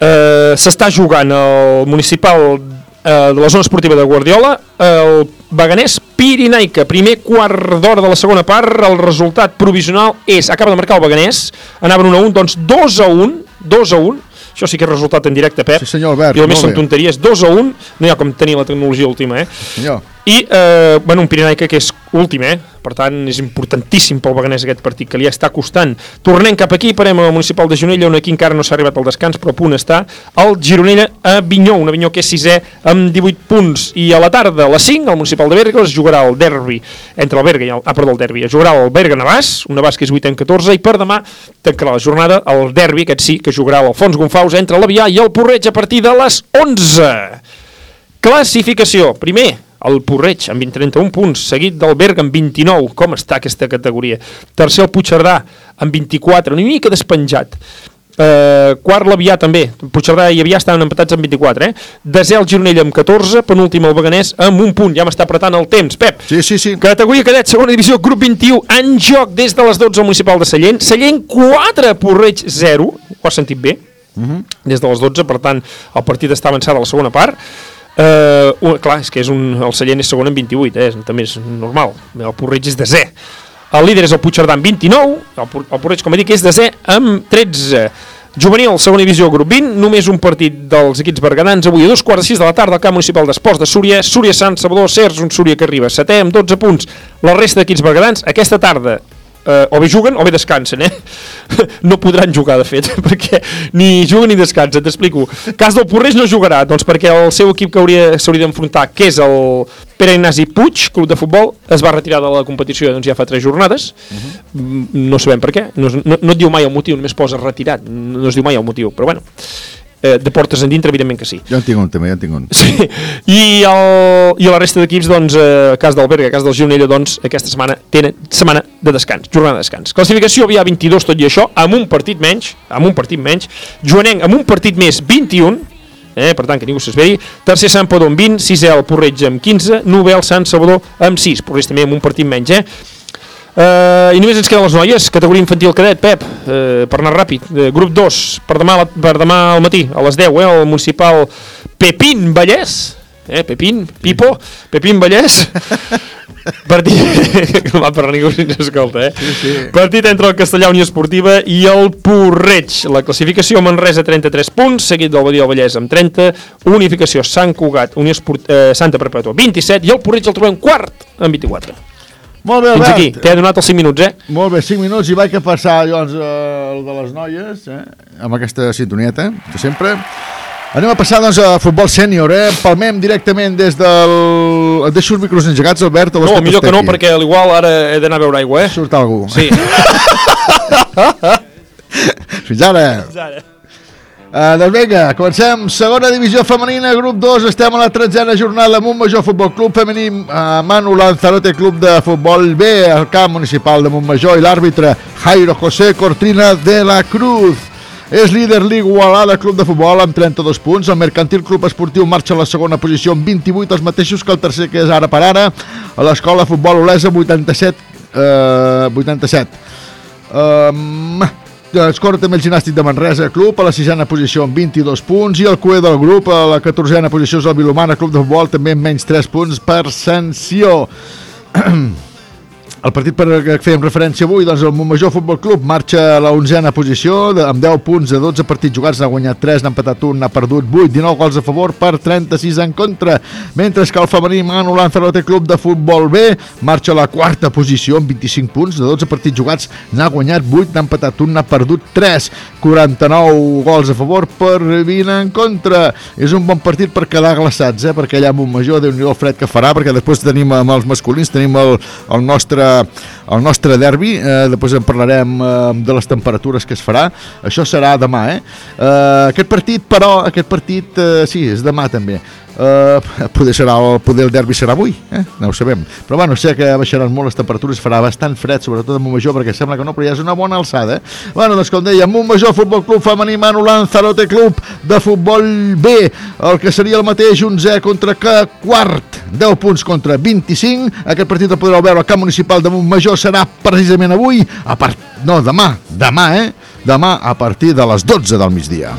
Eh, S'està jugant el municipal eh, de la zona esportiva de Guardiola, el Beganès Pirinaica, primer quart d'hora de la segona part, el resultat provisional és, acaba de marcar el Beganès, anaven 1 a 1, doncs 2 a 1, 2 a 1, això sí que és resultat en directe, Pep. Sí senyor, Albert, I a més són tonteries, 2 a 1, no hi ha com tenir la tecnologia última, eh? Sí senyor. I, eh, bueno, un Pirinaica que és últim, eh? Per tant, és importantíssim pel Beganès aquest partit, que li està costant. Tornem cap aquí, parem al Municipal de Gironella, on aquí encara no s'ha arribat al descans, però a punt està el Gironella a Vinyó, un Avinyó que és sisè amb 18 punts. I a la tarda, a les 5, al Municipal de Berga, es jugarà el derbi entre el Berga i el... Ah, perdó, el derbi. Es jugarà el Berga-Navàs, un Navàs que és 8 en 14, i per demà tancarà la jornada el derbi, aquest sí, que jugarà l'Alfons Gonfaus entre l'Avià i el Porreig a partir de les 11. Classificació. Primer, el Porreig amb 31 punts, seguit del Berga amb 29, com està aquesta categoria? Tercer el Puigcerdà amb 24, una mica despenjat. Uh, quart l'Avià també, Puigcerdà i Avià estan empatats amb 24, eh? Desè el Gironell amb 14, penúltim el Beganès amb un punt, ja m'està apretant el temps, Pep. Sí, sí, sí. Categoria cadet, segona divisió, grup 21, en joc des de les 12 al municipal de Sallent, Sallent 4, Porreig 0, ho has sentit bé? Uh -huh. Des de les 12, per tant, el partit està avançat a la segona part, Uh, uh, clar, és que és un, el Sallent és segon amb 28, eh? també és normal. El Porreig és desè. El líder és el Puigcerdà amb 29, el, el Porreig, com he dit, és desè amb 13. Juvenil, segona divisió, grup 20, només un partit dels equips bergadans, avui a dos quarts de sis de la tarda al camp municipal d'esports de Súria, Súria Sant Salvador Cers, un Súria que arriba setè amb 12 punts. La resta d'equips bergadans, aquesta tarda, eh, o bé juguen o bé descansen, eh? No podran jugar, de fet, perquè ni juguen ni descansen, t'explico. Cas del Porreig no jugarà, doncs perquè el seu equip que hauria s'hauria d'enfrontar, que és el Pere Ignasi Puig, club de futbol, es va retirar de la competició doncs ja fa tres jornades, Mm, no sabem per què, no, no, no et diu mai el motiu, només posa retirat, no es diu mai el motiu, però bueno, eh, de portes endintre, evidentment que sí. Jo en tinc un també, jo en tinc un. Sí. I, el, I la resta d'equips, doncs, eh, cas del Berga, cas del Gironella, doncs, aquesta setmana tenen setmana de descans, jornada de descans. Classificació via 22, tot i això, amb un partit menys, amb un partit menys, Joanenc amb un partit més, 21, eh, per tant, que ningú s'esperi, tercer Sant Padó amb 20, sisè el Porreig amb 15, novè el Sant Salvador amb 6, Porreig també amb un partit menys, eh? Uh, I només ens queden les noies, categoria infantil cadet, Pep, uh, per anar ràpid, uh, grup 2, per demà, la- per demà al matí, a les 10, eh, el municipal Pepín Vallès, eh, Pepín, Pipo, Pepín Vallès, partit, no va per ningú si ens escolta, eh? Sí, sí. Partit entre el Castellà Unió Esportiva i el Porreig. La classificació Manresa 33 punts, seguit del Badia del Vallès amb 30, unificació Sant Cugat, Unió Esport, eh, Santa Perpètua 27 i el Porreig el trobem quart amb 24. Molt bé, Fins Albert. aquí, t'he donat els 5 minuts, eh? Molt bé, 5 minuts i vaig a passar doncs, eh, el de les noies, eh, amb aquesta sintonieta, de sempre. Anem a passar doncs, a futbol sènior, eh? Palmem directament des del... Et deixo els micros engegats, Albert? o vols No, que millor que no, perquè al igual ara he d'anar a beure aigua, eh? Surt algú. Sí. Fins ara. Fins ara. Uh, doncs vinga, comencem. Segona divisió femenina, grup 2. Estem a la tretzena jornada amb un major futbol club femení uh, Manu Lanzarote Club de Futbol B al camp municipal de Montmajor i l'àrbitre Jairo José Cortina de la Cruz. És líder l'Igualada Club de Futbol amb 32 punts. El Mercantil Club Esportiu marxa a la segona posició amb 28, els mateixos que el tercer, que és ara per ara. A l'Escola Futbol Olesa, 87. Eh, 87. Um, Escora també el gimnàstic de Manresa Club a la sisena posició amb 22 punts i el cué del grup a la catorzena posició és el Vilomana Club de Futbol també amb menys 3 punts per sanció. El partit per què fèiem referència avui, doncs el Montmajor Futbol Club marxa a la onzena posició, amb 10 punts de 12 partits jugats, n'ha guanyat 3, n'ha empatat 1, n'ha perdut 8, 19 gols a favor per 36 en contra, mentre que el femení Manu Lanzarote Club de Futbol B marxa a la quarta posició amb 25 punts, de 12 partits jugats, n'ha guanyat 8, n'ha empatat 1, n'ha perdut 3, 49 gols a favor per 20 en contra. És un bon partit per quedar glaçats, eh? perquè allà Montmajor, déu nhi el fred que farà, perquè després tenim amb els masculins, tenim el, el nostre el nostre derbi, eh, després en parlarem eh, de les temperatures que es farà, això serà demà, eh? eh aquest partit, però, aquest partit, eh, sí, és demà també, eh, poder, serà, poder el derbi serà avui, eh? no ho sabem, però bueno, sé que baixaran molt les temperatures, farà bastant fred, sobretot a Montmajor, perquè sembla que no, però ja és una bona alçada, eh? Bueno, doncs com deia, Montmajor Futbol Club Femení Manu Lanzarote Club de Futbol B, el que seria el mateix, 11 contra que quart, 10 punts contra 25, aquest partit el podreu veure al camp municipal de Montmajor, serà precisament avui, a part... no, demà, demà, eh? Demà a partir de les 12 del migdia.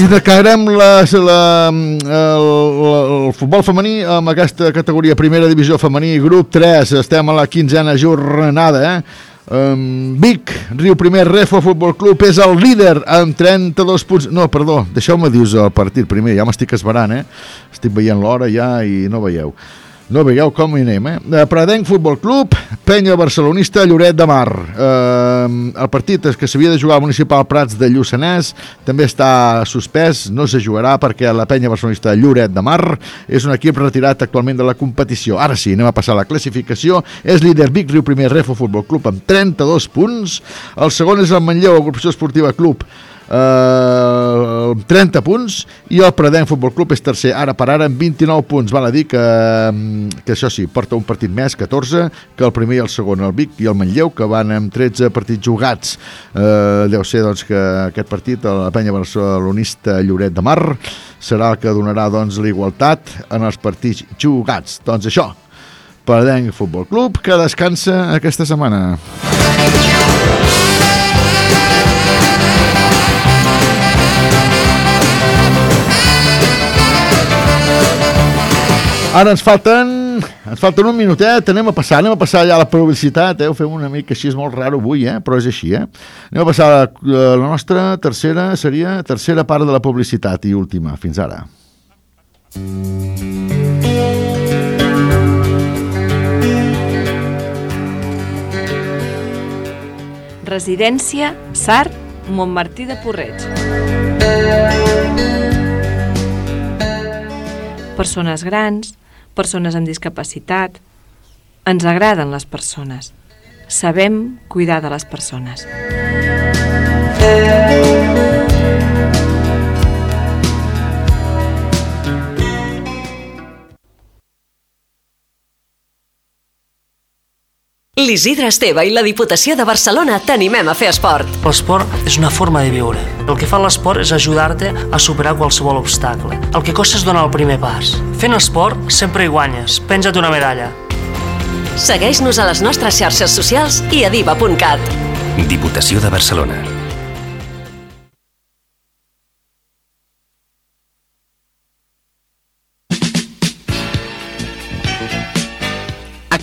I decagarem la, la, el, el futbol femení amb aquesta categoria primera divisió femení, grup 3, estem a la quinzena jornada, eh? Um, Vic, Riu Primer, Refo Futbol Club és el líder amb 32 punts. No, perdó, deixeu-me dir-vos el partit primer, ja m'estic esbarant, eh? Estic veient l'hora ja i no veieu. No veieu com hi anem, eh? Eh, Pradenc Futbol Club, Penya Barcelonista, Lloret de Mar. Eh, el partit és que s'havia de jugar al Municipal Prats de Lluçanès, també està suspès, no se jugarà perquè la Penya Barcelonista Lloret de Mar és un equip retirat actualment de la competició. Ara sí, anem a passar a la classificació. És líder Vic Riu Primer Refo Futbol Club amb 32 punts. El segon és el Manlleu, Agrupació Esportiva Club, eh, 30 punts i el Predenc Futbol Club és tercer ara per ara amb 29 punts. Val a dir que, que això sí, porta un partit més 14, que el primer i el segon el Vic i el Manlleu que van amb 13 partits jugats. Eh, deu ser doncs que aquest partit la penya barcelonista Lloret de Mar serà el que donarà doncs la igualtat en els partits jugats. Doncs això, Predenc Futbol Club que descansa aquesta setmana Ara ens falten, ens falten un minutet, anem a passar, anem a passar ja a la publicitat, eh? ho fem una mica així, és molt raro avui, eh? però és així. Eh? Anem a passar la, eh, la nostra tercera, seria tercera part de la publicitat i última, fins ara. Residència SAR Montmartí de Porreig. persones grans, persones amb discapacitat... Ens agraden les persones. Sabem cuidar de les persones. L'Isidre Esteve i la Diputació de Barcelona t'animem a fer esport. L'esport és una forma de viure. El que fa l'esport és ajudar-te a superar qualsevol obstacle. El que costa és donar el primer pas. Fent esport sempre hi guanyes. Penja't una medalla. Segueix-nos a les nostres xarxes socials i a diva.cat. Diputació de Barcelona.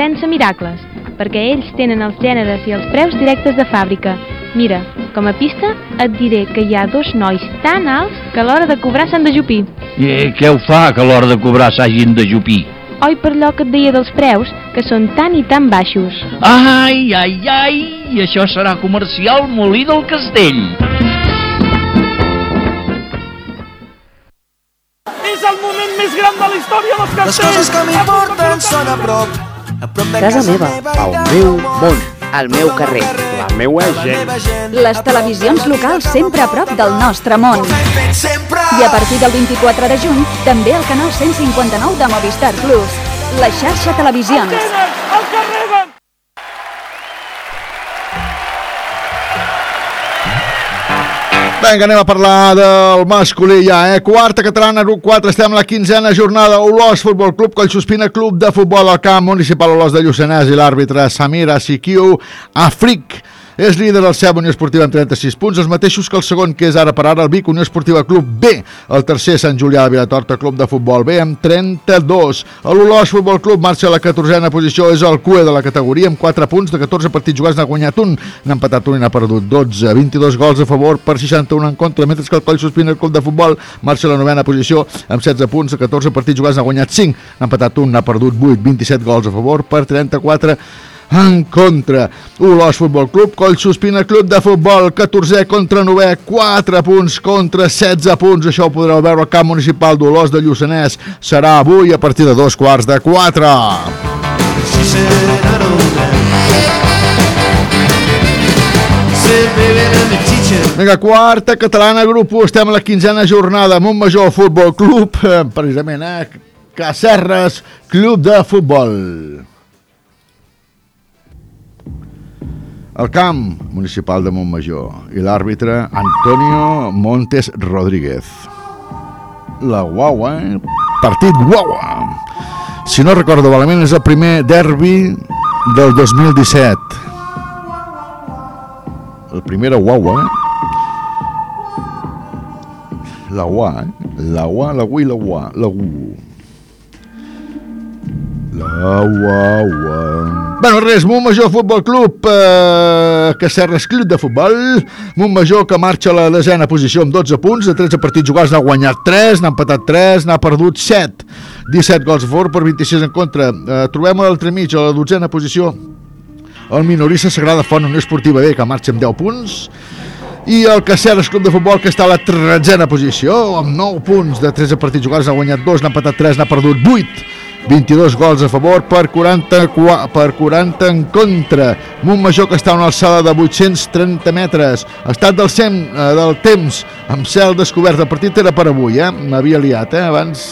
sense miracles, perquè ells tenen els gèneres i els preus directes de fàbrica. Mira, com a pista et diré que hi ha dos nois tan alts que a l'hora de cobrar s'han de jupir. I què ho fa que a l'hora de cobrar s'hagin de jupir? Oi per allò que et deia dels preus, que són tan i tan baixos. Ai, ai, ai, i això serà comercial Molí del Castell. És el moment més gran de la història dels castells! Les coses que m'importen són a prop. A prop de Casa meva, el meu món, el meu carrer, la meua gent. Les televisions locals sempre a prop del nostre món. I a partir del 24 de juny, també el canal 159 de Movistar Plus. La xarxa Televisions. Vinga, anem a parlar del masculí ja, eh? Quarta catalana, grup 4, estem a la quinzena jornada. Olòs Futbol Club, Collsospina, Club de Futbol al Camp Municipal Olòs de Lluçanès i l'àrbitre Samir Asikiu Afric. És líder del CEB Unió Esportiva amb 36 punts, els mateixos que el segon, que és ara per ara el Vic Unió Esportiva Club B. El tercer, Sant Julià de Vilatorta, Club de Futbol B, amb 32. L'Olòs Futbol Club marxa a la 14a posició, és el cue de la categoria, amb 4 punts de 14 partits jugats, n'ha guanyat un, n'ha empatat un i n'ha perdut 12. 22 gols a favor per 61 en contra, mentre que el Coll Sospina, el Club de Futbol, marxa a la novena posició, amb 16 punts de 14 partits jugats, n'ha guanyat 5, n'ha empatat un, n'ha perdut 8, 27 gols a favor per 34 en contra. Olòs Futbol Club, Coll Sospina Club de Futbol, 14è contra 9è, 4 punts contra 16 punts. Això ho podreu veure al camp municipal d'Olòs de Lluçanès. Serà avui a partir de dos quarts de 4. Vinga, quarta catalana, grup 1, estem a la quinzena jornada, Montmajor Futbol Club, eh, precisament, eh? Cacerres, Club de Futbol. El camp municipal de Montmajor i l'àrbitre Antonio Montes Rodríguez. La guaua, eh? Partit guaua. Si no recordo malament, és el primer derbi del 2017. El primer guaua, eh? La UA, eh? La UA, la UA i la UA. La UA. La UA. Bueno, res, Montmajor Futbol Club, eh, Cacerres Club de Futbol, Montmajor que marxa a la desena posició amb 12 punts, de 13 partits jugats n'ha guanyat 3, n'ha empatat 3, n'ha perdut 7, 17 gols a favor per 26 en contra. Eh, trobem a l'altre mig, a la dotzena posició, el minorista Sagrada Font Unió Esportiva B, que marxa amb 10 punts, i el Caceres Club de Futbol, que està a la tretzena posició, amb 9 punts de 13 partits jugats, ha guanyat 2, n'ha empatat 3, n'ha perdut 8, 22 gols a favor per 40, per 40 en contra. Montmajor que està a una alçada de 830 metres. Estat del, sem, eh, del temps amb cel descobert. El partit era per avui, eh? M'havia liat, eh? Abans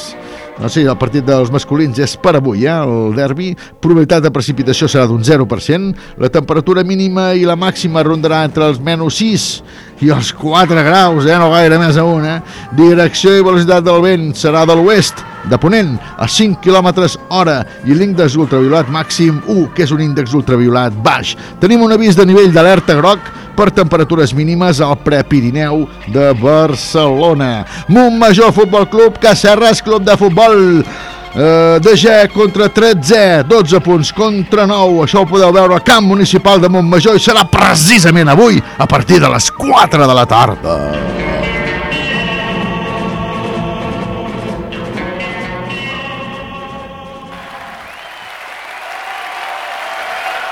no sé, el partit dels masculins és per avui, eh, el derbi. Probabilitat de precipitació serà d'un 0%. La temperatura mínima i la màxima rondarà entre els menys 6 i els 4 graus, eh, no gaire més amunt. Eh. Direcció i velocitat del vent serà de l'oest, de ponent, a 5 km hora i l'índex ultraviolat màxim 1, que és un índex ultraviolat baix. Tenim un avís de nivell d'alerta groc per temperatures mínimes al Prepirineu de Barcelona. Montmajor Futbol Club, Cacerres Club de Futbol, eh, de G contra 13, 12 punts contra 9. Això ho podeu veure al camp municipal de Montmajor i serà precisament avui a partir de les 4 de la tarda.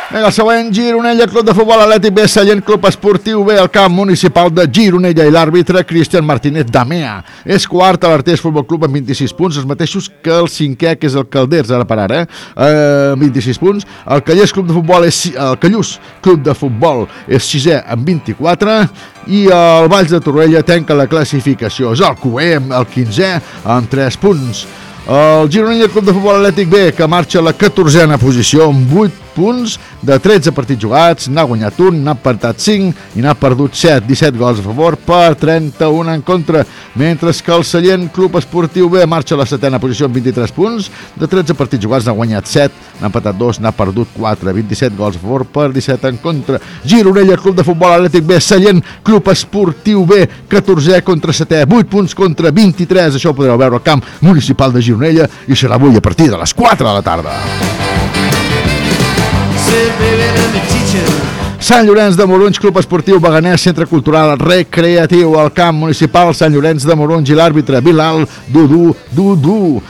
Vinga, següent, Gironella, Club de Futbol Atlètic B, Sallent, Club Esportiu B, el camp municipal de Gironella i l'àrbitre Cristian Martínez Damea. És quart a l'Artés Futbol Club amb 26 punts, els mateixos que el cinquè, que és el Calders, ara per ara, eh? eh 26 punts. El Callers Club de Futbol és, el Callús Club de Futbol és sisè amb 24 i el Valls de Torrella tanca la classificació. És el QE, el 15è, amb 3 punts. El Gironella Club de Futbol Atlètic B, que marxa a la 14a posició amb 8 punts de 13 partits jugats, n'ha guanyat un, n'ha perdut 5 i n'ha perdut 7, 17 gols a favor per 31 en contra, mentre que el Sallent Club Esportiu B marxa a la setena posició amb 23 punts, de 13 partits jugats n'ha guanyat 7, n'ha empatat 2, n'ha perdut 4, 27 gols a favor per 17 en contra. Gironella Club de Futbol Atlètic B, Sallent Club Esportiu B, 14è contra 7è, 8 punts contra 23, això ho podreu veure al camp municipal de Gironella i serà avui a partir de les 4 de la tarda. Sant Llorenç de Morunys, Club Esportiu Beganès, Centre Cultural Recreatiu, al camp municipal Sant Llorenç de Morunys i l'àrbitre Bilal Dudu Dudu.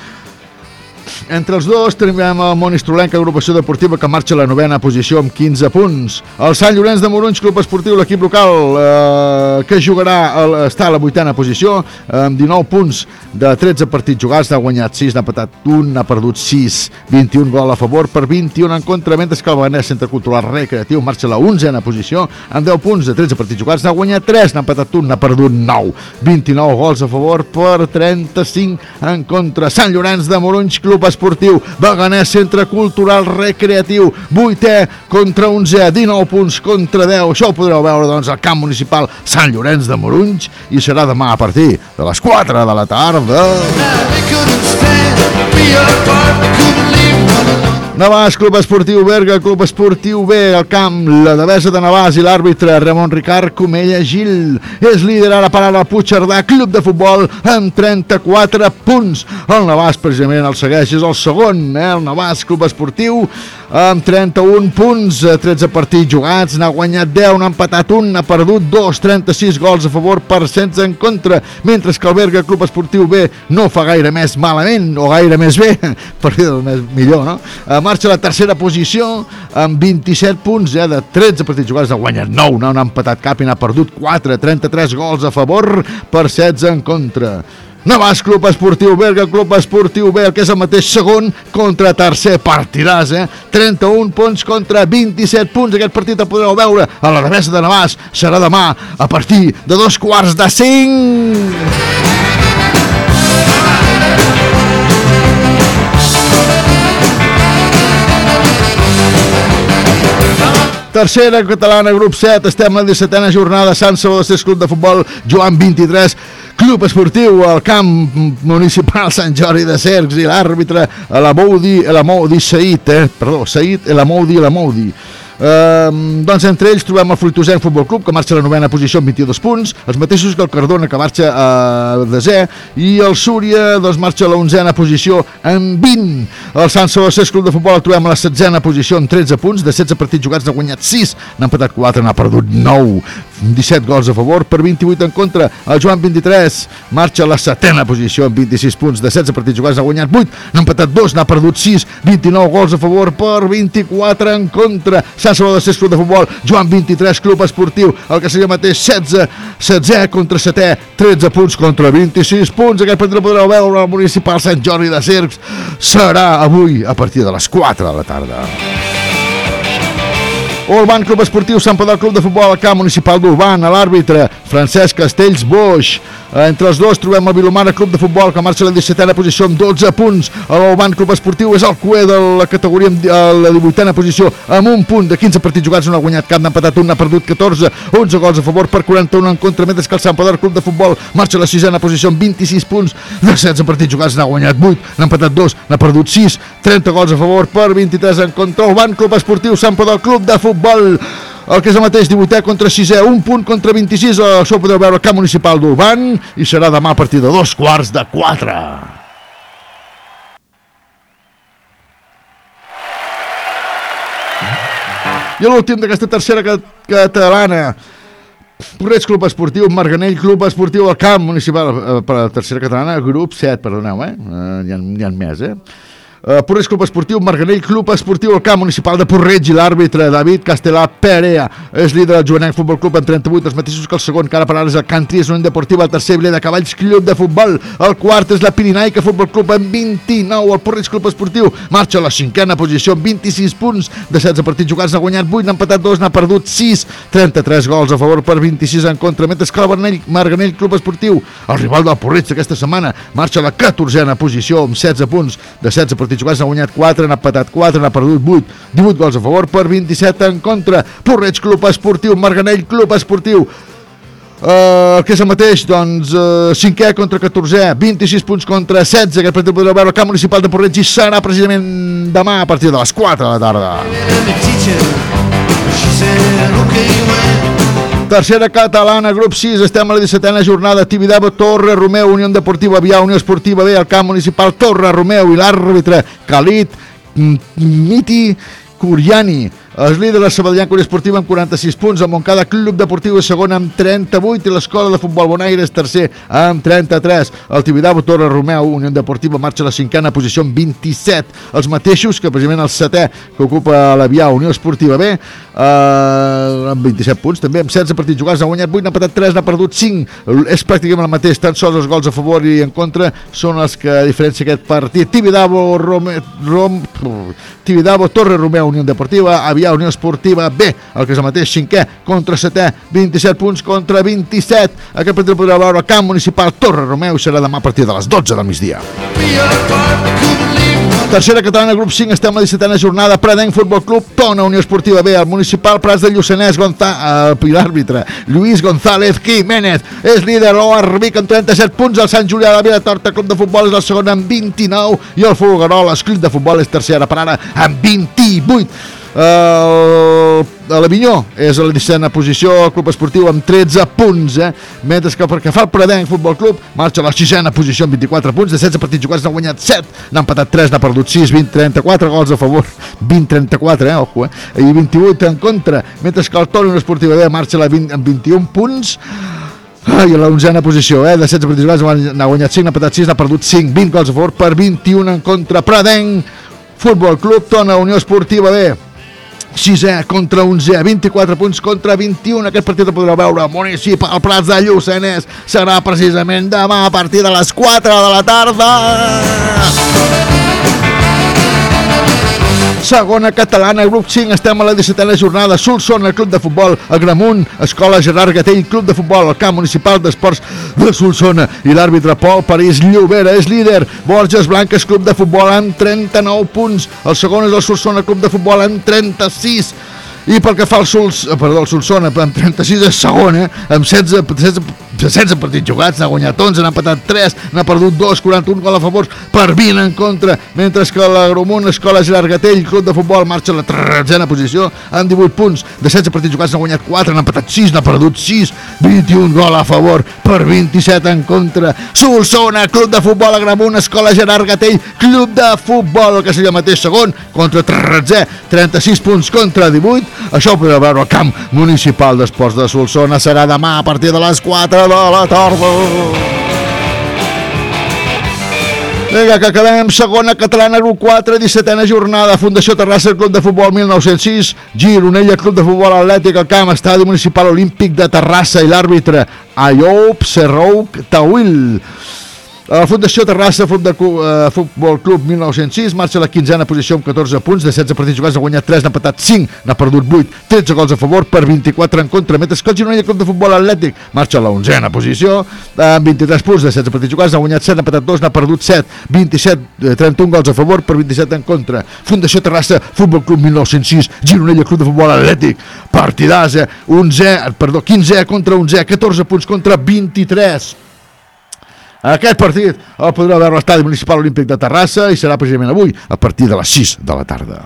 Entre els dos tenim el Monistrolenca, agrupació deportiva que marxa a la novena posició amb 15 punts. El Sant Llorenç de Morunys, club esportiu, l'equip local eh, que jugarà, el, està a la vuitena posició amb 19 punts de 13 partits jugats, n'ha guanyat 6, n'ha patat 1, n'ha perdut 6, 21 gol a favor per 21 en contra, mentre que el Beganès Centre Cultural Recreatiu marxa a la 11a posició amb 10 punts de 13 partits jugats, n'ha guanyat 3, n'ha patat 1, n'ha perdut 9, 29 gols a favor per 35 en contra. Sant Llorenç de Morunys, club esportiu, Beganès Centre Cultural Recreatiu, 8è contra 11è, 19 punts contra 10. Això ho podreu veure doncs, al camp municipal Sant Llorenç de Morunys i serà demà a partir de les 4 de la tarda. Navàs, Club Esportiu Berga, Club Esportiu B, al camp, la devesa de Navàs i l'àrbitre Ramon Ricard Comella Gil. És líder ara per ara el Puigcerdà, Club de Futbol, amb 34 punts. El Navàs precisament el segueix, és el segon, eh? el Navàs Club Esportiu, amb 31 punts, 13 partits jugats, n'ha guanyat 10, n'ha empatat un, n'ha perdut 2, 36 gols a favor per 16 en contra, mentre que el Berga Club Esportiu B no fa gaire més malament, o gaire més bé, per dir-ho més millor, no? Eh, marxa a la tercera posició amb 27 punts, eh, de 13 partits jugats, ha guanyat 9, no n'ha empatat cap i n'ha perdut 4, 33 gols a favor per 16 en contra. Navàs Club Esportiu Berga, Club Esportiu B, el que és el mateix segon contra tercer partidàs, eh? 31 punts contra 27 punts. Aquest partit el podreu veure a la revesa de Navàs. Serà demà a partir de dos quarts de cinc. Tercera catalana, grup 7, estem a la 17a jornada, Sant Salvador Cés Club de Futbol, Joan 23, Club Esportiu, al camp municipal Sant Jordi de Cercs i l'àrbitre la Moudi Said, eh? perdó, Said, la Moudi, Uh, doncs entre ells trobem el Fruitosenc Futbol Club que marxa a la novena posició amb 22 punts els mateixos que el Cardona que marxa a desè i el Súria doncs marxa a la onzena posició amb 20 el Sant Salvador Club de Futbol el trobem a la setzena posició amb 13 punts. De 16 partits jugats n'ha guanyat 6 n'ha empatat 4, n'ha perdut 9 17 gols a favor per 28 en contra. El Joan 23 marxa a la setena posició amb 26 punts de 16 partits jugats, ha guanyat 8, n'ha empatat 2, n'ha perdut 6, 29 gols a favor per 24 en contra. Salvador de Cés Club de Futbol, Joan 23, Club Esportiu, el que seria mateix 16, 16 contra 7, 13 punts contra 26 punts. Aquest partit el podreu veure al municipal Sant Jordi de Cercs. Serà avui a partir de les 4 de la tarda. Urban Club Esportiu Sant Padà Club de Futbol al camp municipal d'Urban, a l'àrbitre Francesc Castells Boix. Entre els dos trobem el Vilomara Club de Futbol que marxa a la 17a posició amb 12 punts. L'Urban Club Esportiu és el cué de la categoria a la 18a posició amb un punt de 15 partits jugats, no ha guanyat cap, n'ha empatat un, n'ha perdut 14, 11 gols a favor per 41 en contra, mentre que el Sant Padà Club de Futbol marxa a la 6a posició amb 26 punts de 16 partits jugats, n'ha guanyat 8, n'ha empatat 2, n'ha perdut 6, 30 gols a favor per 23 en contra. Urban Club Esportiu Sant Padà Club de Futbol el que és el mateix, 18è contra 6è, un punt contra 26, això ho podeu veure al camp municipal d'Urban i serà demà a partir de dos quarts de 4. I l'últim d'aquesta tercera ca catalana, Porreig Club Esportiu, Marganell Club Esportiu al camp municipal, eh, per la tercera catalana, grup 7, perdoneu, eh? eh hi, ha, ha més, eh? Uh, Porreig Club Esportiu, Marganell Club Esportiu, el camp municipal de Porreig i l'àrbitre David Castelà Perea. És líder del Joanenc Futbol Club amb 38, els mateixos que el segon, que ara per ara és el Cantri, és una deportiva, el tercer Vileda Cavalls Club de Futbol, el quart és la Pirinaica Futbol Club amb 29, el Porreig Club Esportiu marxa a la cinquena posició amb 26 punts de 16 partits jugats, ha guanyat 8, n'ha empatat 2, n'ha perdut 6, 33 gols a favor per 26 en contra, mentre que el Marganell, Marganell Club Esportiu, el rival del Porreig d'aquesta setmana, marxa a la 14a posició amb 16 punts de 16 partits jugats, ha guanyat 4, n'ha patat 4, n'ha perdut 8, 18 gols a favor per 27 en contra. Porreig Club Esportiu, Marganell Club Esportiu, Uh, que és el mateix, doncs, uh, 5è contra 14è, 26 punts contra 16, aquest partit podreu veure al camp municipal de Porreig i serà precisament demà a partir de les 4 de la tarda. Tercera catalana, grup 6, estem a la 17a jornada, Tibidabo, Torre, Romeu, Unió Deportiva, Via, Unió Esportiva B, al camp municipal Torre, Romeu i l'àrbitre Khalid Miti Curiani. És líder la Sabadellanca Unió Esportiva amb 46 punts, el Montcada Club Deportiu és segon amb 38 i l'Escola de Futbol Bonaire és tercer amb 33. El Tibidabo Torre Romeu, Unió Deportiva, marxa a la cinquena posició amb 27. Els mateixos que precisament el setè que ocupa la Via Unió Esportiva B, eh, amb 27 punts, també amb 16 partits jugats, ha guanyat 8, n'ha patat 3, n'ha perdut 5. És pràcticament el mateix, tan sols els gols a favor i en contra són els que diferència aquest partit. Tibidabo, Rome, Rom, Tibidabo Torre Romeu, Unió Deportiva, Avià Unió Esportiva B, el que és el mateix, cinquè contra setè, 27 punts contra 27. Aquest partit el podrà veure camp municipal Torre Romeu i serà demà a partir de les 12 del migdia. Tercera catalana, grup 5, estem a la 17a jornada, Predenc Futbol Club, Tona, Unió Esportiva B, el municipal Prats de Lluçanès, Gonzà, eh, l'àrbitre, Lluís González Jiménez, és líder, Vic amb 37 punts, el Sant Julià de Vila Torta Club de Futbol és el segon amb 29 i el Fulgaroles Club de Futbol és tercera per ara amb 28. Uh, l'Avinyó és a la 17a posició, el club esportiu amb 13 punts, eh? mentre que perquè fa el Predenc Futbol Club marxa a la 6a posició amb 24 punts, de 16 partits jugats n'ha guanyat 7, n'ha empatat 3, n'ha perdut 6, 20, 34 gols a favor, 20, 34, eh? Ojo, eh? i 28 en contra, mentre que el Toni Esportiva B marxa a la 20, amb 21 punts, Ai, a la onzena posició, eh? de 16 partits jugats n'ha guanyat 5, n'ha empatat 6, n'ha perdut 5, 20 gols a favor per 21 en contra, Predenc Futbol Club, Tona Unió Esportiva B, 6è contra 11è, 24 punts contra 21. Aquest partit el podreu veure Municipal Prats de Lluçanès. Serà precisament demà a partir de les 4 de la tarda. Segona catalana, grup 5, estem a la 17a jornada. Solsona, Club de Futbol, Agramunt, Escola Gerard Gatell, Club de Futbol, el camp municipal d'esports de Solsona. I l'àrbitre Pol París Llobera és líder. Borges Blanques, Club de Futbol, amb 39 punts. El segon és el Solsona, Club de Futbol, amb 36 i pel que fa al Sols, perdó, el Solsona amb 36 és segon, eh? amb 16, 16, 16 partits jugats, n'ha guanyat 11, n'ha empatat 3, n'ha perdut 2, 41 gol a favor per 20 en contra, mentre que l'Agromunt Escola Gerard Gatell, club de futbol, marxa a la tretzena posició amb 18 punts, de 16 partits jugats n'ha guanyat 4, n'ha empatat 6, n'ha perdut 6, 21 gol a favor per 27 en contra. Solsona, club de futbol, Agramunt, Escola Gerard Gatell, club de futbol, que seria el mateix segon, contra 13, 36 punts contra 18, Això ho podreu veure al camp municipal d'esports de Solsona. Serà demà a partir de les 4 de la tarda. Vinga, que acabem. Segona catalana, grup 4, 17a jornada. Fundació Terrassa, Club de Futbol 1906. Gironella, Club de Futbol Atlètic, al camp, Estadi Municipal Olímpic de Terrassa i l'àrbitre Ayop Serrouk Tawil. La Fundació Terrassa Futbol, uh, Futbol Club 1906 marxa a la quinzena posició amb 14 punts de 16 partits jugats, ha guanyat 3, n'ha empatat 5, n'ha perdut 8, 13 gols a favor per 24 en contra, mentre que el Gironella Club de Futbol Atlètic marxa a la onzena posició amb 23 punts de 16 partits jugats, ha guanyat 7, n'ha empatat 2, n'ha perdut 7, 27, eh, 31 gols a favor per 27 en contra. Fundació Terrassa Futbol Club 1906, Gironella Club de Futbol Atlètic, partidàs, eh? 11, perdó, 15 contra 11, 14 punts contra 23. Aquest partit el podreu veure a l'estadi municipal olímpic de Terrassa i serà precisament avui a partir de les 6 de la tarda.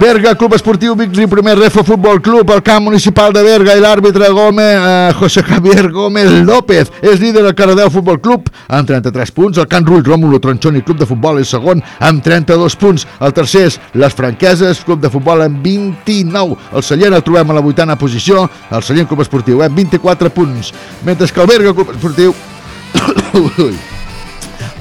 Berga, Club Esportiu Vic Primer Refo Futbol Club, el camp municipal de Berga i l'àrbitre Gómez, eh, José Javier Gómez López. És líder del Caradeu Futbol Club amb 33 punts, el Can Rull Rómulo Tronchoni Club de Futbol és segon amb 32 punts, el tercer és Les Franqueses Club de Futbol amb 29, el Sallent el trobem a la vuitena posició, el Sallent Club Esportiu amb 24 punts, mentre que el Berga Club Esportiu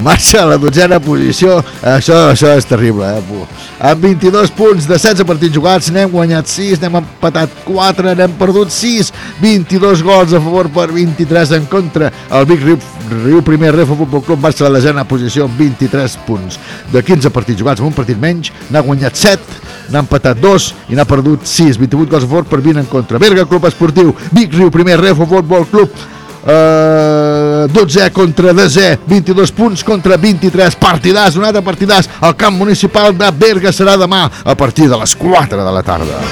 marxa a la dotzena posició. Això, això és terrible eh? amb 22 punts de 16 partits jugats n'hem guanyat 6, n'hem empatat 4 n'hem perdut 6 22 gols a favor per 23 en contra. El Vic Riu, Riu Primer Refo Futbol Club marxa a la desena posició amb 23 punts. De 15 partits jugats amb un partit menys n'ha guanyat 7 n'ha empatat 2 i n'ha perdut 6 28 gols a favor per 20 en contra. Berga Club Esportiu Vic Riu Primer Refo Futbol Club Uh, 12 contra 10 22 punts contra 23 partidàs, un altre partidàs. Al camp municipal de Berga serà demà a partir de les 4 de la tarda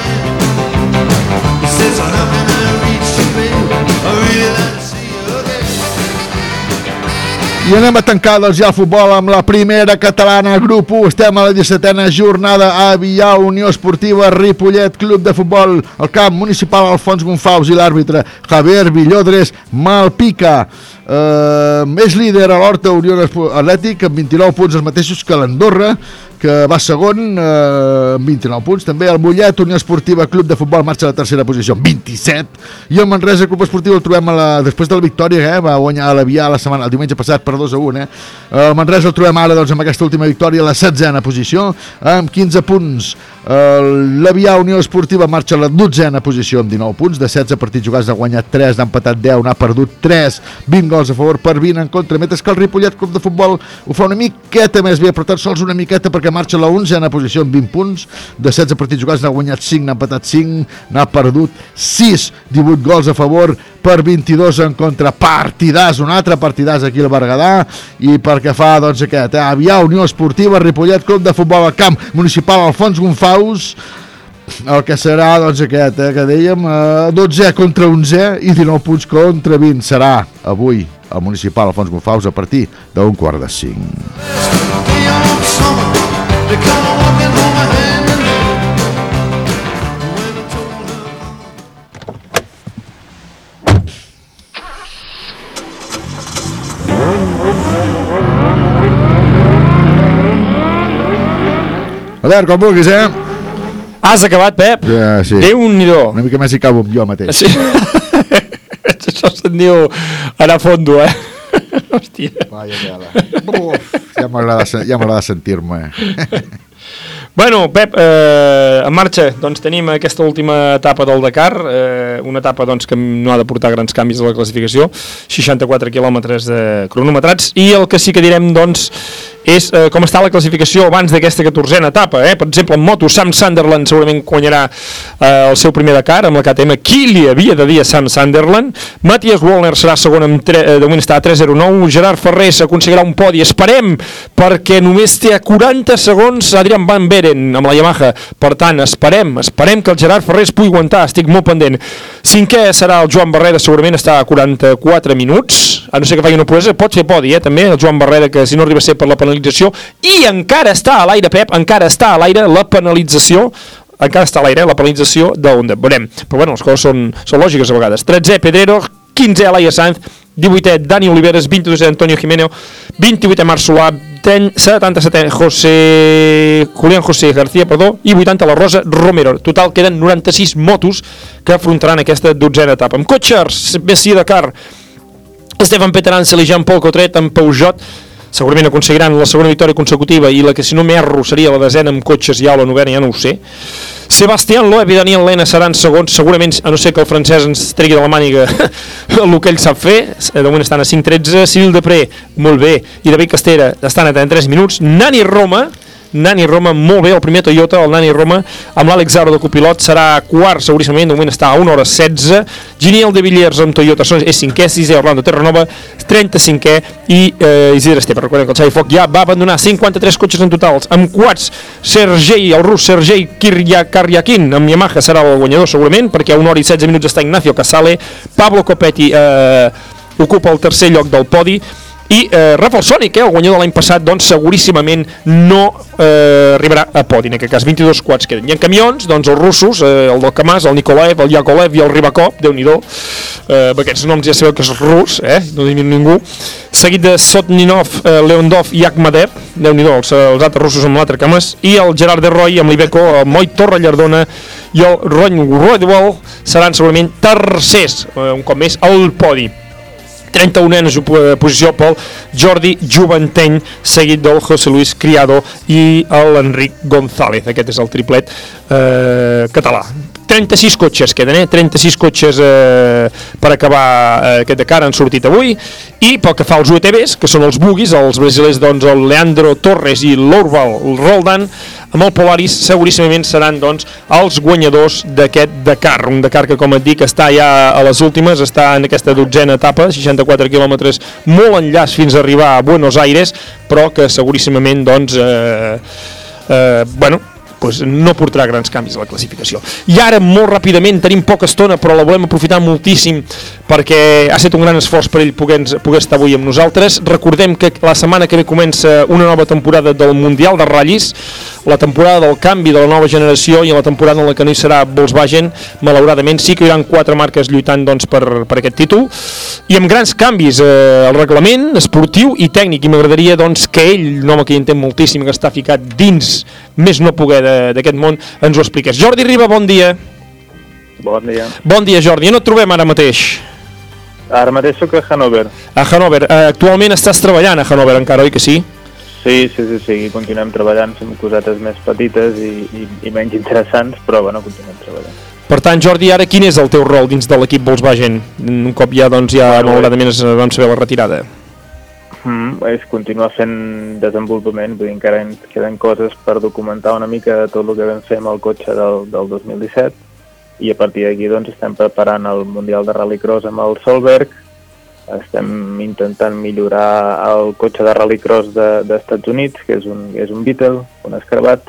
I anem a tancar doncs, ja el futbol amb la primera catalana, grup 1. Estem a la 17a jornada a Avià, Unió Esportiva, Ripollet, Club de Futbol, el camp municipal Alfons Gonfaus i l'àrbitre Javier Villodres Malpica. Uh, és líder a l'Horta Unió Atlètic amb 29 punts els mateixos que l'Andorra que va segon eh, amb 29 punts. També el Mollet Unió Esportiva Club de Futbol marxa a la tercera posició amb 27 i el Manresa Club Esportiu el trobem a la, després de la victòria eh, va guanyar a l'Avià la setmana, el diumenge passat per 2 a 1 eh. el Manresa el trobem ara doncs, amb aquesta última victòria a la setzena posició amb 15 punts. l'Avià Unió Esportiva marxa a la dotzena posició amb 19 punts. De 16 partits jugats ha guanyat 3, n'ha empatat 10 n'ha perdut 3, 20 gols a favor per 20 en contra, mentre que el Ripollet Club de Futbol ho fa una miqueta més bé, però tan sols una miqueta perquè marxa la 11a posició amb 20 punts, de 16 partits jugats n'ha guanyat 5, n'ha empatat 5, n'ha perdut 6, 18 gols a favor per 22 en contra, partidàs, un altre partidàs aquí al Berguedà, i perquè fa, doncs, aquest, eh? Avià, Unió Esportiva, Ripollet, Club de Futbol al camp municipal Alfons Gonfaus, el que serà doncs aquest, eh, que dèiem eh, 12 contra 11 i 19 punts contra 20 serà avui al municipal Alfons Gonfaus a partir d'un quart de 5 a veure, com vulguis, eh? Has acabat, Pep? Ja, sí. Déu-n'hi-do. Una mica més hi cabo amb jo mateix. Sí. Això se'n diu anar a fondo, eh? Hòstia. Vaya tela. Uf, ja m'agrada ja sentir-me. Bueno, Pep, eh, en marxa, doncs tenim aquesta última etapa del Dakar, eh, una etapa doncs, que no ha de portar grans canvis a la classificació, 64 quilòmetres de cronometrats, i el que sí que direm doncs, és eh, com està la classificació abans d'aquesta 14a etapa. Eh? Per exemple, en moto, Sam Sunderland segurament guanyarà eh, el seu primer Dakar amb la KTM. Qui li havia de dir a Sam Sunderland? Matthias Wallner serà segon amb tre, eh, de moment està a 3.09. Gerard Ferrer s'aconseguirà un podi. Esperem, perquè només té a 40 segons Adrian Van Beren amb la Yamaha. Per tant, esperem, esperem que el Gerard Ferrer es pugui aguantar. Estic molt pendent. Cinquè serà el Joan Barrera, segurament està a 44 minuts. A no ser que faci una proesa, pot fer podi, eh, també, el Joan Barrera, que si no arriba a ser per la penalització, i encara està a l'aire, Pep, encara està a l'aire la penalització encara està a l'aire, la penalització d'Onda. Veurem, però bueno, les coses són, són lògiques a vegades. 13è, Pedrero, 15è, Laia Sanz, 18è, Dani Oliveres, 22è, Antonio Jiménez, 28è, Marc Solà, ten- 77 José... Julián José García, perdó, i 80 la Rosa Romero. Total, queden 96 motos que afrontaran aquesta dotzena etapa. Amb cotxes, Messi Dakar, Stefan Peteranzel i Jean-Paul Cotret amb Peugeot segurament aconseguiran la segona victòria consecutiva i la que si no m'erro seria la desena amb cotxes ja o la novena, ja no ho sé. Sebastián Loeb i Daniel Lena seran segons. Segurament, a no ser que el francès ens tregui de la màniga el que ell sap fer de moment estan a 5-13, Cyril Depré molt bé, i David Castera estan a 33 minuts, Nani Roma Nani Roma molt bé, el primer Toyota, el Nani Roma, amb l'Àlex Aro de copilot, serà quart seguríssimament, de moment està a 1 hora 16, Giniel de Villers amb Toyota són- és 5è, 6è Orlando Terranova, 35è i eh, Isidre Esteve, recordem que el Xavi Foc ja va abandonar 53 cotxes en totals, amb quads Sergei, el rus Sergei Karyakin amb Yamaha serà el guanyador segurament, perquè a 1 hora i 16 minuts està Ignacio Casale, Pablo Copetti eh, ocupa el tercer lloc del podi, i eh, Rafael Sonic, eh, el guanyador de l'any passat, doncs seguríssimament no eh, arribarà a podi, en aquest cas 22 quads queden. I en camions, doncs els russos, eh, el del Kamaz, el Nikolaev, el Yakolev i el Ribakov, déu nhi eh, aquests noms ja sabeu que és rus, eh, no dic ningú, seguit de Sotninov, eh, Leondov i Akhmadev, déu nhi els, els altres russos amb l'altre Kamaz, i el Gerard de Roy amb l'Ibeco, el Moi Torra Llardona i el Ron Rodwell seran segurament tercers, eh, un cop més, al podi. 31a ju- posició pel Jordi Juventeny, seguit del José Luis Criado i l'Enric González. Aquest és el triplet eh, català. 36 cotxes queden, eh? 36 cotxes eh, per acabar eh, aquest Dakar han sortit avui i pel que fa als UTVs, que són els buguis, els brasilers, doncs el Leandro Torres i l'Orval Roldan, amb el Polaris seguríssimament seran doncs els guanyadors d'aquest Dakar, un Dakar que com et dic està ja a les últimes, està en aquesta dotzena etapa, 64 quilòmetres molt enllaç fins a arribar a Buenos Aires, però que seguríssimament doncs eh, eh, bueno, pues no portarà grans canvis a la classificació. I ara, molt ràpidament, tenim poca estona, però la volem aprofitar moltíssim perquè ha estat un gran esforç per ell poder, poder estar avui amb nosaltres. Recordem que la setmana que ve comença una nova temporada del Mundial de Ratllis, la temporada del canvi de la nova generació i la temporada en la que no hi serà Volkswagen, malauradament sí que hi haurà quatre marques lluitant doncs, per, per aquest títol, i amb grans canvis eh, al reglament esportiu i tècnic, i m'agradaria doncs, que ell, un home que hi entén moltíssim, que està ficat dins més no poder de- d'aquest món, ens ho expliqués. Jordi Riba, bon dia. Bon dia. Bon dia, Jordi. On et trobem ara mateix? Ara mateix sóc a Hannover. A Hannover. Eh, actualment estàs treballant a Hannover encara, oi que sí? Sí, sí, sí, sí, continuem treballant, fem cosetes més petites i, i, i menys interessants, però bueno, continuem treballant. Per tant, Jordi, ara quin és el teu rol dins de l'equip Volkswagen? Un cop ja, doncs, ja Bueno, malauradament es vam saber la retirada. Mm, és continuar fent desenvolupament, vull dir, encara ens queden coses per documentar una mica tot el que vam fer amb el cotxe del, del 2017 i a partir d'aquí doncs estem preparant el Mundial de Rallycross amb el Solberg, estem intentant millorar el cotxe de Rallycross de- dels de Units, que és un, és un Beetle, un escarabat,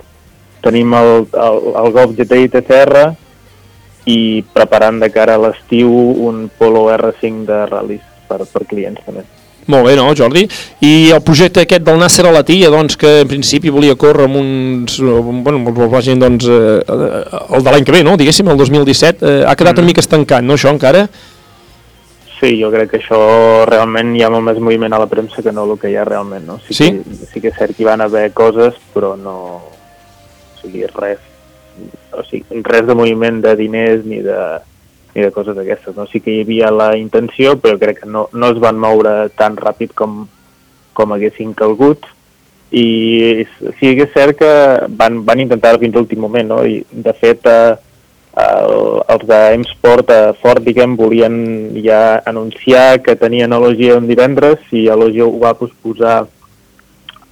tenim el, el, el Golf GTI TCR i preparant de cara a l'estiu un Polo R5 de ral·lis per, per clients també. Molt bé, no, Jordi? I el projecte aquest del Nasser a la Tia, doncs, que en principi volia córrer amb uns... Bueno, amb el Volkswagen, doncs, eh, el de l'any que ve, no? Diguéssim, el 2017, eh, ha quedat una mica estancat, no, això, encara? Sí, jo crec que això realment hi ha molt més moviment a la premsa que no el que hi ha realment, no? Sí, Sí? Que, sí que és cert que hi van haver coses, però no... O sigui, res... O sigui, res de moviment de diners ni de, ni de coses d'aquestes, no? Sí que hi havia la intenció, però crec que no, no es van moure tan ràpid com, com haguessin calgut, i sí que és cert que van, van intentar fins a l'últim moment, no? I de fet, eh, el, els de M-Sport a Ford, diguem, volien ja anunciar que tenien elogia un divendres i elogia ho va posposar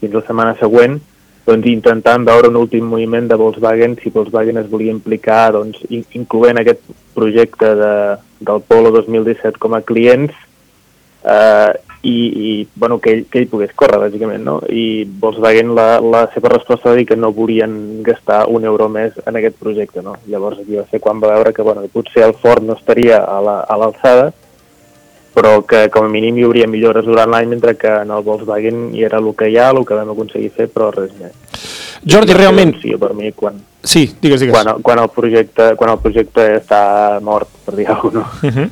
fins la setmana següent, doncs intentant veure un últim moviment de Volkswagen, si Volkswagen es volia implicar, doncs, in- incloent aquest projecte de, del Polo 2017 com a clients, eh, i, i bueno, que, ell, que ell pogués córrer, bàsicament, no? I Volkswagen, la, la seva resposta va dir que no volien gastar un euro més en aquest projecte, no? Llavors aquí va ser quan va veure que, bueno, potser el Ford no estaria a la- l'alçada, però que com a mínim hi hauria millores durant l'any, mentre que en el Volkswagen hi era el que hi ha, el que vam aconseguir fer, però res més. Jordi, realment- prevenció per mi, quan, Sí, digues, digues. quan, quan, el projecte, quan el projecte està mort, per dir alguna cosa. Uh -huh.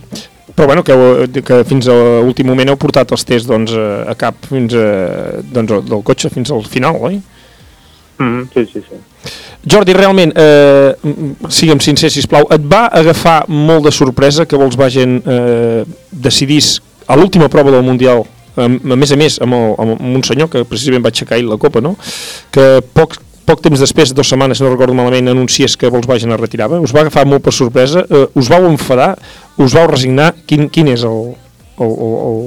Però bueno, que, que fins a l'últim moment heu portat els tests doncs, a a cap fins a, doncs, del cotxe fins al final, oi? Mm, sí, sí, sí. Jordi, realment, eh, sigue'm sincer, sisplau, et va agafar molt de sorpresa que Volkswagen eh, decidís a l'última prova del Mundial, a, a més a més, amb, el, amb un senyor que precisament va aixecar ahir la copa, no? que poc, poc temps després, dues setmanes, si no recordo malament, anunciés que Volkswagen es retirava, us va agafar molt per sorpresa, eh, us vau enfadar, us vau resignar, quin, quin és el... el, el, el...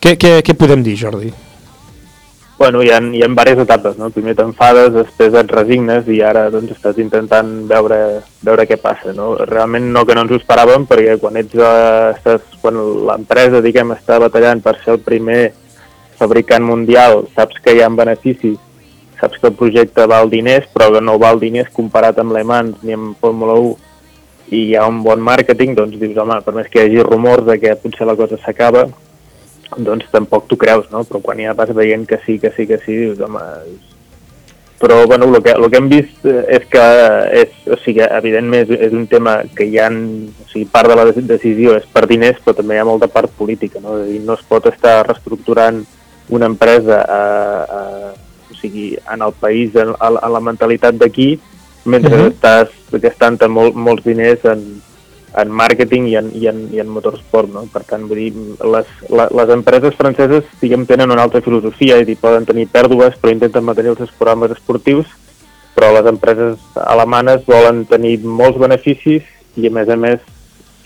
Què, què, què podem dir, Jordi? Bueno, hi ha, hi ha diverses etapes, no? Primer t'enfades, després et resignes i ara doncs, estàs intentant veure, veure què passa, no? Realment no que no ens ho esperàvem, perquè quan ets, eh, estàs, quan l'empresa, diguem, està batallant per ser el primer fabricant mundial, saps que hi ha beneficis, saps que el projecte val diners, però que no val diners comparat amb Le Mans ni amb Fórmula 1, i hi ha un bon màrqueting, doncs dius, home, per més que hi hagi rumors de que potser la cosa s'acaba, doncs tampoc t'ho creus, no? Però quan ja vas veient que sí, que sí, que sí, dius, home... és- Però, bueno, el que, el que hem vist eh, és que, és, o sigui, evidentment és, és un tema que hi ha, o sigui, part de la de- decisió és per diners, però també hi ha molta part política, no? És a dir, no es pot estar reestructurant una empresa a, a, o sigui, en el país, en, a, la- a la mentalitat d'aquí, mentre Mhm. estàs gastant molt, molts diners en, en màrqueting i en, i en, i en motorsport, no? Per tant, vull dir, les, les empreses franceses, diguem, tenen una altra filosofia, és a dir, poden tenir pèrdues, però intenten mantenir els seus programes esportius, però les empreses alemanes volen tenir molts beneficis i, a més a més,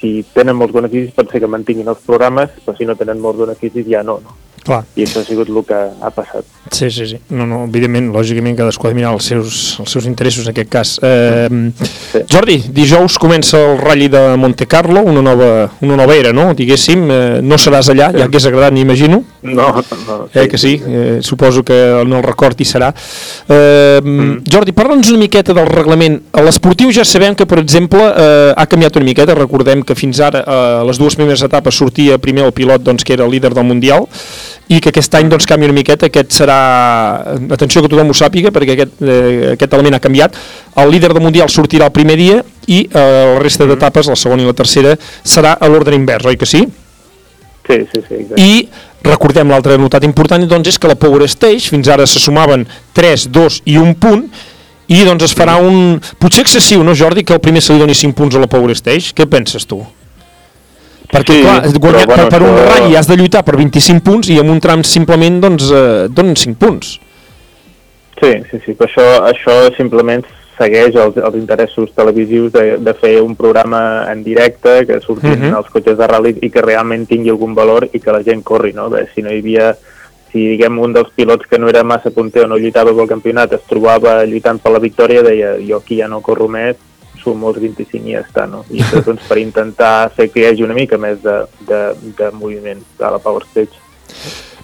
si tenen molts beneficis pot ser que mantinguin els programes, però si no tenen molts beneficis ja no, no? Clar. I això ha sigut el que ha passat. Sí, sí, sí. No, no, evidentment, lògicament, cadascú ha de mirar els seus, els seus interessos en aquest cas. Eh, sí. Jordi, dijous comença el Rally de Monte Carlo, una nova, una nova era, no? Diguéssim, eh, no seràs allà, ja que és agradant, imagino. No, no. Eh, que sí, eh, suposo que en el record hi serà. Eh, mm. Jordi, parla'ns una miqueta del reglament. A l'esportiu ja sabem que, per exemple, eh, ha canviat una miqueta. Recordem que fins ara, eh, les dues primeres etapes, sortia primer el pilot doncs, que era el líder del Mundial i que aquest any doncs, canvia una miqueta, aquest serà, atenció que tothom ho sàpiga perquè aquest, eh, aquest element ha canviat, el líder del Mundial sortirà el primer dia i eh, la resta d'etapes, la segona i la tercera, serà a l'ordre invers, oi que sí? Sí, sí, sí, exacte. I recordem l'altra notat important doncs, és que la Power Stage fins ara se sumaven 3, 2 i 1 punt i doncs es farà un... Potser excessiu, no Jordi, que el primer se li doni 5 punts a la Power Stage? Què penses tu? Perquè Sí, clar, però, guanyar, bueno, per, per un ratll has de lluitar per 25 punts i en un tram simplement doncs, eh, donen 5 punts. Sí, sí, sí, però això, això simplement segueix els, els interessos televisius de, de fer un programa en directe, que surtin uh Mhm. -huh. els cotxes de rally i que realment tingui algun valor i que la gent corri, no? Bé, si no hi havia si diguem un dels pilots que no era massa punter o no lluitava pel campionat es trobava lluitant per la victòria deia jo aquí ja no corro més sumo els 25 i ja està, no? I això doncs per intentar fer que hi hagi una mica més de, de, de moviment a la Power Stage.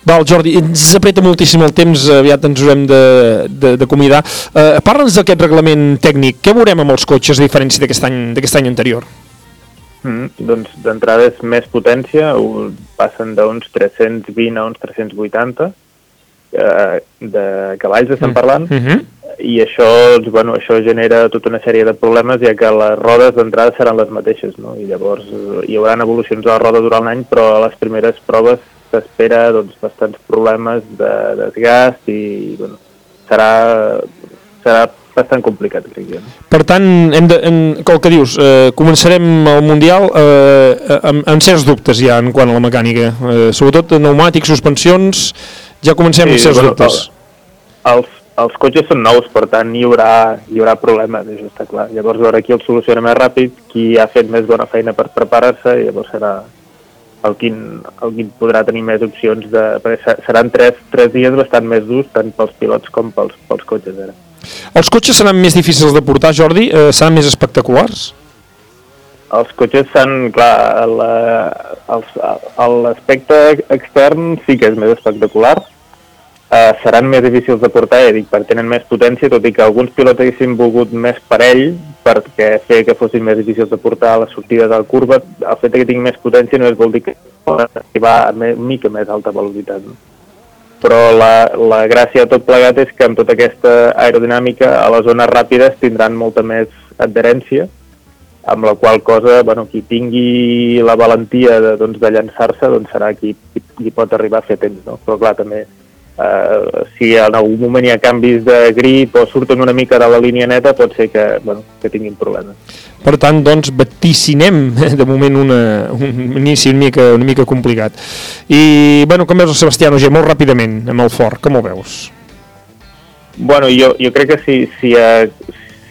Val, Jordi, ens apreta moltíssim el temps, aviat ens haurem de, de, de convidar. Uh, Parla'ns d'aquest reglament tècnic. Què veurem amb els cotxes a diferència d'aquest any, any anterior? Mm, doncs d'entrada és més potència, passen d'uns 320 a uns 380 eh, de cavalls estem parlant, Mm -hmm. i això, doncs, bueno, això genera tota una sèrie de problemes, ja que les rodes d'entrada seran les mateixes, no? i llavors eh, hi haurà evolucions de la roda durant l'any, però a les primeres proves s'espera doncs, bastants problemes de desgast i bueno, serà, serà bastant complicat, crec jo. Per tant, hem de, en, el que dius, eh, començarem el Mundial eh, amb, amb certs dubtes ja en quant a la mecànica, eh, sobretot pneumàtics, suspensions, ja comencem amb certs bueno, dubtes. el- Els, els cotxes són nous, per tant hi haurà, hi haurà problemes, això està clar. Llavors veure qui el soluciona més ràpid, qui ha fet més bona feina per preparar-se, i llavors serà el quin, el quin podrà tenir més opcions de... perquè se- seran tres, tres dies bastant més durs, tant pels pilots com pels, pels cotxes ara. Els cotxes seran més difícils de portar, Jordi? Eh, seran més espectaculars? Els cotxes s'han, clar, l'aspecte extern sí que és més espectacular, uh, seran més difícils de portar, ja dic, perquè tenen més potència, tot i que alguns pilots haguessin volgut més parell, perquè fer que fossin més difícils de portar a les sortides al curva, el fet que tingui més potència no és vol dir que poden arribar a me- mica més alta velocitat. No? Però la, la gràcia de tot plegat és que amb tota aquesta aerodinàmica a les zones ràpides tindran molta més adherència, amb la qual cosa, bueno, qui tingui la valentia de, doncs, de llançar-se doncs serà qui, qui, qui pot arribar a fer temps, no? Però clar, també, eh, si en algun moment hi ha canvis de grip o surten una mica de la línia neta, pot ser que, bueno, que tinguin problemes. Per tant, doncs, vaticinem eh, de moment una, un inici una mica, una mica complicat. I, bueno, com veus el Sebastià Noger, molt ràpidament, amb el fort, com ho veus? Bueno, jo, jo crec que si, si, eh,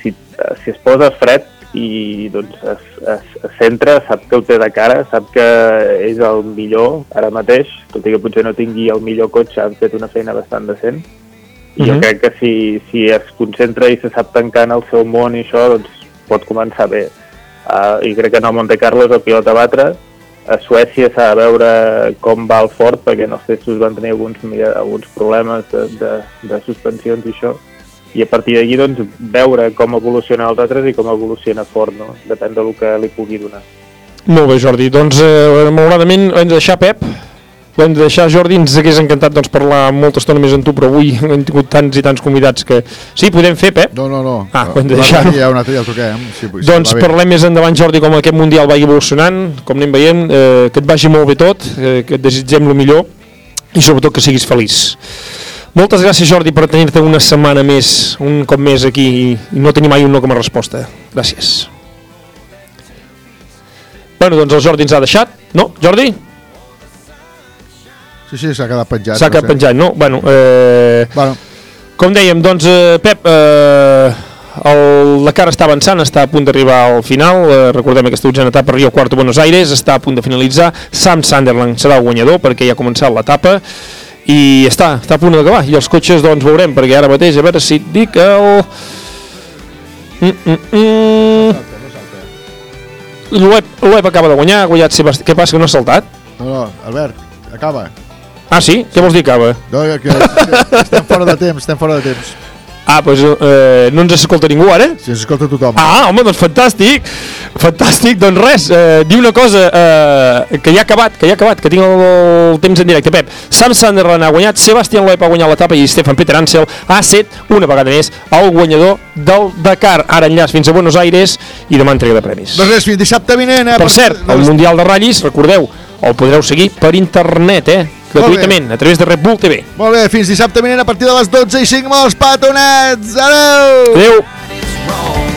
si, eh, si es posa fred i doncs es, es, es centra, sap que ho té de cara, sap que és el millor ara mateix, tot i que potser no tingui el millor cotxe, han fet una feina bastant decent. I jo Mhm. crec que si, si es concentra i se sap tancar en el seu món i això, doncs pot començar bé. Uh, I crec que en el Monte Carlo és el pilot a batre. A Suècia s'ha de veure com va el fort, perquè en els testos van tenir alguns, alguns problemes de, de, de suspensions i això i a partir d'aquí doncs, veure com evoluciona els altres i com evoluciona Ford, no? depèn del que li pugui donar. Molt bé, Jordi. Doncs, eh, malauradament, hem de deixar Pep, ho hem de deixar, Jordi, ens hagués encantat doncs, parlar molta estona més amb tu, però avui hem tingut tants i tants convidats que... Sí, podem fer, Pep? No, no, no. Ah, ho hem de deixar. dia, un altre dia el toquem. Si, si doncs parlem més endavant, Jordi, com aquest Mundial va evolucionant, com anem veient, eh, que et vagi molt bé tot, eh, que et desitgem el millor i sobretot que siguis feliç. Moltes gràcies, Jordi, per tenir-te una setmana més, un cop més aquí i, no tenir mai un no com a resposta. Gràcies. Bueno, doncs el Jordi ens ha deixat, no, Jordi? Sí, sí, s'ha quedat penjat. S'ha quedat penjat, no? Bueno, eh, bueno. com dèiem, doncs, eh, Pep, eh, el Dakar està avançant, està a punt d'arribar al final, eh, recordem aquesta dotzena etapa Rio Quarto Buenos Aires, està a punt de finalitzar, Sam Sunderland serà el guanyador perquè ja ha començat l'etapa i està, està a punt d'acabar i els cotxes doncs veurem perquè ara mateix a veure si et dic el mm, mm, mm. l'Ueb l'Ueb acaba de guanyar, ha guanyat Sebast... què passa que no ha saltat? No, no, Albert, acaba. Ah sí? Què vols dir acaba? No, que, que estem fora de temps, estem fora de temps. Ah, doncs eh, no ens escolta ningú ara? Sí, ens escolta tothom. Ah, home, doncs fantàstic, fantàstic, doncs res, eh, diu una cosa, eh, que ja ha acabat, que ja ha acabat, que tinc el, el temps en directe, Pep. Sam Sunderland ha guanyat, Sebastian Loeb ha guanyat l'etapa i Stefan Peter Ansel ha set, una vegada més, el guanyador del Dakar. Ara enllaç fins a Buenos Aires i demà entrega de premis. Doncs res, fins dissabte vinent. Eh, Per cert, el Mundial de Ratllis, recordeu, el podreu seguir per internet, eh? Gratuïtament, a través de Red Bull TV. Molt bé, fins dissabte vinent a partir de les 12 i 5 amb els petonets. Adeu! Adeu!